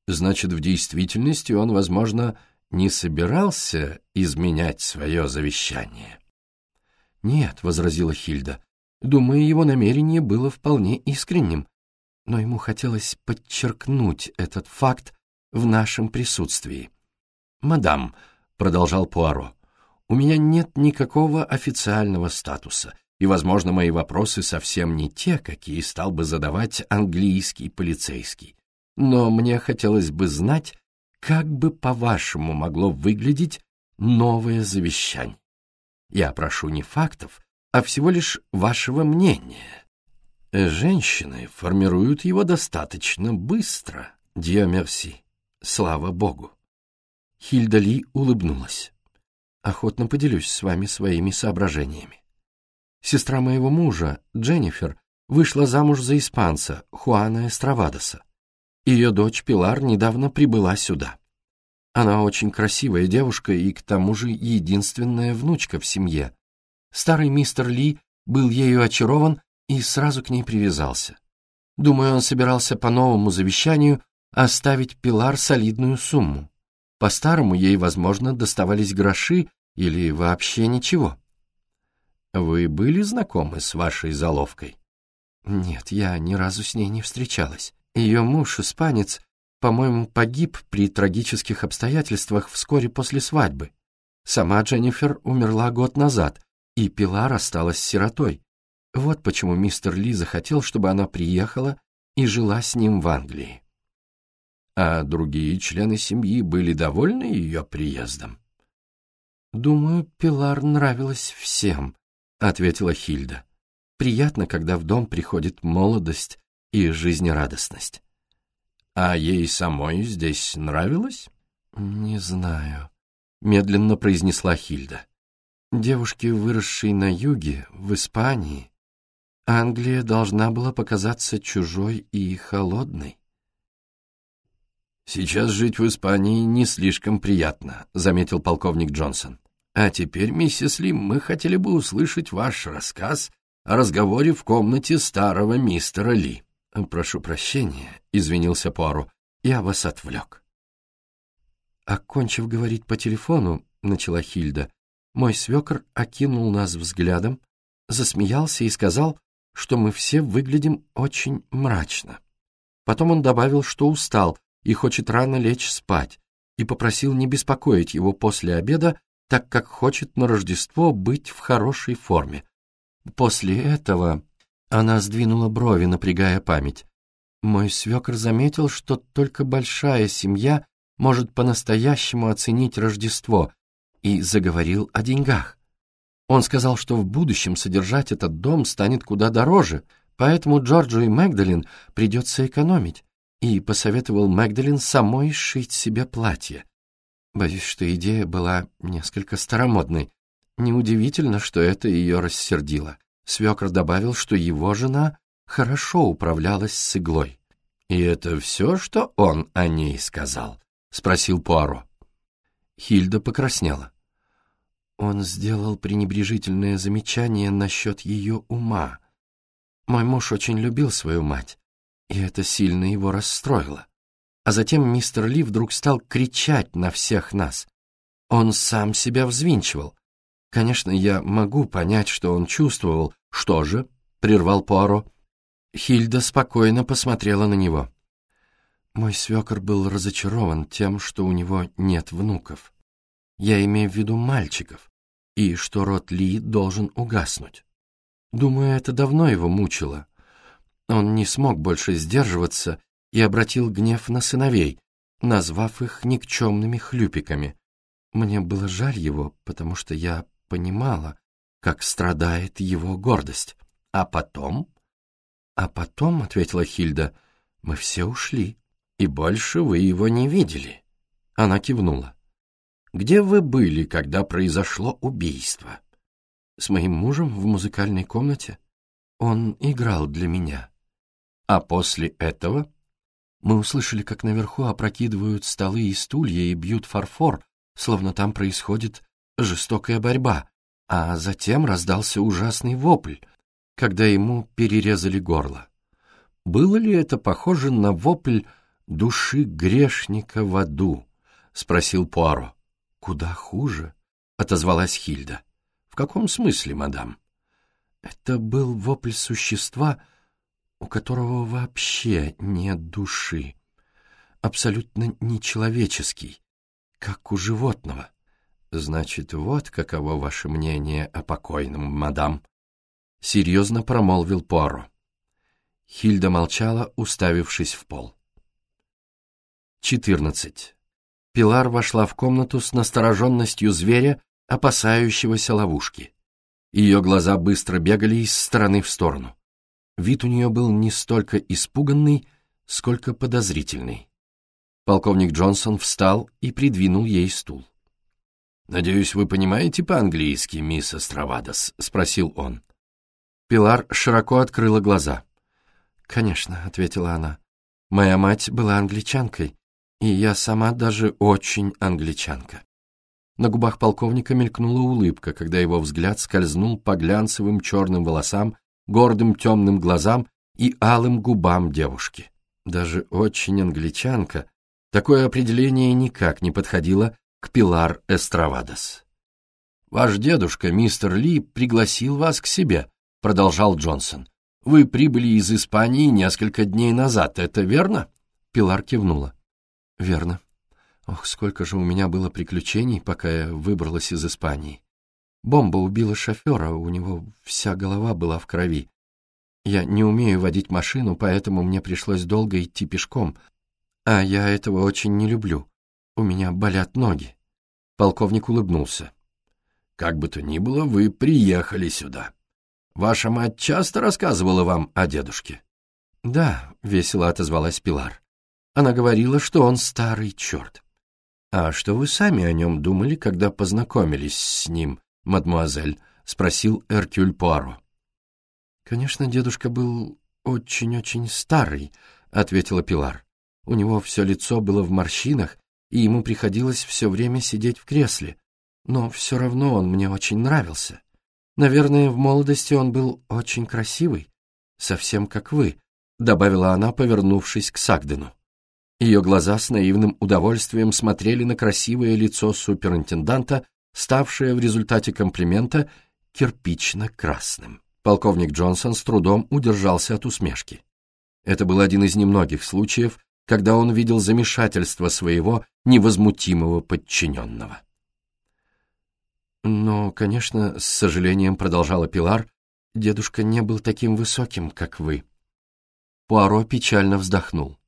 Значит, в действительности он, возможно, не собирался изменять свое завещание. «Нет», — возразила Хильда, — «думаю, его намерение было вполне искренним, но ему хотелось подчеркнуть этот факт в нашем присутствии». «Мадам», — продолжал Пуаро, — «у меня нет никакого официального статуса, и, возможно, мои вопросы совсем не те, какие стал бы задавать английский полицейский но мне хотелось бы знать, как бы, по-вашему, могло выглядеть новое завещание. Я прошу не фактов, а всего лишь вашего мнения. Женщины формируют его достаточно быстро. Дио мерси. Слава Богу. Хильда Ли улыбнулась. Охотно поделюсь с вами своими соображениями. Сестра моего мужа, Дженнифер, вышла замуж за испанца, Хуана Эстравадоса. Ее дочь Пилар недавно прибыла сюда. Она очень красивая девушка и к тому же единственная внучка в семье. Старый мистер Ли был ею очарован и сразу к ней привязался. Думаю, он собирался по новому завещанию оставить Пилар солидную сумму. По-старому ей, возможно, доставались гроши или вообще ничего. Вы были знакомы с вашей заловкой? Нет, я ни разу с ней не встречалась. Ее муж, испанец, по-моему, погиб при трагических обстоятельствах вскоре после свадьбы. Сама Дженнифер умерла год назад, и Пилар осталась сиротой. Вот почему мистер Ли захотел, чтобы она приехала и жила с ним в Англии. А другие члены семьи были довольны ее приездом? «Думаю, Пилар нравилась всем», — ответила Хильда. «Приятно, когда в дом приходит молодость и жизнерадостность». «А ей самой здесь нравилось?» «Не знаю», — медленно произнесла Хильда. «Девушке, выросшей на юге, в Испании, Англия должна была показаться чужой и холодной». «Сейчас жить в Испании не слишком приятно», — заметил полковник Джонсон. «А теперь, миссис Лим, мы хотели бы услышать ваш рассказ о разговоре в комнате старого мистера Ли». «Прошу прощения», — извинился Пуаро, — «я вас отвлек». Окончив говорить по телефону, начала Хильда, мой свекр окинул нас взглядом, засмеялся и сказал, что мы все выглядим очень мрачно. Потом он добавил, что устал, и хочет рано лечь спать, и попросил не беспокоить его после обеда, так как хочет на Рождество быть в хорошей форме. После этого она сдвинула брови, напрягая память. Мой свекр заметил, что только большая семья может по-настоящему оценить Рождество, и заговорил о деньгах. Он сказал, что в будущем содержать этот дом станет куда дороже, поэтому Джорджу и Мэгдалин придется экономить и посоветовал Мэгдалин самой сшить себе платье. Боюсь, что идея была несколько старомодной. Неудивительно, что это ее рассердило. Свекр добавил, что его жена хорошо управлялась с иглой. «И это все, что он о ней сказал?» — спросил Пуаро. Хильда покраснела. Он сделал пренебрежительное замечание насчет ее ума. Мой муж очень любил свою мать и это сильно его расстроило. А затем мистер Ли вдруг стал кричать на всех нас. Он сам себя взвинчивал. Конечно, я могу понять, что он чувствовал. Что же? — прервал Пуаро. Хильда спокойно посмотрела на него. Мой свекор был разочарован тем, что у него нет внуков. Я имею в виду мальчиков, и что род Ли должен угаснуть. Думаю, это давно его мучило, он не смог больше сдерживаться и обратил гнев на сыновей, назвав их никчемными хлюпиками. Мне было жаль его, потому что я понимала, как страдает его гордость. А потом... А потом, — ответила Хильда, — мы все ушли, и больше вы его не видели. Она кивнула. Где вы были, когда произошло убийство? С моим мужем в музыкальной комнате. Он играл для меня. А после этого мы услышали, как наверху опрокидывают столы и стулья и бьют фарфор, словно там происходит жестокая борьба, а затем раздался ужасный вопль, когда ему перерезали горло. Было ли это похоже на вопль души грешника в аду? — спросил Пуаро. — Куда хуже, — отозвалась Хильда. — В каком смысле, мадам? — Это был вопль существа, — у которого вообще нет души, абсолютно нечеловеческий, как у животного. Значит, вот каково ваше мнение о покойном, мадам. Серьезно промолвил Пуаро. Хильда молчала, уставившись в пол. 14. Пилар вошла в комнату с настороженностью зверя, опасающегося ловушки. Ее глаза быстро бегали из стороны в сторону. Вид у нее был не столько испуганный, сколько подозрительный. Полковник Джонсон встал и придвинул ей стул. «Надеюсь, вы понимаете по-английски, мисс Астравадос?» — спросил он. Пилар широко открыла глаза. «Конечно», — ответила она. «Моя мать была англичанкой, и я сама даже очень англичанка». На губах полковника мелькнула улыбка, когда его взгляд скользнул по глянцевым черным волосам, гордым темным глазам и алым губам девушки. Даже очень англичанка. Такое определение никак не подходило к Пилар Эстравадос. «Ваш дедушка, мистер Ли, пригласил вас к себе», — продолжал Джонсон. «Вы прибыли из Испании несколько дней назад, это верно?» Пилар кивнула. «Верно. Ох, сколько же у меня было приключений, пока я выбралась из Испании. Бомба убила шофера, у него вся голова была в крови. Я не умею водить машину, поэтому мне пришлось долго идти пешком, а я этого очень не люблю. У меня болят ноги. Полковник улыбнулся. «Как бы то ни было, вы приехали сюда. Ваша мать часто рассказывала вам о дедушке?» «Да», — весело отозвалась Пилар. Она говорила, что он старый черт. «А что вы сами о нем думали, когда познакомились с ним, мадмуазель?» — спросил Эркюль Пуаро. «Конечно, дедушка был очень-очень старый», — ответила Пилар. «У него все лицо было в морщинах, и ему приходилось все время сидеть в кресле. Но все равно он мне очень нравился. Наверное, в молодости он был очень красивый, совсем как вы», — добавила она, повернувшись к Сагдену. Ее глаза с наивным удовольствием смотрели на красивое лицо суперинтенданта, ставшее в результате комплимента кирпично-красным. Полковник Джонсон с трудом удержался от усмешки. Это был один из немногих случаев, когда он видел замешательство своего невозмутимого подчиненного. «Но, конечно, с сожалением продолжала Пилар, дедушка не был таким высоким, как вы». Пуаро печально вздохнул.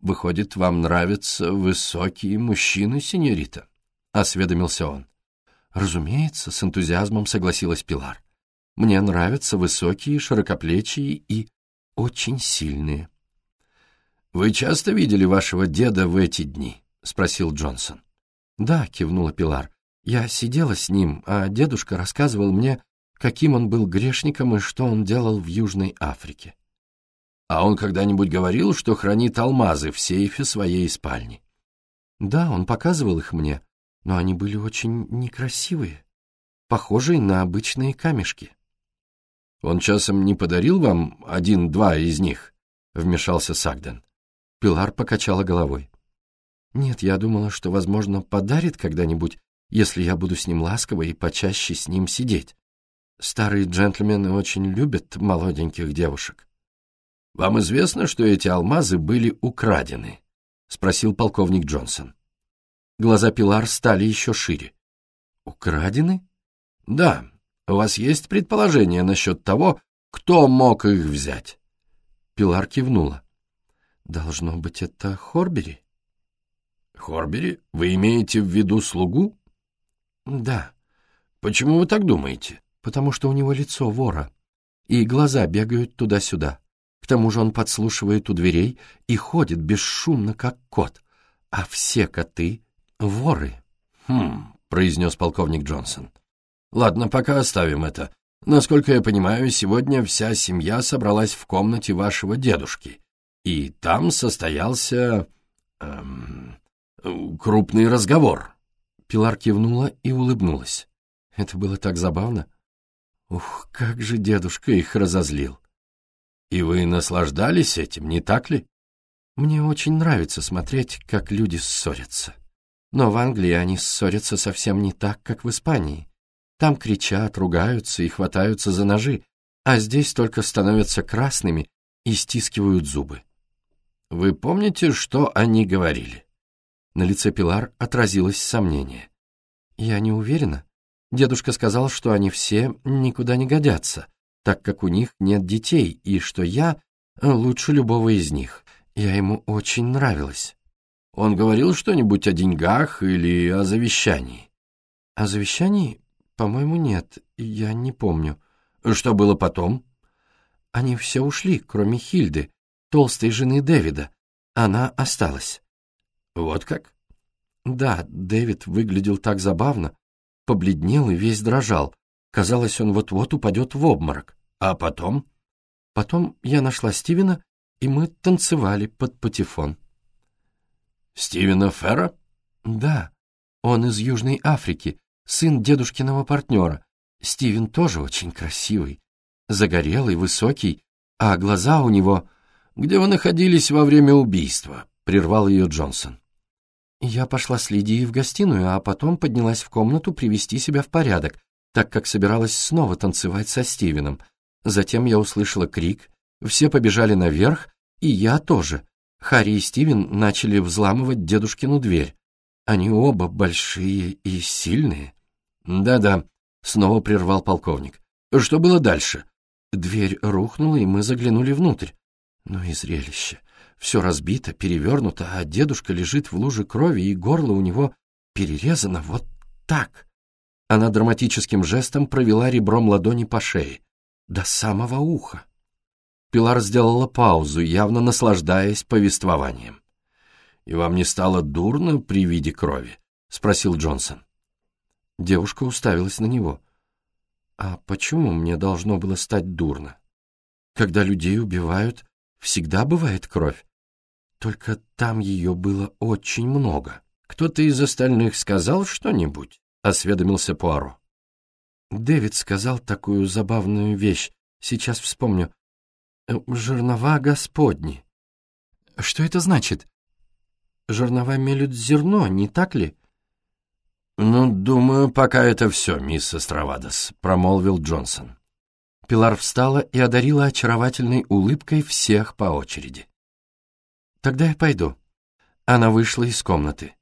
«Выходит, вам нравятся высокие мужчины, сеньорита?» — осведомился он. «Разумеется», — с энтузиазмом согласилась Пилар. «Мне нравятся высокие, широкоплечие и очень сильные». «Вы часто видели вашего деда в эти дни?» — спросил Джонсон. «Да», — кивнула Пилар. «Я сидела с ним, а дедушка рассказывал мне, каким он был грешником и что он делал в Южной Африке». «А он когда-нибудь говорил, что хранит алмазы в сейфе своей спальни?» «Да, он показывал их мне, но они были очень некрасивые, похожие на обычные камешки. «Он часом не подарил вам один-два из них?» — вмешался Сагден. Пилар покачала головой. «Нет, я думала, что, возможно, подарит когда-нибудь, если я буду с ним ласково и почаще с ним сидеть. Старые джентльмены очень любят молоденьких девушек». «Вам известно, что эти алмазы были украдены?» — спросил полковник Джонсон. Глаза Пилар стали еще шире. «Украдены?» «Да. У вас есть предположение насчет того, кто мог их взять?» Пилар кивнула. «Должно быть, это Хорбери?» «Хорбери? Вы имеете в виду слугу?» «Да». «Почему вы так думаете?» «Потому что у него лицо вора, и глаза бегают туда-сюда. К тому же он подслушивает у дверей и ходит бесшумно, как кот, а все коты «Воры». «Хм», — произнес полковник Джонсон. «Ладно, пока оставим это. Насколько я понимаю, сегодня вся семья собралась в комнате вашего дедушки, и там состоялся... Эм, крупный разговор». Пилар кивнула и улыбнулась. Это было так забавно. Ух, как же дедушка их разозлил. И вы наслаждались этим, не так ли? Мне очень нравится смотреть, как люди ссорятся. Но в Англии они ссорятся совсем не так, как в Испании. Там кричат, ругаются и хватаются за ножи, а здесь только становятся красными и стискивают зубы. Вы помните, что они говорили? На лице Пилар отразилось сомнение. Я не уверена. Дедушка сказал, что они все никуда не годятся, так как у них нет детей, и что я лучше любого из них. Я ему очень нравилась. Он говорил что-нибудь о деньгах или о завещании? О завещании? По-моему, нет, я не помню. Что было потом? Они все ушли, кроме Хильды, толстой жены Дэвида. Она осталась. Вот как? Да, Дэвид выглядел так забавно, побледнел и весь дрожал. Казалось, он вот-вот упадет в обморок. А потом? Потом я нашла Стивена, и мы танцевали под патефон. Стивена Ферра? Да, он из Южной Африки, сын дедушкиного партнера. Стивен тоже очень красивый, загорелый, высокий, а глаза у него... Где вы находились во время убийства? Прервал ее Джонсон. Я пошла с Лидией в гостиную, а потом поднялась в комнату привести себя в порядок, так как собиралась снова танцевать со Стивеном. Затем я услышала крик, все побежали наверх, и я тоже. Харри и Стивен начали взламывать дедушкину дверь. Они оба большие и сильные. Да-да, снова прервал полковник. Что было дальше? Дверь рухнула, и мы заглянули внутрь. Ну и зрелище. Все разбито, перевернуто, а дедушка лежит в луже крови, и горло у него перерезано вот так. Она драматическим жестом провела ребром ладони по шее, до самого уха. Пилар сделала паузу, явно наслаждаясь повествованием. «И вам не стало дурно при виде крови?» — спросил Джонсон. Девушка уставилась на него. «А почему мне должно было стать дурно? Когда людей убивают, всегда бывает кровь. Только там ее было очень много. Кто-то из остальных сказал что-нибудь?» — осведомился Пуаро. Дэвид сказал такую забавную вещь. Сейчас вспомню. Жернова Господни. Что это значит? Жернова мелют зерно, не так ли? Ну, думаю, пока это все, мисс Астравадос, промолвил Джонсон. Пилар встала и одарила очаровательной улыбкой всех по очереди. «Тогда я пойду». Она вышла из комнаты.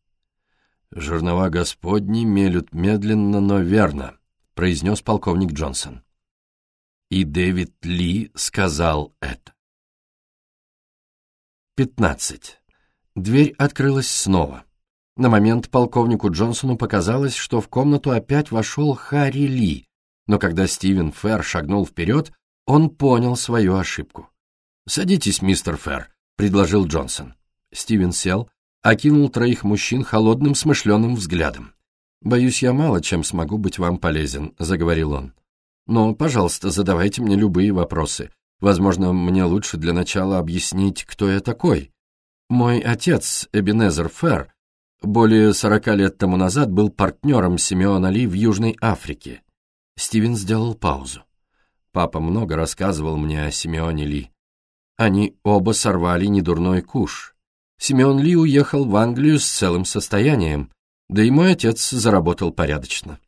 «Жернова Господни мелют медленно, но верно», — произнес полковник Джонсон. И Дэвид Ли сказал это. 15. Дверь открылась снова. На момент полковнику Джонсону показалось, что в комнату опять вошел Харри Ли, но когда Стивен Ферр шагнул вперед, он понял свою ошибку. «Садитесь, мистер Ферр», — предложил Джонсон. Стивен сел, окинул троих мужчин холодным смышленым взглядом. «Боюсь, я мало чем смогу быть вам полезен», — заговорил он. «Но, пожалуйста, задавайте мне любые вопросы. Возможно, мне лучше для начала объяснить, кто я такой. Мой отец, Эбенезер Ферр, более сорока лет тому назад был партнером Симеона Ли в Южной Африке». Стивен сделал паузу. Папа много рассказывал мне о Симеоне Ли. Они оба сорвали недурной куш. Симеон Ли уехал в Англию с целым состоянием, да и мой отец заработал порядочно.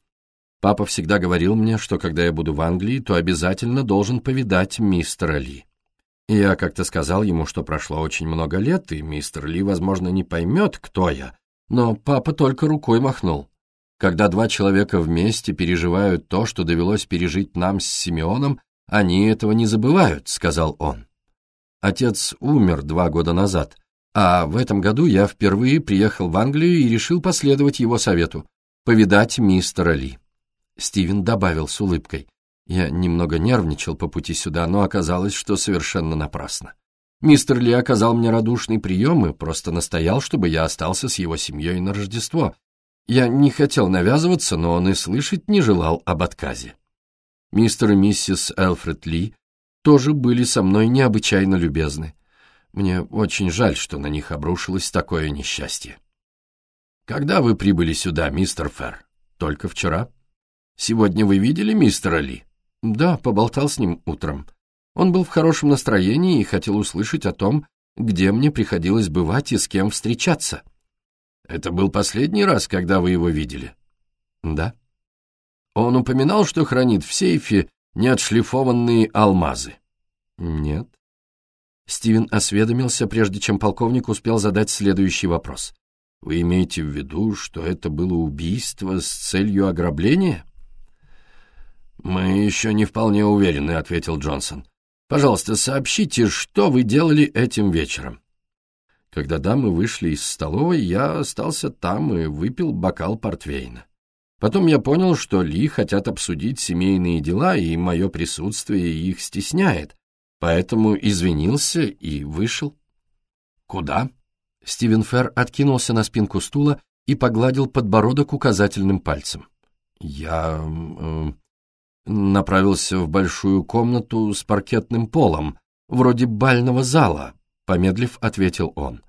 Папа всегда говорил мне, что когда я буду в Англии, то обязательно должен повидать мистера Ли. Я как-то сказал ему, что прошло очень много лет, и мистер Ли, возможно, не поймет, кто я, но папа только рукой махнул. Когда два человека вместе переживают то, что довелось пережить нам с Симеоном, они этого не забывают, сказал он. Отец умер два года назад, а в этом году я впервые приехал в Англию и решил последовать его совету — повидать мистера Ли. Стивен добавил с улыбкой. Я немного нервничал по пути сюда, но оказалось, что совершенно напрасно. Мистер Ли оказал мне радушный прием и просто настоял, чтобы я остался с его семьей на Рождество. Я не хотел навязываться, но он и слышать не желал об отказе. Мистер и миссис Элфред Ли тоже были со мной необычайно любезны. Мне очень жаль, что на них обрушилось такое несчастье. Когда вы прибыли сюда, мистер Ферр? Только вчера. Сегодня вы видели мистера Ли? Да, поболтал с ним утром. Он был в хорошем настроении и хотел услышать о том, где мне приходилось бывать и с кем встречаться. Это был последний раз, когда вы его видели? Да. Он упоминал, что хранит в сейфе неотшлифованные алмазы? Нет. Стивен осведомился, прежде чем полковник успел задать следующий вопрос. «Вы имеете в виду, что это было убийство с целью ограбления?» «Мы еще не вполне уверены», — ответил Джонсон. «Пожалуйста, сообщите, что вы делали этим вечером». Когда дамы вышли из столовой, я остался там и выпил бокал портвейна. Потом я понял, что Ли хотят обсудить семейные дела, и мое присутствие их стесняет, поэтому извинился и вышел. «Куда?» Стивен Ферр откинулся на спинку стула и погладил подбородок указательным пальцем. «Я э, направился в большую комнату с паркетным полом, вроде бального зала», — помедлив, ответил он.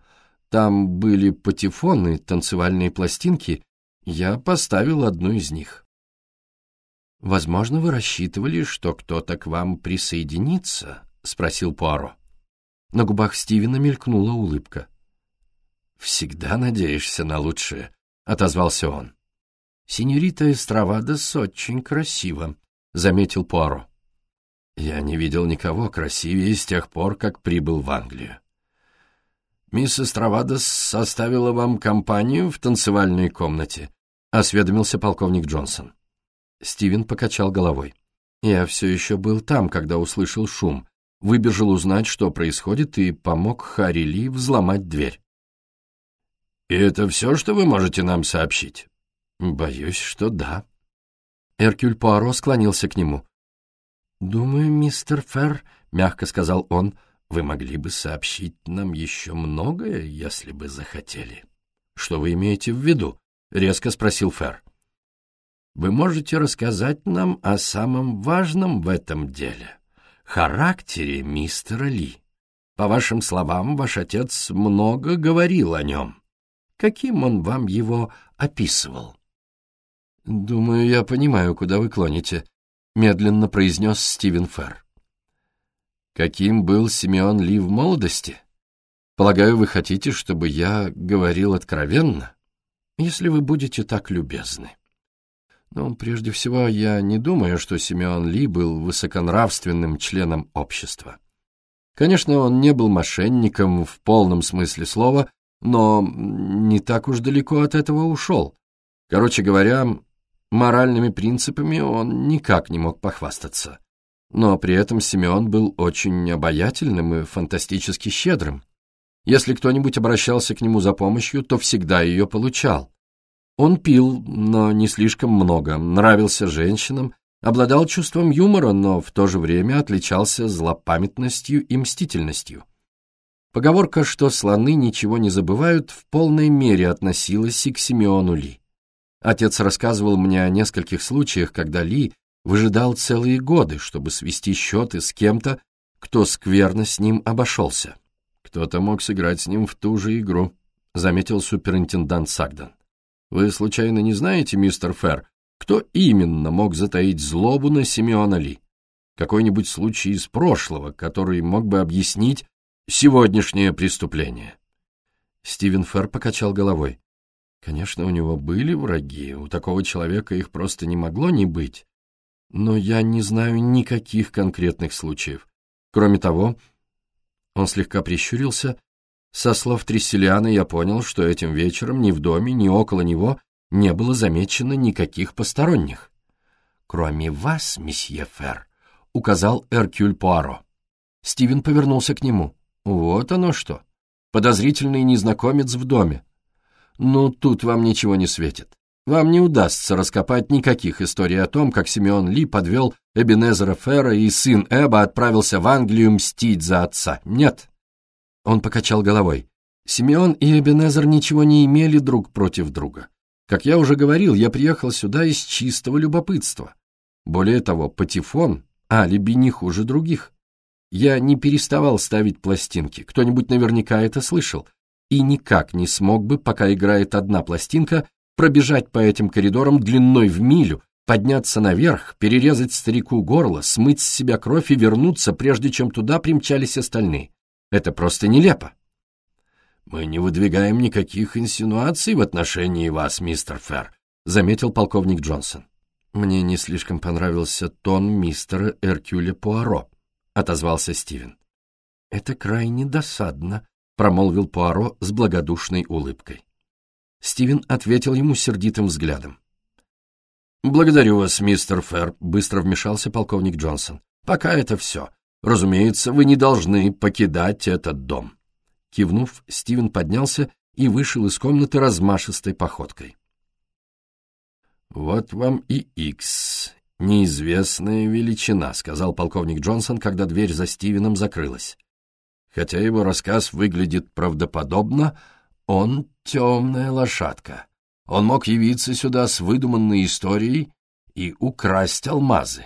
«Там были патефоны, танцевальные пластинки я поставил одну из них. «Возможно, вы рассчитывали, что кто-то к вам присоединится?» — спросил Пуаро. На губах Стивена мелькнула улыбка. «Всегда надеешься на лучшее», — отозвался он. «Синьорита Эстравадос очень красиво», — заметил Пуаро. «Я не видел никого красивее с тех пор, как прибыл в Англию. Мисс Эстравадос составила вам компанию в танцевальной комнате?» — осведомился полковник Джонсон. Стивен покачал головой. «Я все еще был там, когда услышал шум, выбежал узнать, что происходит, и помог Харри Ли взломать дверь». «И это все, что вы можете нам сообщить?» «Боюсь, что да». Эркюль Пуаро склонился к нему. «Думаю, мистер Ферр», — мягко сказал он, — «вы могли бы сообщить нам еще многое, если бы захотели». «Что вы имеете в виду?» — резко спросил Фер. «Вы можете рассказать нам о самом важном в этом деле — характере мистера Ли. По вашим словам, ваш отец много говорил о нем. Каким он вам его описывал?» «Думаю, я понимаю, куда вы клоните», — медленно произнес Стивен Фер. «Каким был Симеон Ли в молодости? Полагаю, вы хотите, чтобы я говорил откровенно?» если вы будете так любезны. Но прежде всего я не думаю, что Симеон Ли был высоконравственным членом общества. Конечно, он не был мошенником в полном смысле слова, но не так уж далеко от этого ушел. Короче говоря, моральными принципами он никак не мог похвастаться. Но при этом Симеон был очень обаятельным и фантастически щедрым. Если кто-нибудь обращался к нему за помощью, то всегда ее получал. Он пил, но не слишком много, нравился женщинам, обладал чувством юмора, но в то же время отличался злопамятностью и мстительностью. Поговорка, что слоны ничего не забывают, в полной мере относилась и к Симеону Ли. Отец рассказывал мне о нескольких случаях, когда Ли выжидал целые годы, чтобы свести счеты с кем-то, кто скверно с ним обошелся. «Кто-то мог сыграть с ним в ту же игру», — заметил суперинтендант Сагдан. «Вы случайно не знаете, мистер Ферр, кто именно мог затаить злобу на Симеона Ли? Какой-нибудь случай из прошлого, который мог бы объяснить сегодняшнее преступление?» Стивен Ферр покачал головой. Конечно, у него были враги, у такого человека их просто не могло не быть. Но я не знаю никаких конкретных случаев. Кроме того, он слегка прищурился. Со слов Тресселиана я понял, что этим вечером ни в доме, ни около него не было замечено никаких посторонних. «Кроме вас, месье Фер», — указал Эркюль Пуаро. Стивен повернулся к нему. «Вот оно что. Подозрительный незнакомец в доме. Ну, тут вам ничего не светит. Вам не удастся раскопать никаких историй о том, как Симеон Ли подвел Эбенезера Фера и сын Эба отправился в Англию мстить за отца. Нет. Он покачал головой. Симеон и Эбенезер ничего не имели друг против друга. Как я уже говорил, я приехал сюда из чистого любопытства. Более того, патефон, алиби не хуже других. Я не переставал ставить пластинки, кто-нибудь наверняка это слышал, и никак не смог бы, пока играет одна пластинка, пробежать по этим коридорам длиной в милю, подняться наверх, перерезать старику горло, смыть с себя кровь и вернуться, прежде чем туда примчались остальные. Это просто нелепо. «Мы не выдвигаем никаких инсинуаций в отношении вас, мистер Ферр», заметил полковник Джонсон. «Мне не слишком понравился тон мистера Эркюля Пуаро», отозвался Стивен. «Это крайне досадно», промолвил Пуаро с благодушной улыбкой. Стивен ответил ему сердитым взглядом. «Благодарю вас, мистер Ферр», — быстро вмешался полковник Джонсон. «Пока это все. Разумеется, вы не должны покидать этот дом». Кивнув, Стивен поднялся и вышел из комнаты размашистой походкой. «Вот вам и Икс, неизвестная величина», — сказал полковник Джонсон, когда дверь за Стивеном закрылась. Хотя его рассказ выглядит правдоподобно, он темная лошадка. Он мог явиться сюда с выдуманной историей и украсть алмазы.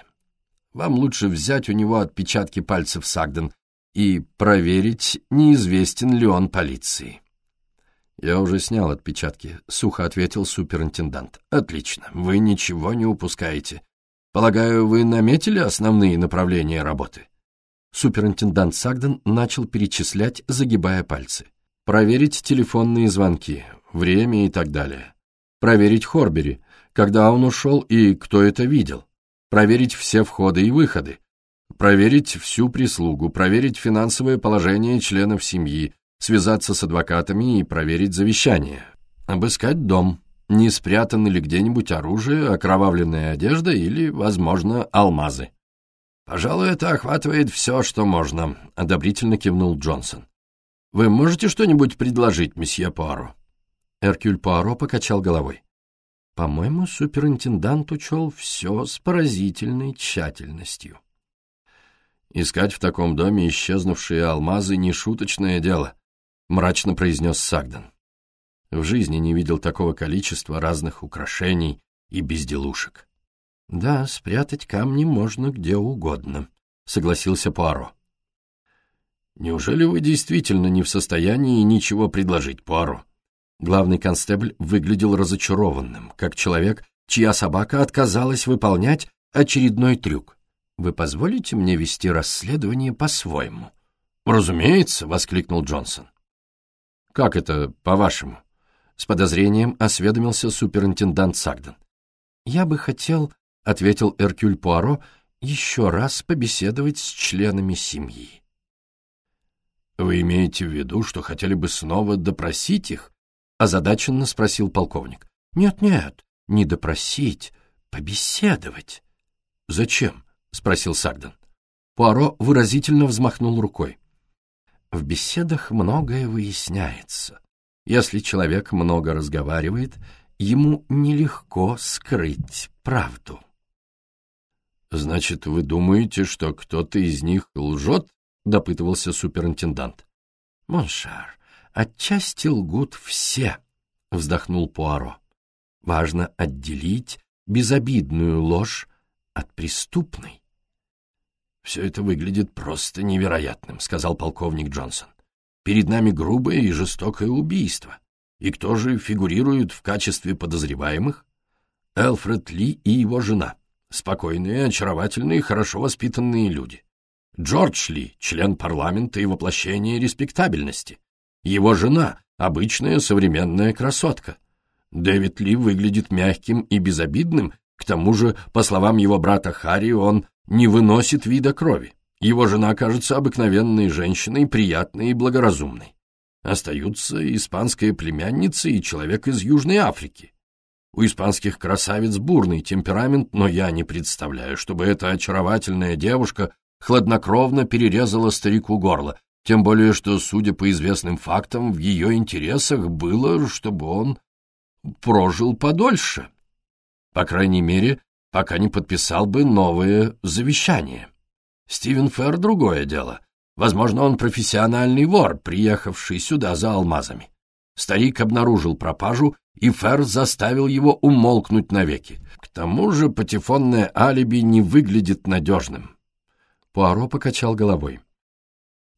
Вам лучше взять у него отпечатки пальцев Сагден и проверить, неизвестен ли он полиции. «Я уже снял отпечатки», — сухо ответил суперинтендант. «Отлично, вы ничего не упускаете. Полагаю, вы наметили основные направления работы?» Суперинтендант Сагден начал перечислять, загибая пальцы. «Проверить телефонные звонки, время и так далее. Проверить Хорбери, когда он ушел и кто это видел. Проверить все входы и выходы. Проверить всю прислугу, проверить финансовое положение членов семьи, связаться с адвокатами и проверить завещание. Обыскать дом, не спрятано ли где-нибудь оружие, окровавленная одежда или, возможно, алмазы. «Пожалуй, это охватывает все, что можно», — одобрительно кивнул Джонсон. «Вы можете что-нибудь предложить, месье Пуаро?» Эркюль Пуаро покачал головой. «По-моему, суперинтендант учел все с поразительной тщательностью». «Искать в таком доме исчезнувшие алмазы — не шуточное дело», — мрачно произнес Сагден. В жизни не видел такого количества разных украшений и безделушек. «Да, спрятать камни можно где угодно», — согласился Пуаро. «Неужели вы действительно не в состоянии ничего предложить, Пуаро?» Главный констебль выглядел разочарованным, как человек, чья собака отказалась выполнять очередной трюк. «Вы позволите мне вести расследование по-своему?» «Разумеется», — воскликнул Джонсон. «Как это, по-вашему?» С подозрением осведомился суперинтендант Сагден. «Я бы хотел — ответил Эркюль Пуаро, — еще раз побеседовать с членами семьи. «Вы имеете в виду, что хотели бы снова допросить их?» — озадаченно спросил полковник. «Нет-нет, не допросить, побеседовать». «Зачем?» — спросил Сагден. Пуаро выразительно взмахнул рукой. «В беседах многое выясняется. Если человек много разговаривает, ему нелегко скрыть правду». «Значит, вы думаете, что кто-то из них лжет?» — допытывался суперинтендант. «Моншар, отчасти лгут все», — вздохнул Пуаро. «Важно отделить безобидную ложь от преступной». «Все это выглядит просто невероятным», — сказал полковник Джонсон. «Перед нами грубое и жестокое убийство. И кто же фигурирует в качестве подозреваемых? Элфред Ли и его жена. Спокойные, очаровательные, хорошо воспитанные люди. Джордж Ли, член парламента и воплощение респектабельности. Его жена — обычная современная красотка. Дэвид Ли выглядит мягким и безобидным, к тому же, по словам его брата Харри, он не выносит вида крови. Его жена кажется обыкновенной женщиной, приятной и благоразумной. Остаются испанская племянница и человек из Южной Африки. У испанских красавиц бурный темперамент, но я не представляю, чтобы эта очаровательная девушка хладнокровно перерезала старику горло, тем более что, судя по известным фактам, в ее интересах было, чтобы он прожил подольше. По крайней мере, пока не подписал бы новое завещание. Стивен Ферр — другое дело. Возможно, он профессиональный вор, приехавший сюда за алмазами. Старик обнаружил пропажу и Фер заставил его умолкнуть навеки. К тому же патефонное алиби не выглядит надежным. Пуаро покачал головой.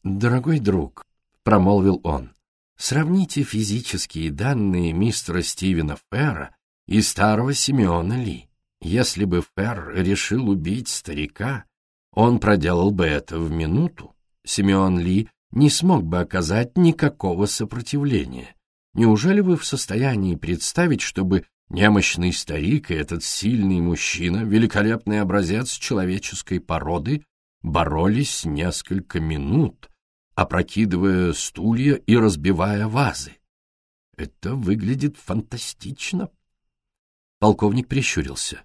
«Дорогой друг», — промолвил он, — «сравните физические данные мистера Стивена Ферра и старого Симеона Ли. Если бы Ферр решил убить старика, он проделал бы это в минуту. Симеон Ли не смог бы оказать никакого сопротивления. Неужели вы в состоянии представить, чтобы немощный старик и этот сильный мужчина, великолепный образец человеческой породы, боролись несколько минут, опрокидывая стулья и разбивая вазы? Это выглядит фантастично. Полковник прищурился.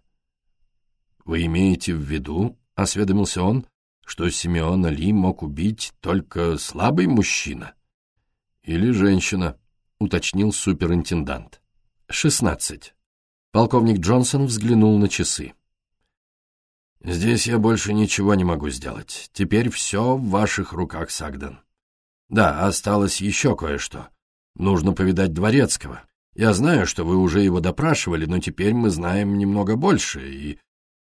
«Вы имеете в виду, — осведомился он, — что Симеона Ли мог убить только слабый мужчина? Или женщина?» — уточнил суперинтендант. «Шестнадцать». Полковник Джонсон взглянул на часы. «Здесь я больше ничего не могу сделать. Теперь все в ваших руках, Сагден. Да, осталось еще кое-что. Нужно повидать Дворецкого. Я знаю, что вы уже его допрашивали, но теперь мы знаем немного больше, и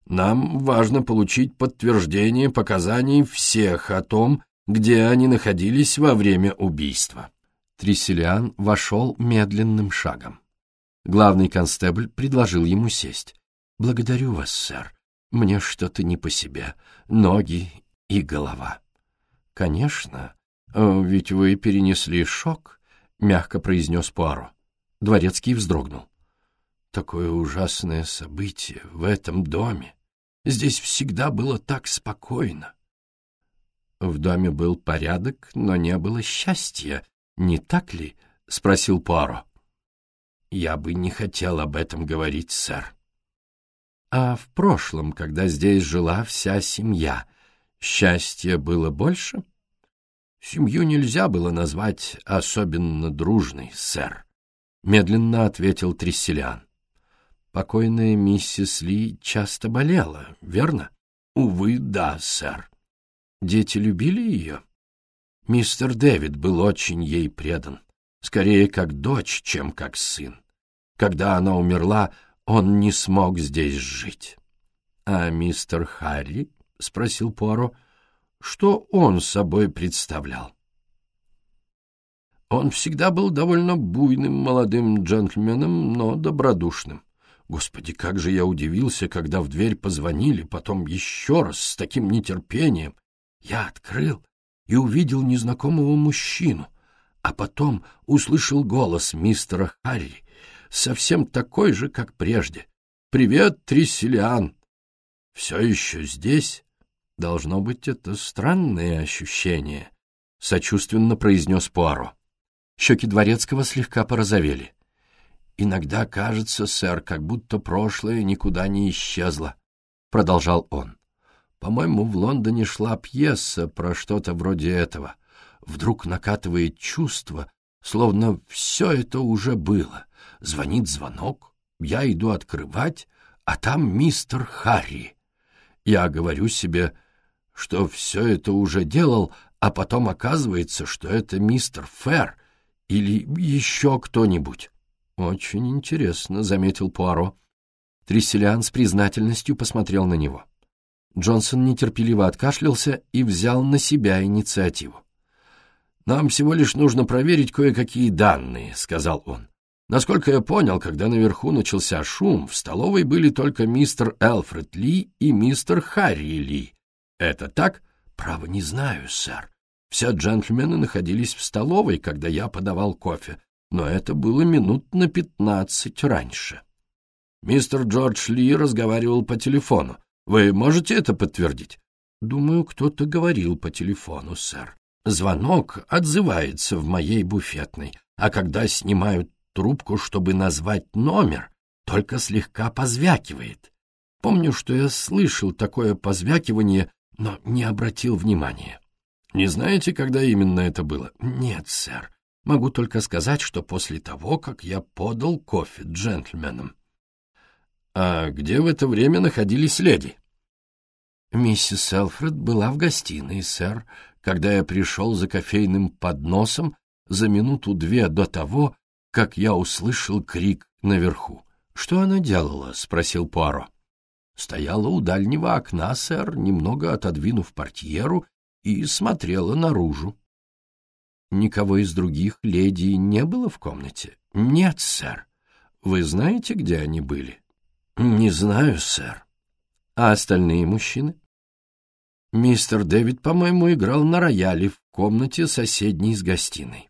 нам важно получить подтверждение показаний всех о том, где они находились во время убийства». Тресселиан вошел медленным шагом. Главный констебль предложил ему сесть. «Благодарю вас, сэр. Мне что-то не по себе. Ноги и голова». «Конечно. Ведь вы перенесли шок», — мягко произнес Пуаро. Дворецкий вздрогнул. «Такое ужасное событие в этом доме. Здесь всегда было так спокойно». В доме был порядок, но не было счастья, не так ли? — спросил Пуаро. «Я бы не хотел об этом говорить, сэр». «А в прошлом, когда здесь жила вся семья, счастья было больше?» «Семью нельзя было назвать особенно дружной, сэр», — медленно ответил Тресселиан. «Покойная миссис Ли часто болела, верно?» «Увы, да, сэр». «Дети любили ее?» Мистер Дэвид был очень ей предан, скорее как дочь, чем как сын. Когда она умерла, он не смог здесь жить. — А мистер Харри? — спросил Пуаро. — Что он собой представлял? Он всегда был довольно буйным молодым джентльменом, но добродушным. Господи, как же я удивился, когда в дверь позвонили, потом еще раз с таким нетерпением. Я открыл и увидел незнакомого мужчину, а потом услышал голос мистера Харри, совсем такой же, как прежде. «Привет, Трисселиан!» «Все еще здесь?» «Должно быть, это странное ощущение», — сочувственно произнес Пуаро. Щеки Дворецкого слегка порозовели. «Иногда кажется, сэр, как будто прошлое никуда не исчезло», — продолжал он. По-моему, в Лондоне шла пьеса про что-то вроде этого. Вдруг накатывает чувство, словно все это уже было. Звонит звонок, я иду открывать, а там мистер Харри. Я говорю себе, что все это уже делал, а потом оказывается, что это мистер Фэр или еще кто-нибудь. Очень интересно, — заметил Пуаро. Тресселиан с признательностью посмотрел на него. — Джонсон нетерпеливо откашлялся и взял на себя инициативу. «Нам всего лишь нужно проверить кое-какие данные», — сказал он. «Насколько я понял, когда наверху начался шум, в столовой были только мистер Элфред Ли и мистер Харри Ли. Это так?» «Право не знаю, сэр. Все джентльмены находились в столовой, когда я подавал кофе, но это было минут на пятнадцать раньше». Мистер Джордж Ли разговаривал по телефону. Вы можете это подтвердить? Думаю, кто-то говорил по телефону, сэр. Звонок отзывается в моей буфетной, а когда снимают трубку, чтобы назвать номер, только слегка позвякивает. Помню, что я слышал такое позвякивание, но не обратил внимания. Не знаете, когда именно это было? Нет, сэр. Могу только сказать, что после того, как я подал кофе джентльменам. «А где в это время находились леди?» «Миссис Элфред была в гостиной, сэр, когда я пришел за кофейным подносом за минуту-две до того, как я услышал крик наверху. «Что она делала?» — спросил Пуаро. «Стояла у дальнего окна, сэр, немного отодвинув портьеру, и смотрела наружу». «Никого из других леди не было в комнате?» «Нет, сэр. Вы знаете, где они были?» «Не знаю, сэр». «А остальные мужчины?» «Мистер Дэвид, по-моему, играл на рояле в комнате соседней с гостиной».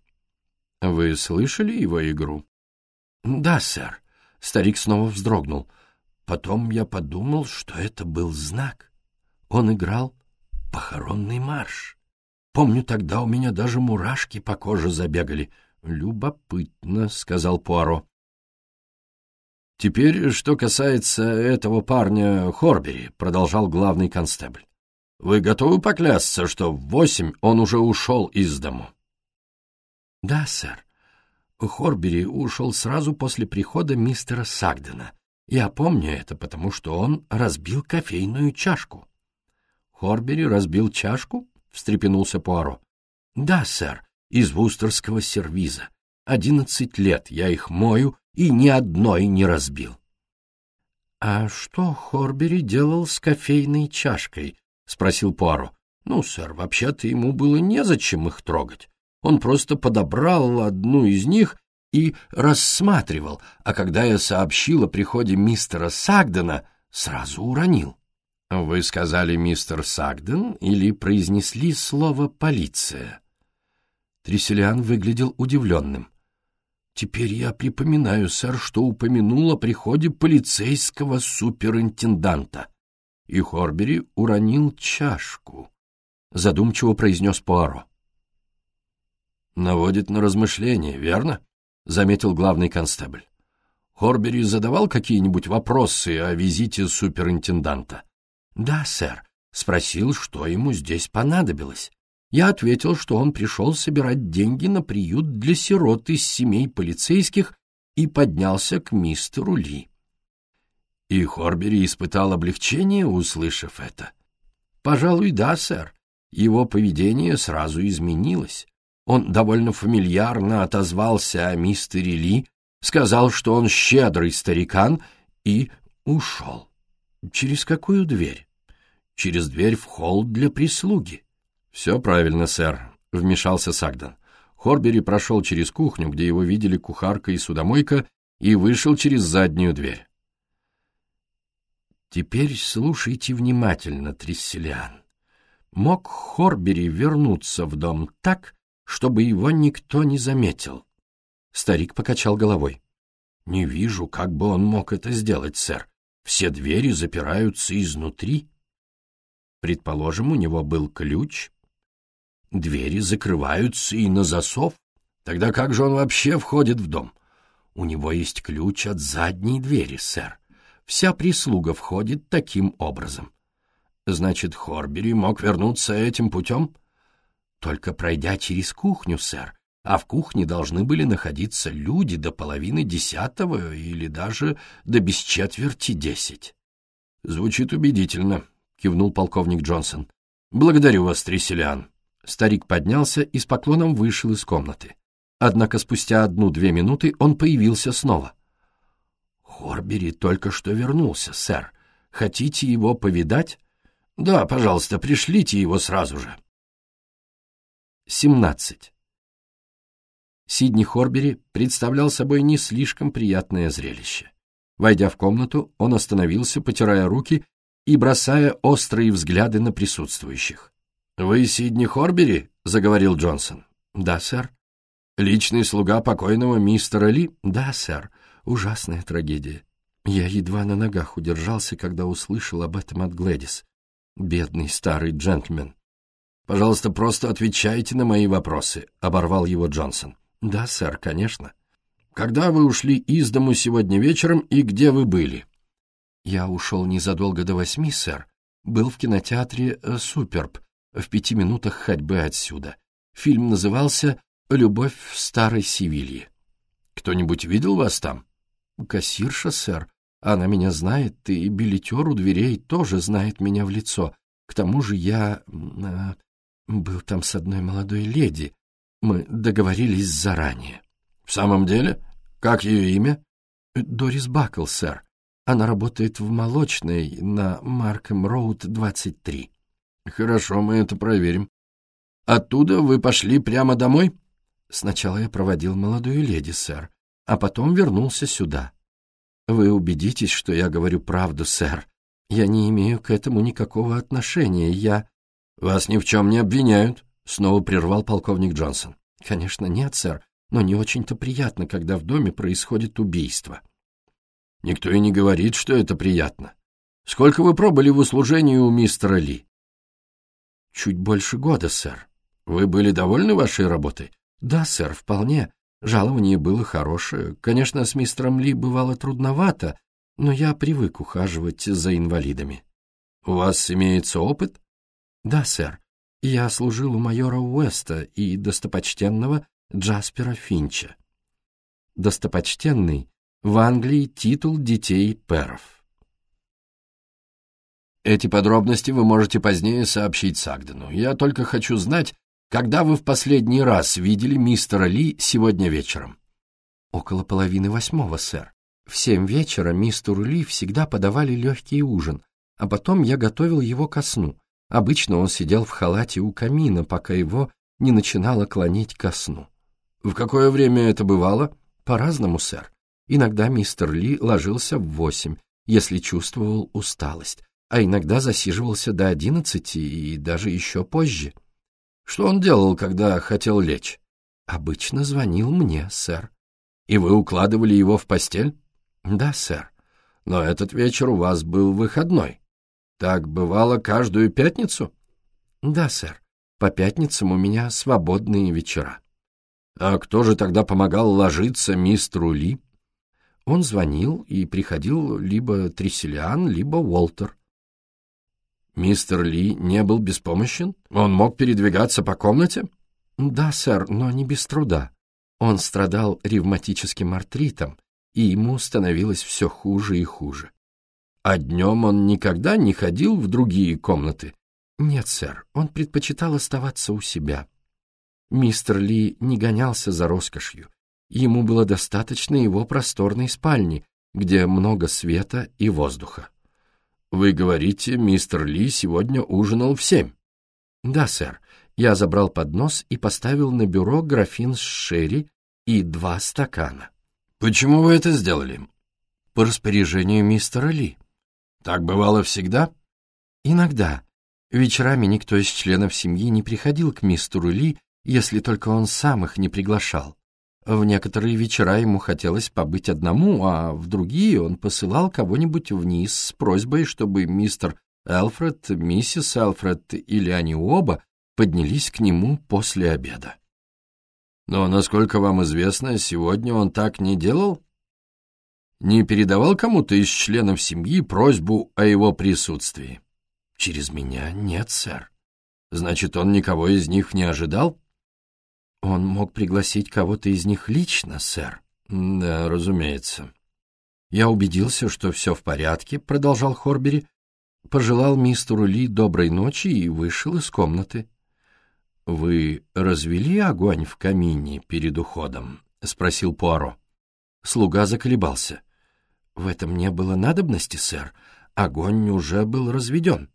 «Вы слышали его игру?» «Да, сэр». Старик снова вздрогнул. Потом я подумал, что это был знак. Он играл похоронный марш. Помню, тогда у меня даже мурашки по коже забегали. «Любопытно», — сказал Пуаро. «Теперь, что касается этого парня Хорбери», — продолжал главный констебль. «Вы готовы поклясться, что в восемь он уже ушел из дому?» «Да, сэр. Хорбери ушел сразу после прихода мистера Сагдена. Я помню это, потому что он разбил кофейную чашку». «Хорбери разбил чашку?» — встрепенулся Пуаро. «Да, сэр, из вустерского сервиза. Одиннадцать лет я их мою и ни одной не разбил». «А что Хорбери делал с кофейной чашкой?» — спросил Пуаро. «Ну, сэр, вообще-то ему было незачем их трогать. Он просто подобрал одну из них и рассматривал, а когда я сообщил о приходе мистера Сагдена, сразу уронил. «Вы сказали мистер Сагден или произнесли слово «полиция»?» Тресселиан выглядел удивленным. «Теперь я припоминаю, сэр, что упомянул о приходе полицейского суперинтенданта». И Хорбери уронил чашку. Задумчиво произнес Пуаро. «Наводит на размышления, верно?» — заметил главный констебль. «Хорбери задавал какие-нибудь вопросы о визите суперинтенданта?» «Да, сэр. Спросил, что ему здесь понадобилось. Я ответил, что он пришел собирать деньги на приют для сирот из семей полицейских и поднялся к мистеру Ли. И Хорбери испытал облегчение, услышав это. «Пожалуй, да, сэр. Его поведение сразу изменилось. Он довольно фамильярно отозвался о мистере Ли, сказал, что он щедрый старикан, и ушел. Через какую дверь? Через дверь в холл для прислуги. Все правильно, сэр, вмешался Сагдан. Хорбери прошел через кухню, где его видели кухарка и судомойка, и вышел через заднюю дверь. Теперь слушайте внимательно, Тресселиан. Мог Хорбери вернуться в дом так, чтобы его никто не заметил. Старик покачал головой. «Не вижу, как бы он мог это сделать, сэр. Все двери запираются изнутри. Предположим, у него был ключ. Двери закрываются и на засов. Тогда как же он вообще входит в дом? У него есть ключ от задней двери, сэр. Вся прислуга входит таким образом. Значит, Хорбери мог вернуться этим путем? Только пройдя через кухню, сэр, а в кухне должны были находиться люди до половины десятого или даже до без четверти десять. — Звучит убедительно, — кивнул полковник Джонсон. — Благодарю вас, Тресселиан. Старик поднялся и с поклоном вышел из комнаты. Однако спустя одну-две минуты он появился снова. — Хорбери только что вернулся, сэр. Хотите его повидать? — Да, пожалуйста, пришлите его сразу же. 17. Сидни Хорбери представлял собой не слишком приятное зрелище. Войдя в комнату, он остановился, потирая руки и бросая острые взгляды на присутствующих. «Вы Сидни Хорбери?» — заговорил Джонсон. «Да, сэр». «Личный слуга покойного мистера Ли?» «Да, сэр. Ужасная трагедия. Я едва на ногах удержался, когда услышал об этом от Глэдис. Бедный старый джентльмен. «Пожалуйста, просто отвечайте на мои вопросы», — оборвал его Джонсон. «Да, сэр, конечно». «Когда вы ушли из дому сегодня вечером и где вы были?» «Я ушел незадолго до восьми, сэр. Был в кинотеатре э, «Суперб» в пяти минутах ходьбы отсюда. Фильм назывался «Любовь в старой Севилье». «Кто-нибудь видел вас там?» «Кассирша, сэр. Она меня знает, и билетер у дверей тоже знает меня в лицо. К тому же я... Э, был там с одной молодой леди. Мы договорились заранее. — В самом деле? Как ее имя? — Дорис Бакл, сэр. Она работает в молочной на Марком Роуд 23. — Хорошо, мы это проверим. Оттуда вы пошли прямо домой? — Сначала я проводил молодую леди, сэр, а потом вернулся сюда. — Вы убедитесь, что я говорю правду, сэр. Я не имею к этому никакого отношения. Я... «Вас ни в чем не обвиняют», — снова прервал полковник Джонсон. «Конечно нет, сэр, но не очень-то приятно, когда в доме происходит убийство». «Никто и не говорит, что это приятно. Сколько вы пробыли в услужении у мистера Ли?» «Чуть больше года, сэр». «Вы были довольны вашей работой?» «Да, сэр, вполне. Жалование было хорошее. Конечно, с мистером Ли бывало трудновато, но я привык ухаживать за инвалидами». «У вас имеется опыт?» «Да, сэр. Я служил у майора Уэста и достопочтенного Джаспера Финча». Достопочтенный В Англии титул детей перов. Эти подробности вы можете позднее сообщить Сагдену. Я только хочу знать, когда вы в последний раз видели мистера Ли сегодня вечером? Около половины восьмого, сэр. В семь вечера мистеру Ли всегда подавали легкий ужин, а потом я готовил его ко сну. Обычно он сидел в халате у камина, пока его не начинало клонить ко сну. В какое время это бывало? По-разному, сэр. Иногда мистер Ли ложился в восемь, если чувствовал усталость, а иногда засиживался до одиннадцати и даже еще позже. Что он делал, когда хотел лечь? Обычно звонил мне, сэр. И вы укладывали его в постель? Да, сэр. Но этот вечер у вас был выходной. Так бывало каждую пятницу? Да, сэр. По пятницам у меня свободные вечера. А кто же тогда помогал ложиться мистеру Ли? Он звонил, и приходил либо Тресселиан, либо Уолтер. Мистер Ли не был беспомощен? Он мог передвигаться по комнате? Да, сэр, но не без труда. Он страдал ревматическим артритом, и ему становилось все хуже и хуже. А днем он никогда не ходил в другие комнаты? Нет, сэр, он предпочитал оставаться у себя. Мистер Ли не гонялся за роскошью. Ему было достаточно его просторной спальни, где много света и воздуха. «Вы говорите, мистер Ли сегодня ужинал в семь?» «Да, сэр. Я забрал поднос и поставил на бюро графин с шерри и два стакана». «Почему вы это сделали?» «По распоряжению мистера Ли». «Так бывало всегда?» «Иногда. Вечерами никто из членов семьи не приходил к мистеру Ли если только он сам их не приглашал. В некоторые вечера ему хотелось побыть одному, а в другие он посылал кого-нибудь вниз с просьбой, чтобы мистер Элфред, миссис Элфред или они оба поднялись к нему после обеда. Но, насколько вам известно, сегодня он так не делал? Не передавал кому-то из членов семьи просьбу о его присутствии? Через меня нет, сэр. Значит, он никого из них не ожидал? Он мог пригласить кого-то из них лично, сэр. Да, разумеется. Я убедился, что все в порядке, продолжал Хорбери, пожелал мистеру Ли доброй ночи и вышел из комнаты. Вы развели огонь в камине перед уходом? спросил Пуаро. Слуга заколебался. В этом не было надобности, сэр. Огонь уже был разведен.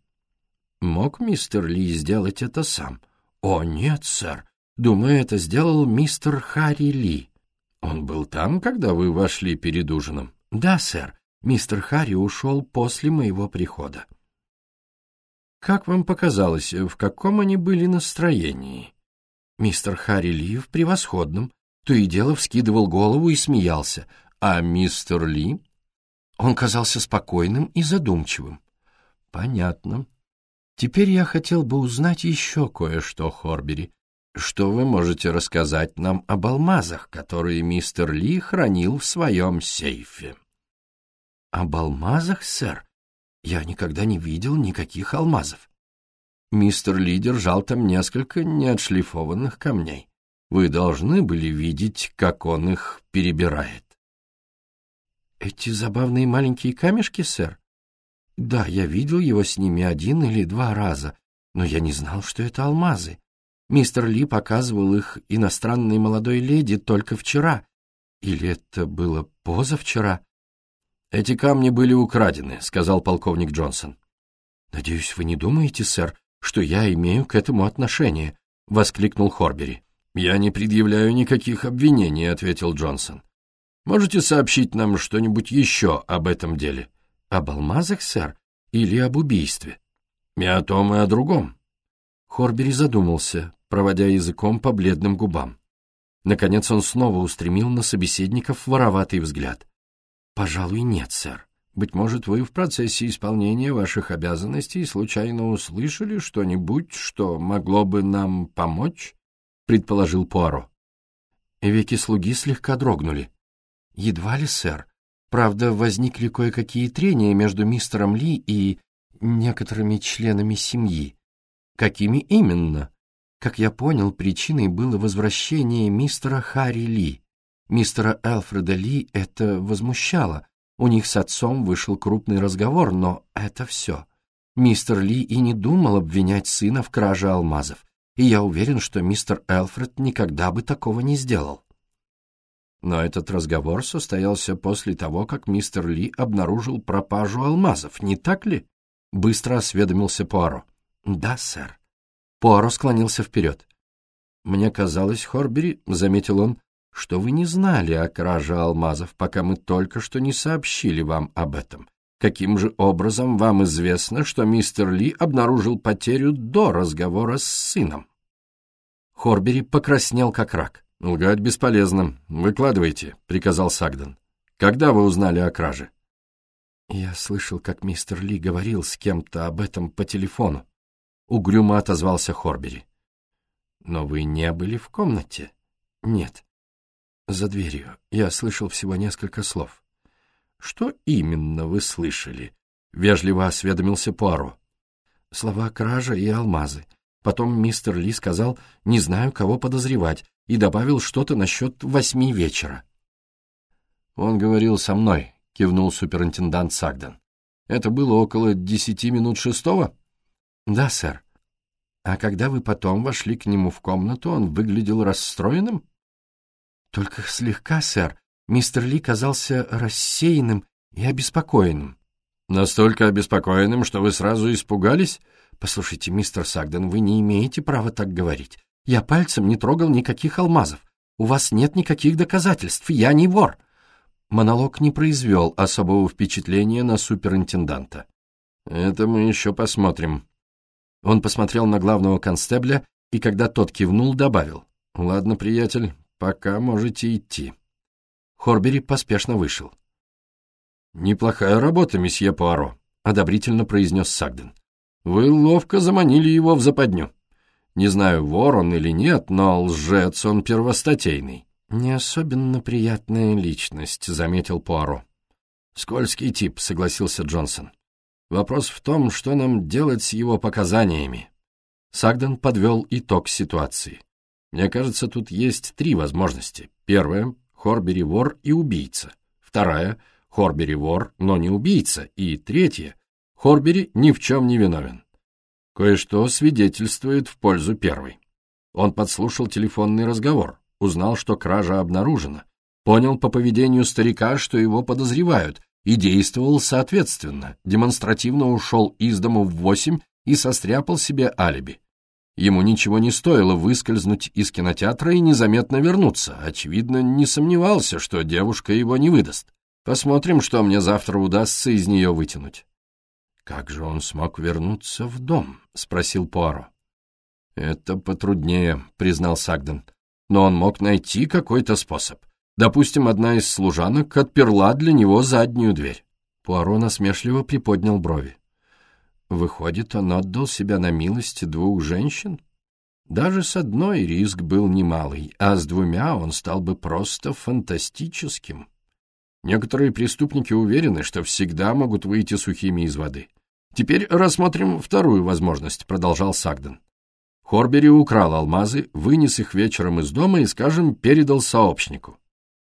Мог мистер Ли сделать это сам? О, нет, сэр. Думаю, это сделал мистер Харри Ли. Он был там, когда вы вошли перед ужином? Да, сэр. Мистер Харри ушел после моего прихода. Как вам показалось, в каком они были настроении? Мистер Харри Ли в превосходном. То и дело вскидывал голову и смеялся. А мистер Ли? Он казался спокойным и задумчивым. Понятно. Теперь я хотел бы узнать еще кое-что, Хорбери. Что вы можете рассказать нам об алмазах, которые мистер Ли хранил в своем сейфе? Об алмазах, сэр? Я никогда не видел никаких алмазов. Мистер Ли держал там несколько неотшлифованных камней. Вы должны были видеть, как он их перебирает. Эти забавные маленькие камешки, сэр? Да, я видел его с ними один или два раза, но я не знал, что это алмазы. Мистер Ли показывал их иностранной молодой леди только вчера. Или это было позавчера? «Эти камни были украдены», — сказал полковник Джонсон. «Надеюсь, вы не думаете, сэр, что я имею к этому отношение?» — воскликнул Хорбери. «Я не предъявляю никаких обвинений», — ответил Джонсон. «Можете сообщить нам что-нибудь еще об этом деле?» «Об алмазах, сэр? Или об убийстве?» «И о том, и о другом». Хорбери задумался, проводя языком по бледным губам. Наконец он снова устремил на собеседников вороватый взгляд. «Пожалуй, нет, сэр. Быть может, вы в процессе исполнения ваших обязанностей случайно услышали что-нибудь, что могло бы нам помочь?» — предположил Пуаро. Веки слуги слегка дрогнули. «Едва ли, сэр. Правда, возникли кое-какие трения между мистером Ли и некоторыми членами семьи. Какими именно?» Как я понял, причиной было возвращение мистера Харри Ли. Мистера Элфреда Ли это возмущало. У них с отцом вышел крупный разговор, но это все. Мистер Ли и не думал обвинять сына в краже алмазов, и я уверен, что мистер Элфред никогда бы такого не сделал. Но этот разговор состоялся после того, как мистер Ли обнаружил пропажу алмазов, не так ли? Быстро осведомился Пуаро. Да, сэр. Пуаро склонился вперед. Мне казалось, Хорбери, — заметил он, — что вы не знали о краже алмазов, пока мы только что не сообщили вам об этом. Каким же образом вам известно, что мистер Ли обнаружил потерю до разговора с сыном? Хорбери покраснел как рак. «Лгать бесполезно. Выкладывайте», — приказал Сагден. «Когда вы узнали о краже?» «Я слышал, как мистер Ли говорил с кем-то об этом по телефону», — угрюмо отозвался Хорбери. «Но вы не были в комнате?» «Нет. За дверью. Я слышал всего несколько слов». «Что именно вы слышали?» — вежливо осведомился Пуаро. «Слова кража и алмазы. Потом мистер Ли сказал, не знаю, кого подозревать, и добавил что-то насчет восьми вечера. «Он говорил со мной», — кивнул суперинтендант Сагден. «Это было около десяти минут шестого?» «Да, сэр. А когда вы потом вошли к нему в комнату, он выглядел расстроенным?» «Только слегка, сэр. Мистер Ли казался рассеянным и обеспокоенным». «Настолько обеспокоенным, что вы сразу испугались?» «Послушайте, мистер Сагден, вы не имеете права так говорить. Я пальцем не трогал никаких алмазов. У вас нет никаких доказательств. Я не вор». Монолог не произвел особого впечатления на суперинтенданта. «Это мы еще посмотрим». Он посмотрел на главного констебля и, когда тот кивнул, добавил. «Ладно, приятель, пока можете идти». Хорбери поспешно вышел. «Неплохая работа, месье Пуаро», — одобрительно произнес Сагден. Вы ловко заманили его в западню. Не знаю, вор он или нет, но лжец он первостатейный. «Не особенно приятная личность», — заметил Пуаро. «Скользкий тип», — согласился Джонсон. «Вопрос в том, что нам делать с его показаниями». Сагден подвел итог ситуации. «Мне кажется, тут есть три возможности. Первая — Хорбери вор и убийца. Вторая — Хорбери вор, но не убийца. И третья Хорбери ни в чем не виновен. Кое-что свидетельствует в пользу первой. Он подслушал телефонный разговор, узнал, что кража обнаружена, понял по поведению старика, что его подозревают, и действовал соответственно, демонстративно ушел из дому в восемь и состряпал себе алиби. Ему ничего не стоило выскользнуть из кинотеатра и незаметно вернуться. Очевидно, не сомневался, что девушка его не выдаст. Посмотрим, что мне завтра удастся из нее вытянуть. «Как же он смог вернуться в дом?» — спросил Пуаро. «Это потруднее», — признал Сагден. «Но он мог найти какой-то способ. Допустим, одна из служанок отперла для него заднюю дверь». Пуаро насмешливо приподнял брови. «Выходит, он отдал себя на милость двух женщин?» Даже с одной риск был немалый, а с двумя он стал бы просто фантастическим. Некоторые преступники уверены, что всегда могут выйти сухими из воды. Теперь рассмотрим вторую возможность, продолжал Сагден. Хорбери украл алмазы, вынес их вечером из дома и, скажем, передал сообщнику.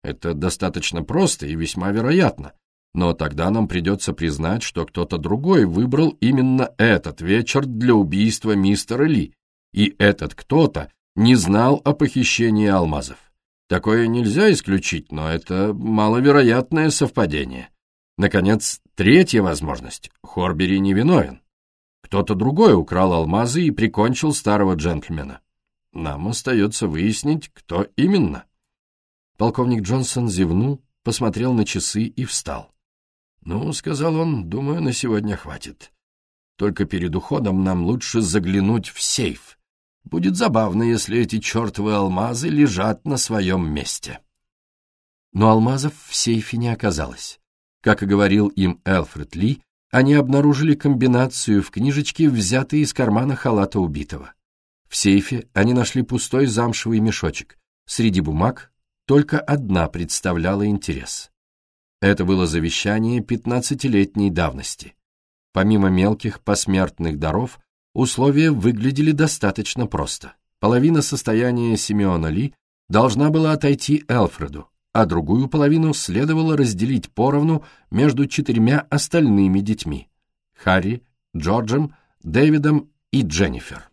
Это достаточно просто и весьма вероятно, но тогда нам придется признать, что кто-то другой выбрал именно этот вечер для убийства мистера Ли, и этот кто-то не знал о похищении алмазов. Такое нельзя исключить, но это маловероятное совпадение. Наконец, третья возможность. Хорбери невиновен. Кто-то другой украл алмазы и прикончил старого джентльмена. Нам остается выяснить, кто именно. Полковник Джонсон зевнул, посмотрел на часы и встал. «Ну, — сказал он, — думаю, на сегодня хватит. Только перед уходом нам лучше заглянуть в сейф. Будет забавно, если эти чертовы алмазы лежат на своем месте». Но алмазов в сейфе не оказалось. Как и говорил им Элфред Ли, они обнаружили комбинацию в книжечке, взятой из кармана халата убитого. В сейфе они нашли пустой замшевый мешочек. Среди бумаг только одна представляла интерес. Это было завещание пятнадцатилетней давности. Помимо мелких посмертных даров, условия выглядели достаточно просто. Половина состояния Симеона Ли должна была отойти Элфреду, а другую половину следовало разделить поровну между четырьмя остальными детьми — Харри, Джорджем, Дэвидом и Дженнифер.